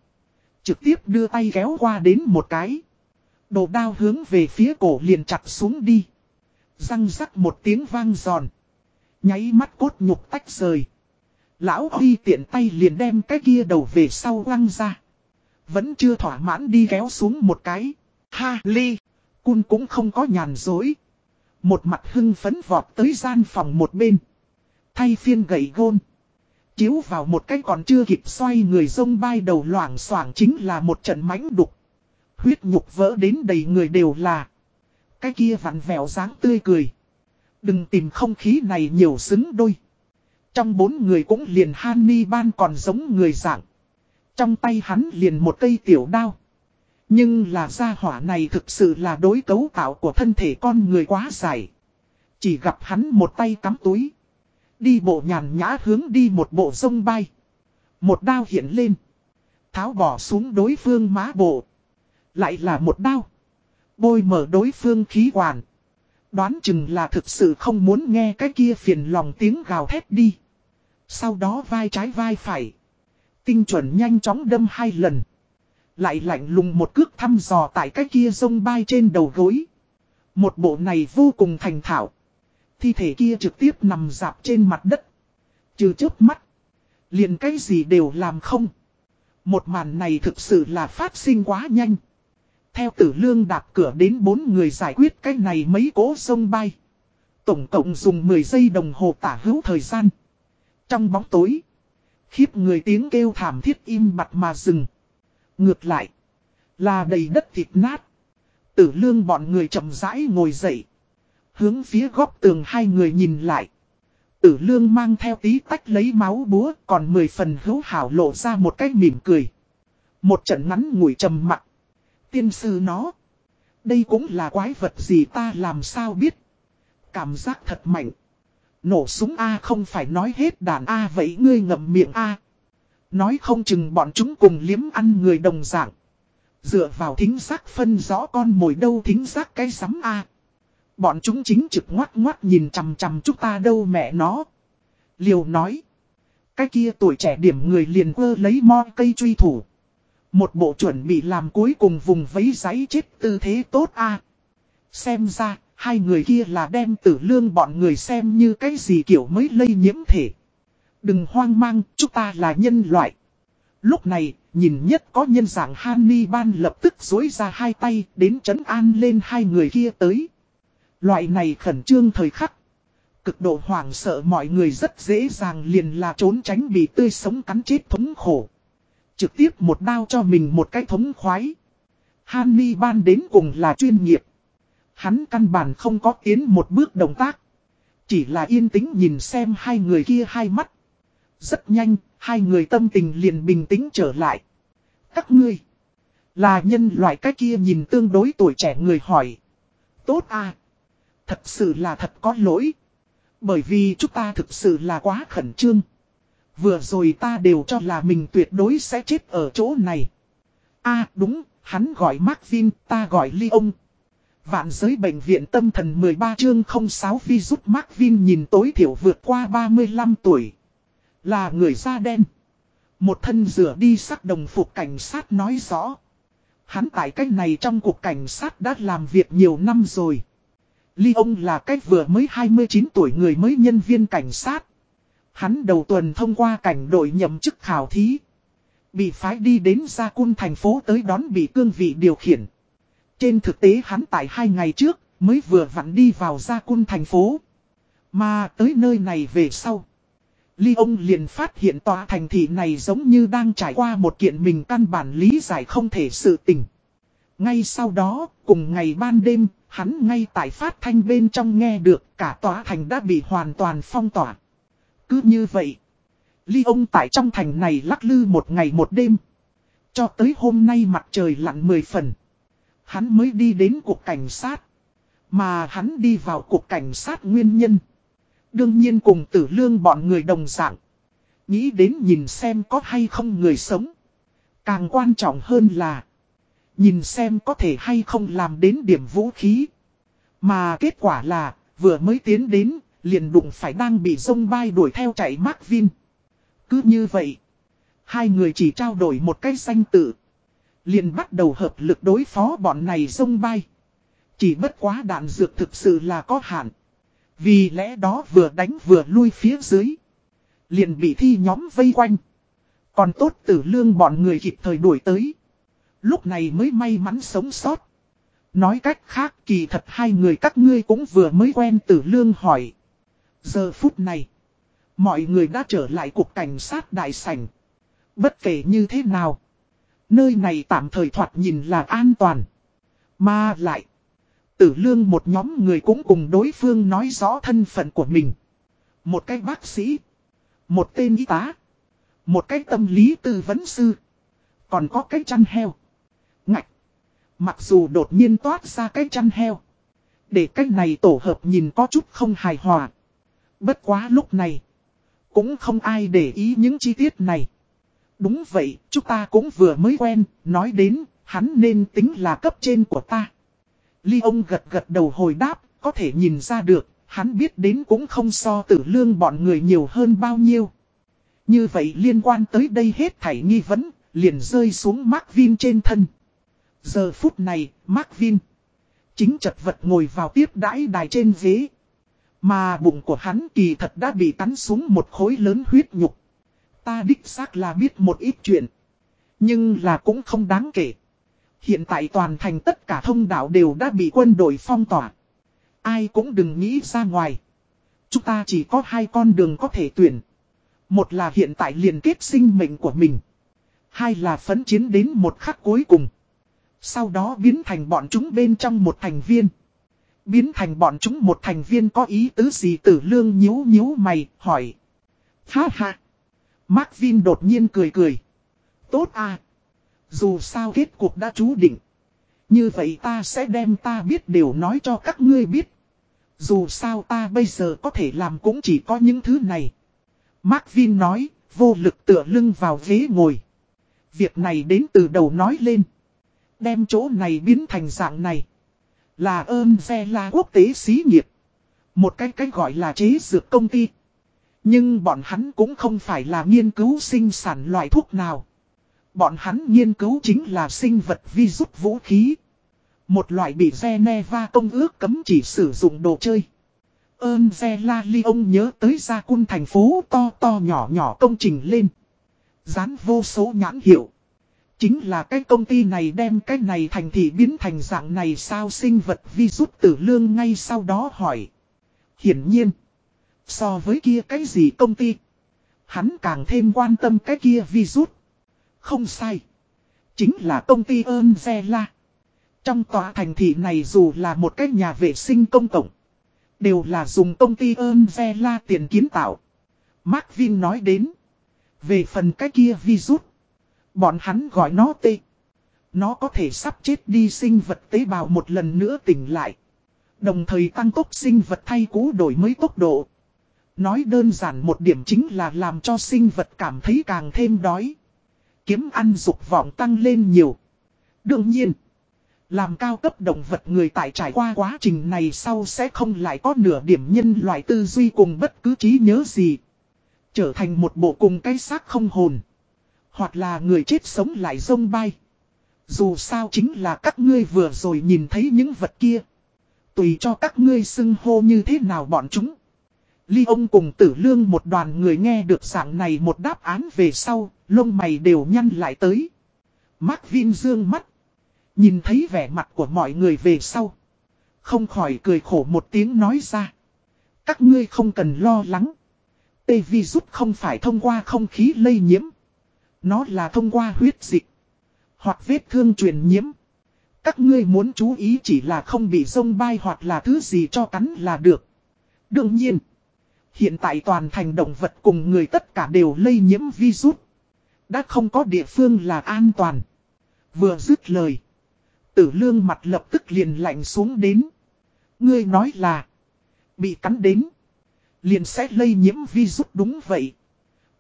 Trực tiếp đưa tay kéo qua đến một cái. Đồ đao hướng về phía cổ liền chặt xuống đi. Răng rắc một tiếng vang giòn. Nháy mắt cốt nhục tách rời. Lão Huy tiện tay liền đem cái kia đầu về sau lăng ra. Vẫn chưa thỏa mãn đi kéo xuống một cái. Ha ly. Cun cũng không có nhàn dối. Một mặt hưng phấn vọt tới gian phòng một bên. Thay phiên gậy gôn. Chiếu vào một cái còn chưa kịp xoay người rông bay đầu loảng xoảng chính là một trận mãnh đục. Huyết nhục vỡ đến đầy người đều là. Cái kia vặn vẹo dáng tươi cười. Đừng tìm không khí này nhiều xứng đôi. Trong bốn người cũng liền Hany Ban còn giống người dạng. Trong tay hắn liền một cây tiểu đao. Nhưng là gia hỏa này thực sự là đối cấu tạo của thân thể con người quá dài. Chỉ gặp hắn một tay cắm túi. Đi bộ nhàn nhã hướng đi một bộ sông bay. Một đao hiện lên. Tháo bỏ xuống đối phương má bộ. Lại là một đao. Bôi mở đối phương khí quản. Đoán chừng là thực sự không muốn nghe cái kia phiền lòng tiếng gào thét đi. Sau đó vai trái vai phải. Tinh chuẩn nhanh chóng đâm hai lần. Lại lạnh lùng một cước thăm dò tại cái kia sông bay trên đầu gối. Một bộ này vô cùng thành thạo. Thi thể kia trực tiếp nằm dạp trên mặt đất. Trừ chớp mắt. Liền cái gì đều làm không. Một màn này thực sự là phát sinh quá nhanh. Theo tử lương đạp cửa đến bốn người giải quyết cái này mấy cố sông bay. Tổng cộng dùng 10 giây đồng hồ tả hữu thời gian. Trong bóng tối. Khiếp người tiếng kêu thảm thiết im mặt mà dừng. Ngược lại. Là đầy đất thịt nát. Tử lương bọn người chậm rãi ngồi dậy. Hướng phía góc tường hai người nhìn lại. Tử lương mang theo tí tách lấy máu búa, còn mười phần hữu hảo lộ ra một cái mỉm cười. Một trận ngắn ngủi trầm mặc. Tiên sư nó. Đây cũng là quái vật gì ta làm sao biết. Cảm giác thật mạnh. Nổ súng A không phải nói hết đàn A vậy ngươi ngậm miệng A. Nói không chừng bọn chúng cùng liếm ăn người đồng dạng. Dựa vào thính giác phân rõ con mồi đâu thính giác cái sắm A. Bọn chúng chính trực ngoát ngoát nhìn chằm chằm chúng ta đâu mẹ nó. Liều nói. Cái kia tuổi trẻ điểm người liền quơ lấy mo cây truy thủ. Một bộ chuẩn bị làm cuối cùng vùng vấy giấy chết tư thế tốt a Xem ra, hai người kia là đem tử lương bọn người xem như cái gì kiểu mới lây nhiễm thể. Đừng hoang mang, chúng ta là nhân loại. Lúc này, nhìn nhất có nhân dạng Hannibal lập tức dối ra hai tay đến chấn an lên hai người kia tới. Loại này khẩn trương thời khắc. Cực độ hoảng sợ mọi người rất dễ dàng liền là trốn tránh bị tươi sống cắn chết thống khổ. Trực tiếp một đao cho mình một cái thống khoái. Hanni Ban đến cùng là chuyên nghiệp. Hắn căn bản không có tiến một bước động tác. Chỉ là yên tĩnh nhìn xem hai người kia hai mắt. Rất nhanh, hai người tâm tình liền bình tĩnh trở lại. Các ngươi, là nhân loại cái kia nhìn tương đối tuổi trẻ người hỏi. Tốt à, thật sự là thật có lỗi. Bởi vì chúng ta thực sự là quá khẩn trương. Vừa rồi ta đều cho là mình tuyệt đối sẽ chết ở chỗ này. a đúng, hắn gọi Mark Vin, ta gọi Ly ông. Vạn giới bệnh viện tâm thần 13 chương 06 vi rút Mark Vin nhìn tối thiểu vượt qua 35 tuổi. Là người da đen. Một thân rửa đi sắc đồng phục cảnh sát nói rõ. Hắn tại cách này trong cuộc cảnh sát đã làm việc nhiều năm rồi. Ly ông là cách vừa mới 29 tuổi người mới nhân viên cảnh sát. Hắn đầu tuần thông qua cảnh đội nhậm chức khảo thí. Bị phái đi đến Gia Cun thành phố tới đón bị cương vị điều khiển. Trên thực tế hắn tại hai ngày trước mới vừa vặn đi vào Gia Cun thành phố. Mà tới nơi này về sau. Ly ông liền phát hiện tòa thành thị này giống như đang trải qua một kiện mình căn bản lý giải không thể sự tình. Ngay sau đó, cùng ngày ban đêm, hắn ngay tại phát thanh bên trong nghe được cả tòa thành đã bị hoàn toàn phong tỏa. Cứ như vậy, Ly ông tại trong thành này lắc lư một ngày một đêm. Cho tới hôm nay mặt trời lặn mười phần. Hắn mới đi đến cục cảnh sát. Mà hắn đi vào cục cảnh sát nguyên nhân. Đương nhiên cùng tử lương bọn người đồng dạng. Nghĩ đến nhìn xem có hay không người sống. Càng quan trọng hơn là. Nhìn xem có thể hay không làm đến điểm vũ khí. Mà kết quả là vừa mới tiến đến liền đụng phải đang bị sông bay đuổi theo chạy Mark Vin. Cứ như vậy. Hai người chỉ trao đổi một cái danh tự. Liền bắt đầu hợp lực đối phó bọn này sông bay. Chỉ bất quá đạn dược thực sự là có hạn. Vì lẽ đó vừa đánh vừa lui phía dưới. Liền bị thi nhóm vây quanh. Còn tốt tử lương bọn người kịp thời đuổi tới. Lúc này mới may mắn sống sót. Nói cách khác kỳ thật hai người các ngươi cũng vừa mới quen tử lương hỏi. Giờ phút này. Mọi người đã trở lại cục cảnh sát đại sảnh. Bất kể như thế nào. Nơi này tạm thời thoạt nhìn là an toàn. Mà lại. Tử lương một nhóm người cũng cùng đối phương nói rõ thân phận của mình. Một cái bác sĩ. Một tên y tá. Một cái tâm lý tư vấn sư. Còn có cái chăn heo. Ngạch. Mặc dù đột nhiên toát ra cái chăn heo. Để cái này tổ hợp nhìn có chút không hài hòa. Bất quá lúc này. Cũng không ai để ý những chi tiết này. Đúng vậy, chúng ta cũng vừa mới quen, nói đến, hắn nên tính là cấp trên của ta. Ly ông gật gật đầu hồi đáp, có thể nhìn ra được, hắn biết đến cũng không so tử lương bọn người nhiều hơn bao nhiêu. Như vậy liên quan tới đây hết thảy nghi vấn, liền rơi xuống Mark Vin trên thân. Giờ phút này, Mark Vin chính chật vật ngồi vào tiếp đãi đài trên ghế. Mà bụng của hắn kỳ thật đã bị cắn xuống một khối lớn huyết nhục. Ta đích xác là biết một ít chuyện. Nhưng là cũng không đáng kể. Hiện tại toàn thành tất cả thông đạo đều đã bị quân đội phong tỏa. Ai cũng đừng nghĩ ra ngoài. Chúng ta chỉ có hai con đường có thể tuyển. Một là hiện tại liền kết sinh mệnh của mình. Hai là phấn chiến đến một khắc cuối cùng. Sau đó biến thành bọn chúng bên trong một thành viên. Biến thành bọn chúng một thành viên có ý tứ gì tử lương nhíu nhíu mày, hỏi. Ha ha. Mark Vin đột nhiên cười cười. Tốt à. Dù sao kết cuộc đã chú định. Như vậy ta sẽ đem ta biết đều nói cho các ngươi biết. Dù sao ta bây giờ có thể làm cũng chỉ có những thứ này. Mark Vin nói, vô lực tựa lưng vào ghế ngồi. Việc này đến từ đầu nói lên. Đem chỗ này biến thành dạng này. Là ơn xe là quốc tế xí nghiệp. Một cái cách gọi là chế dược công ty. Nhưng bọn hắn cũng không phải là nghiên cứu sinh sản loại thuốc nào. Bọn hắn nghiên cứu chính là sinh vật vi rút vũ khí. Một loại bị Geneva công ước cấm chỉ sử dụng đồ chơi. Ơn La ông nhớ tới gia quân thành phố to to nhỏ nhỏ công trình lên. Dán vô số nhãn hiệu. Chính là cái công ty này đem cái này thành thị biến thành dạng này sao sinh vật vi rút tử lương ngay sau đó hỏi. Hiển nhiên. So với kia cái gì công ty. Hắn càng thêm quan tâm cái kia vi rút. Không sai. Chính là công ty ơn La. Trong tòa thành thị này dù là một cái nhà vệ sinh công cộng. Đều là dùng công ty ơn La tiền kiến tạo. Mark Vin nói đến. Về phần cái kia vi rút Bọn hắn gọi nó tê. Nó có thể sắp chết đi sinh vật tế bào một lần nữa tỉnh lại. Đồng thời tăng tốc sinh vật thay cú đổi mới tốc độ. Nói đơn giản một điểm chính là làm cho sinh vật cảm thấy càng thêm đói. Kiếm ăn dục vọng tăng lên nhiều. Đương nhiên. Làm cao cấp động vật người tại trải qua quá trình này sau sẽ không lại có nửa điểm nhân loại tư duy cùng bất cứ trí nhớ gì. Trở thành một bộ cùng cái xác không hồn. Hoặc là người chết sống lại rông bay. Dù sao chính là các ngươi vừa rồi nhìn thấy những vật kia. Tùy cho các ngươi xưng hô như thế nào bọn chúng. Ly ông cùng tử lương một đoàn người nghe được dạng này một đáp án về sau, lông mày đều nhăn lại tới. Mark Vin dương mắt. Nhìn thấy vẻ mặt của mọi người về sau. Không khỏi cười khổ một tiếng nói ra. Các ngươi không cần lo lắng. Tê virus không phải thông qua không khí lây nhiễm. Nó là thông qua huyết dịch. Hoặc vết thương truyền nhiễm. Các ngươi muốn chú ý chỉ là không bị sông bay hoặc là thứ gì cho cắn là được. Đương nhiên. Hiện tại toàn thành động vật cùng người tất cả đều lây nhiễm virus. Đã không có địa phương là an toàn. Vừa dứt lời. Tử lương mặt lập tức liền lạnh xuống đến. Ngươi nói là. Bị cắn đến. Liền sẽ lây nhiễm virus đúng vậy.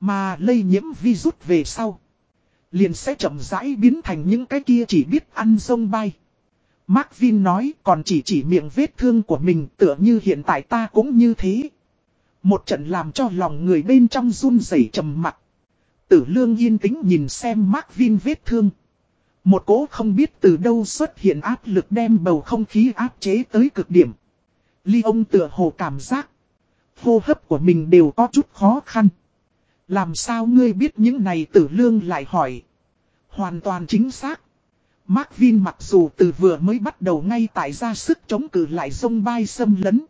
Mà lây nhiễm virus về sau. Liền sẽ chậm rãi biến thành những cái kia chỉ biết ăn sông bay. Mark Vin nói còn chỉ chỉ miệng vết thương của mình tựa như hiện tại ta cũng như thế. Một trận làm cho lòng người bên trong run rẩy trầm mặt. Tử lương yên tĩnh nhìn xem Mark Vin vết thương. Một cố không biết từ đâu xuất hiện áp lực đem bầu không khí áp chế tới cực điểm. Ly ông tựa hồ cảm giác. Hô hấp của mình đều có chút khó khăn. Làm sao ngươi biết những này tử lương lại hỏi. Hoàn toàn chính xác. Mark Vin mặc dù từ vừa mới bắt đầu ngay tại ra sức chống cự lại sông bay xâm lấn.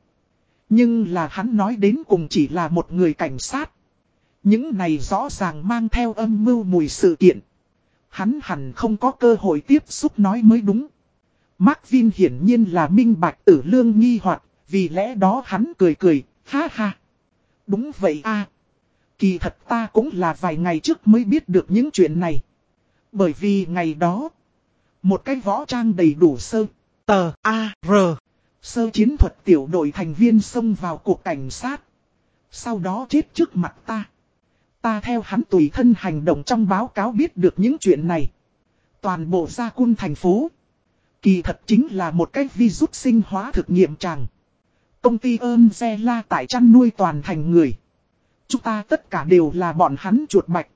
Nhưng là hắn nói đến cùng chỉ là một người cảnh sát. Những này rõ ràng mang theo âm mưu mùi sự kiện. Hắn hẳn không có cơ hội tiếp xúc nói mới đúng. Mark Vin hiển nhiên là minh bạch tử lương nghi hoặc vì lẽ đó hắn cười cười, ha ha. Đúng vậy a Kỳ thật ta cũng là vài ngày trước mới biết được những chuyện này. Bởi vì ngày đó, một cái võ trang đầy đủ sơ, tờ A, R, sơ chiến thuật tiểu đội thành viên xông vào cuộc cảnh sát. Sau đó chết trước mặt ta. Ta theo hắn tùy thân hành động trong báo cáo biết được những chuyện này. Toàn bộ gia quân thành phố. Kỳ thật chính là một cái virus sinh hóa thực nghiệm chàng. Công ty ơn xe la tại chăn nuôi toàn thành người. Chúng ta tất cả đều là bọn hắn chuột bạch.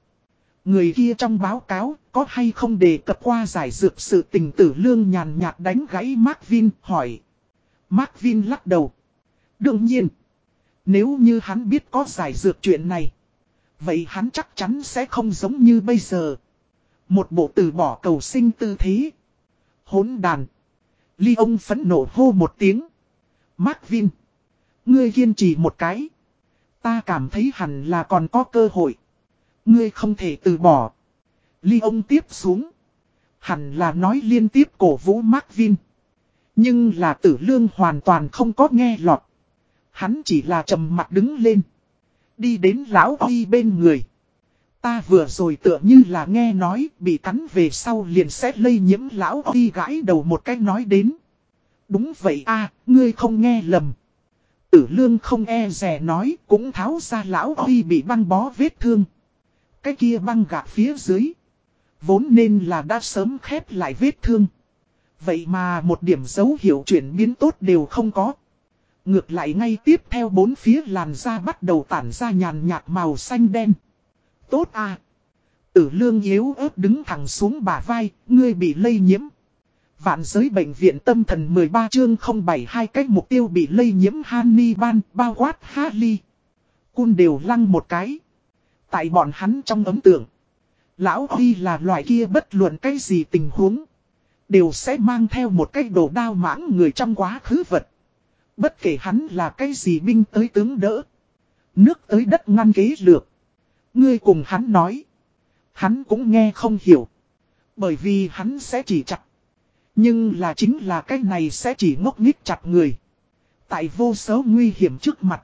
Người kia trong báo cáo, có hay không đề cập qua giải dược sự tình tử lương nhàn nhạt đánh gãy Mark Vin, hỏi. Mark Vin lắc đầu. Đương nhiên. Nếu như hắn biết có giải dược chuyện này. Vậy hắn chắc chắn sẽ không giống như bây giờ. Một bộ từ bỏ cầu sinh tư thế. Hốn đàn. Ly ông phẫn nộ hô một tiếng. Mark Vin. Ngươi kiên trì một cái. Ta cảm thấy hẳn là còn có cơ hội. Ngươi không thể từ bỏ. Ly ông tiếp xuống. Hẳn là nói liên tiếp cổ vũ Mark Vin. Nhưng là tử lương hoàn toàn không có nghe lọt. Hắn chỉ là trầm mặt đứng lên. Đi đến lão Huy bên người. Ta vừa rồi tựa như là nghe nói bị cắn về sau liền sẽ lây nhiễm lão Huy gãi đầu một cách nói đến. Đúng vậy a, ngươi không nghe lầm. Tử lương không e rè nói cũng tháo ra lão Huy bị băng bó vết thương. Cái kia băng gạt phía dưới. Vốn nên là đã sớm khép lại vết thương. Vậy mà một điểm dấu hiệu chuyển biến tốt đều không có. Ngược lại ngay tiếp theo bốn phía làn da bắt đầu tản ra nhàn nhạt màu xanh đen. Tốt à. Tử lương yếu ớt đứng thẳng xuống bả vai, ngươi bị lây nhiễm. Vạn giới bệnh viện tâm thần 13 chương 072 cách mục tiêu bị lây nhiễm Hannibal, bao quát Harley. Cun đều lăng một cái. Tại bọn hắn trong ấm tượng. Lão Huy là loại kia bất luận cái gì tình huống. Đều sẽ mang theo một cái đồ đao mãng người trong quá khứ vật. Bất kể hắn là cái gì binh tới tướng đỡ. Nước tới đất ngăn kế lược. Ngươi cùng hắn nói. Hắn cũng nghe không hiểu. Bởi vì hắn sẽ chỉ chặt. Nhưng là chính là cái này sẽ chỉ ngốc nghít chặt người. Tại vô số nguy hiểm trước mặt.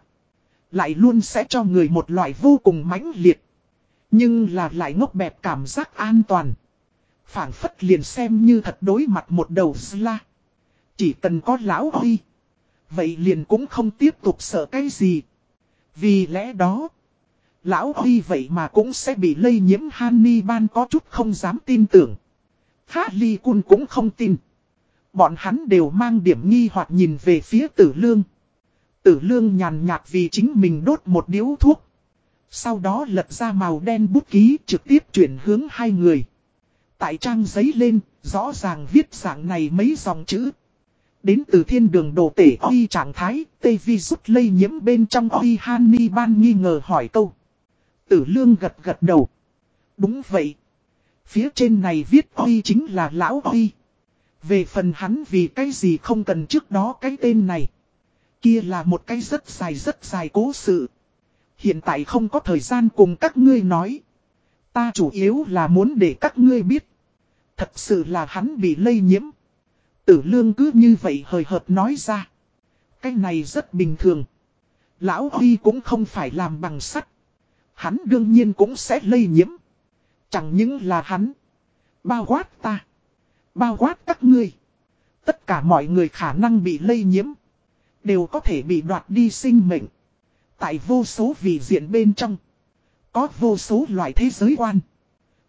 Lại luôn sẽ cho người một loại vô cùng mãnh liệt. Nhưng là lại ngốc bẹp cảm giác an toàn. phản phất liền xem như thật đối mặt một đầu sla. Chỉ cần có lão huy. Vậy liền cũng không tiếp tục sợ cái gì. Vì lẽ đó. Lão Huy vậy mà cũng sẽ bị lây nhiễm Hannibal có chút không dám tin tưởng. Khá ly cun cũng không tin. Bọn hắn đều mang điểm nghi hoặc nhìn về phía tử lương. Tử lương nhàn nhạt vì chính mình đốt một điếu thuốc. Sau đó lật ra màu đen bút ký trực tiếp chuyển hướng hai người. Tại trang giấy lên, rõ ràng viết dạng này mấy dòng chữ. Đến từ thiên đường đồ tể Oi trạng thái, tê vi rút lây nhiễm bên trong Huy ban nghi ngờ hỏi câu. Tử lương gật gật đầu. Đúng vậy. Phía trên này viết Oi chính là Lão Oi. Về phần hắn vì cái gì không cần trước đó cái tên này. Kia là một cái rất dài rất dài cố sự. Hiện tại không có thời gian cùng các ngươi nói. Ta chủ yếu là muốn để các ngươi biết. Thật sự là hắn bị lây nhiễm. Tử lương cứ như vậy hời hợt nói ra. Cái này rất bình thường. Lão Huy cũng không phải làm bằng sắt. Hắn đương nhiên cũng sẽ lây nhiễm. Chẳng những là hắn. Bao quát ta. Bao quát các ngươi. Tất cả mọi người khả năng bị lây nhiễm. Đều có thể bị đoạt đi sinh mệnh. Tại vô số vị diện bên trong. Có vô số loại thế giới quan.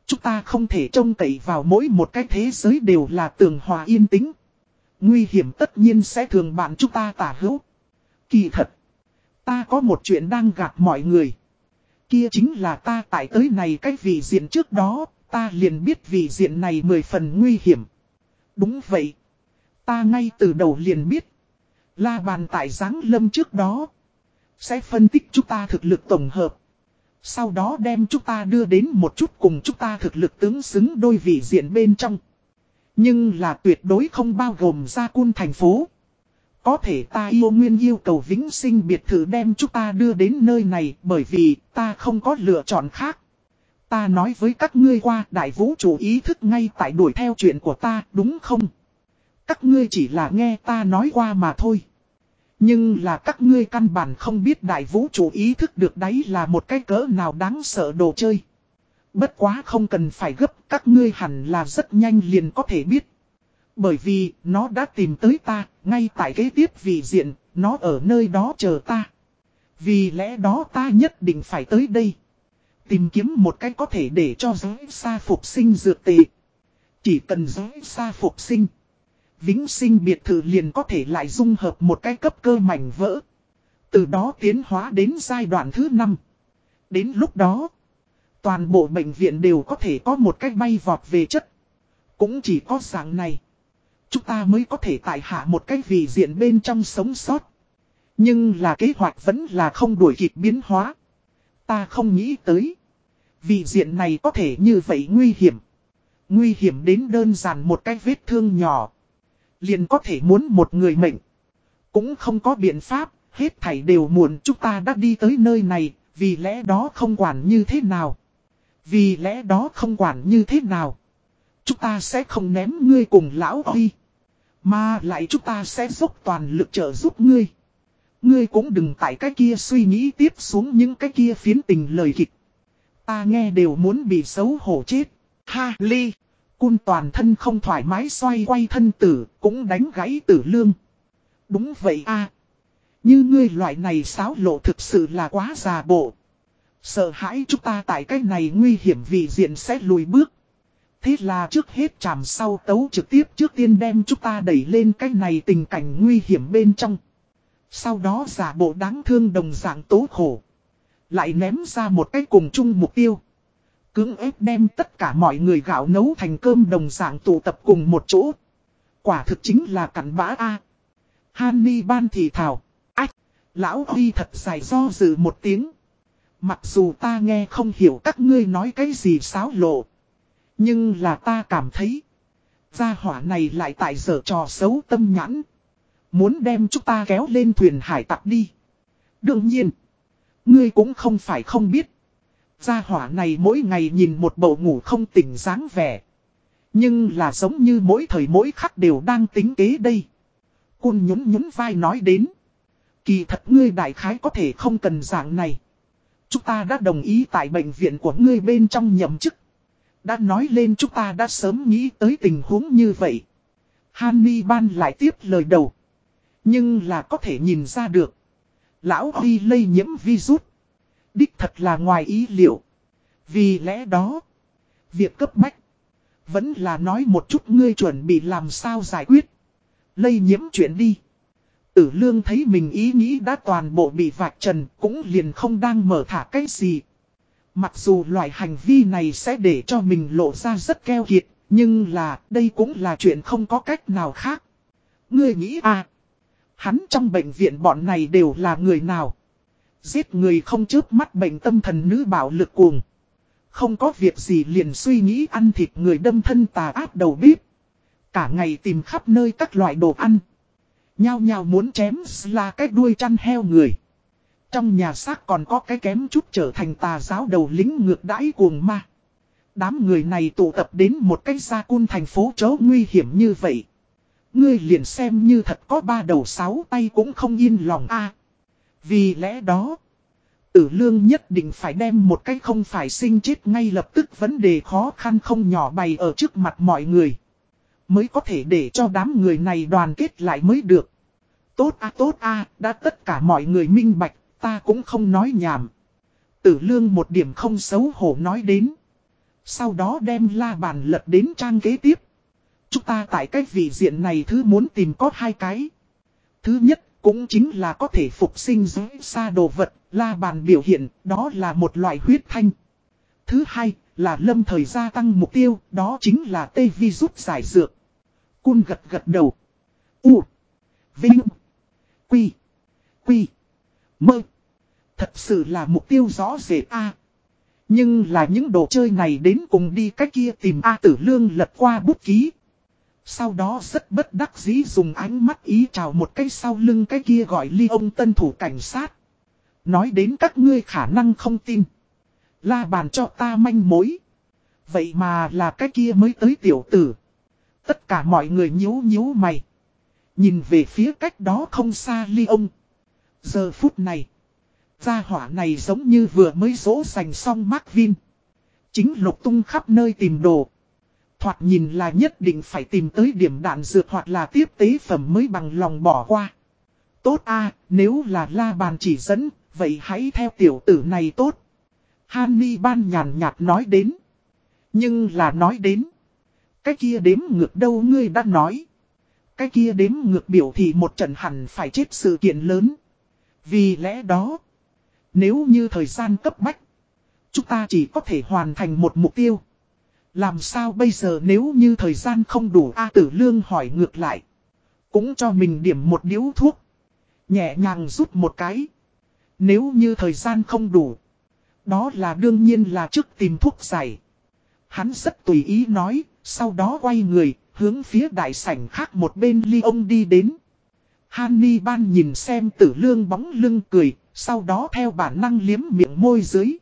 Chúng ta không thể trông cậy vào mỗi một cái thế giới đều là tường hòa yên tĩnh. Nguy hiểm tất nhiên sẽ thường bạn chúng ta tả hữu. Kỳ thật. Ta có một chuyện đang gạt mọi người. Kia chính là ta tại tới này cái vị diện trước đó, ta liền biết vị diện này mười phần nguy hiểm. Đúng vậy. Ta ngay từ đầu liền biết. La bàn tại giáng lâm trước đó. Sẽ phân tích chúng ta thực lực tổng hợp. Sau đó đem chúng ta đưa đến một chút cùng chúng ta thực lực tướng xứng đôi vị diện bên trong. Nhưng là tuyệt đối không bao gồm ra quân thành phố. Có thể ta yêu nguyên yêu cầu vĩnh sinh biệt thự đem chúng ta đưa đến nơi này bởi vì ta không có lựa chọn khác. Ta nói với các ngươi qua, đại vũ trụ ý thức ngay tại đuổi theo chuyện của ta, đúng không? Các ngươi chỉ là nghe ta nói qua mà thôi. Nhưng là các ngươi căn bản không biết đại vũ trụ ý thức được đấy là một cái cỡ nào đáng sợ đồ chơi. Bất quá không cần phải gấp, các ngươi hẳn là rất nhanh liền có thể biết. Bởi vì nó đã tìm tới ta, ngay tại kế tiếp vị diện, nó ở nơi đó chờ ta. Vì lẽ đó ta nhất định phải tới đây. Tìm kiếm một cách có thể để cho giới xa phục sinh dược tệ. Chỉ cần giới xa phục sinh. Vĩnh sinh biệt thự liền có thể lại dung hợp một cái cấp cơ mảnh vỡ. Từ đó tiến hóa đến giai đoạn thứ 5. Đến lúc đó, toàn bộ bệnh viện đều có thể có một cách bay vọt về chất. Cũng chỉ có dạng này. Chúng ta mới có thể tại hạ một cái vị diện bên trong sống sót. Nhưng là kế hoạch vẫn là không đuổi kịp biến hóa. Ta không nghĩ tới. Vị diện này có thể như vậy nguy hiểm. Nguy hiểm đến đơn giản một cái vết thương nhỏ. Liền có thể muốn một người mệnh. Cũng không có biện pháp, Hết thảy đều muộn chúng ta đã đi tới nơi này, vì lẽ đó không quản như thế nào. Vì lẽ đó không quản như thế nào. Chúng ta sẽ không ném ngươi cùng lão Huy. Mà lại chúng ta sẽ dốc toàn lực trợ giúp ngươi. Ngươi cũng đừng tại cái kia suy nghĩ tiếp xuống những cái kia phiến tình lời kịch. Ta nghe đều muốn bị xấu hổ chết. Ha ly. Cun toàn thân không thoải mái xoay quay thân tử, cũng đánh gãy tử lương. Đúng vậy a Như ngươi loại này xáo lộ thực sự là quá già bộ. Sợ hãi chúng ta tại cái này nguy hiểm vì diện sẽ lùi bước. Thế là trước hết chàm sau tấu trực tiếp trước tiên đem chúng ta đẩy lên cái này tình cảnh nguy hiểm bên trong. Sau đó giả bộ đáng thương đồng dạng tố khổ. Lại ném ra một cái cùng chung mục tiêu. Cưỡng ép đem tất cả mọi người gạo nấu thành cơm đồng dạng tụ tập cùng một chỗ. Quả thực chính là cảnh bã A. Hany ban thì thảo. Ách, lão Huy thật dài do dự một tiếng. Mặc dù ta nghe không hiểu các ngươi nói cái gì xáo lộ. Nhưng là ta cảm thấy. Gia hỏa này lại tại giờ trò xấu tâm nhãn. Muốn đem chúng ta kéo lên thuyền hải tặc đi. Đương nhiên. Ngươi cũng không phải không biết. Gia hỏa này mỗi ngày nhìn một bầu ngủ không tỉnh dáng vẻ. Nhưng là giống như mỗi thời mỗi khắc đều đang tính kế đây. Cun nhún nhún vai nói đến. Kỳ thật ngươi đại khái có thể không cần dạng này. Chúng ta đã đồng ý tại bệnh viện của ngươi bên trong nhậm chức. Đã nói lên chúng ta đã sớm nghĩ tới tình huống như vậy. Hanni ban lại tiếp lời đầu. Nhưng là có thể nhìn ra được. Lão Huy lây nhiễm virus. Đích thật là ngoài ý liệu. Vì lẽ đó. Việc cấp bách. Vẫn là nói một chút ngươi chuẩn bị làm sao giải quyết. Lây nhiễm chuyện đi. Tử lương thấy mình ý nghĩ đã toàn bộ bị vạch trần cũng liền không đang mở thả cái gì. Mặc dù loại hành vi này sẽ để cho mình lộ ra rất keo kiệt, nhưng là đây cũng là chuyện không có cách nào khác. Ngươi nghĩ à, hắn trong bệnh viện bọn này đều là người nào? Giết người không chớp mắt bệnh tâm thần nữ bảo lực cuồng. Không có việc gì liền suy nghĩ ăn thịt người đâm thân tà ác đầu bếp. Cả ngày tìm khắp nơi các loại đồ ăn. Nhao nhao muốn chém là cái đuôi chăn heo người. Trong nhà xác còn có cái kém chút trở thành tà giáo đầu lính ngược đãi cuồng ma. Đám người này tụ tập đến một cái gia cun thành phố chấu nguy hiểm như vậy. Ngươi liền xem như thật có ba đầu sáu tay cũng không yên lòng a. vì lẽ đó, tử lương nhất định phải đem một cái không phải sinh chết ngay lập tức vấn đề khó khăn không nhỏ bày ở trước mặt mọi người. Mới có thể để cho đám người này đoàn kết lại mới được. Tốt a tốt a đã tất cả mọi người minh bạch, ta cũng không nói nhảm. Tử lương một điểm không xấu hổ nói đến. Sau đó đem la bàn lật đến trang kế tiếp. Chúng ta tại cái vị diện này thứ muốn tìm có hai cái. Thứ nhất cũng chính là có thể phục sinh dưới xa đồ vật, la bàn biểu hiện, đó là một loại huyết thanh. Thứ hai là lâm thời gia tăng mục tiêu, đó chính là tê vi rút giải dược. Cun gật gật đầu. U. Vinh. Quy. Quy. Mơ. Thật sự là mục tiêu rõ rệt A. Nhưng là những đồ chơi này đến cùng đi cách kia tìm A tử lương lật qua bút ký. Sau đó rất bất đắc dĩ dùng ánh mắt ý chào một cái sau lưng cái kia gọi ly ông tân thủ cảnh sát. Nói đến các ngươi khả năng không tin. La bàn cho ta manh mối. Vậy mà là cái kia mới tới tiểu tử. Tất cả mọi người nhíu nhíu mày. Nhìn về phía cách đó không xa ly ông. Giờ phút này. Gia hỏa này giống như vừa mới dỗ dành xong Mark Vin. Chính lục tung khắp nơi tìm đồ. Thoạt nhìn là nhất định phải tìm tới điểm đạn dược hoặc là tiếp tế phẩm mới bằng lòng bỏ qua. Tốt a nếu là la bàn chỉ dẫn, vậy hãy theo tiểu tử này tốt. Hany ban nhàn nhạt nói đến. Nhưng là nói đến. Cái kia đếm ngược đâu ngươi đã nói. Cái kia đếm ngược biểu thì một trận hẳn phải chết sự kiện lớn. Vì lẽ đó. Nếu như thời gian cấp bách. Chúng ta chỉ có thể hoàn thành một mục tiêu. Làm sao bây giờ nếu như thời gian không đủ A tử lương hỏi ngược lại. Cũng cho mình điểm một điếu thuốc. Nhẹ nhàng rút một cái. Nếu như thời gian không đủ. Đó là đương nhiên là trước tìm thuốc giải. Hắn rất tùy ý nói, sau đó quay người, hướng phía đại sảnh khác một bên ly ông đi đến. Hany ban nhìn xem tử lương bóng lưng cười, sau đó theo bản năng liếm miệng môi dưới.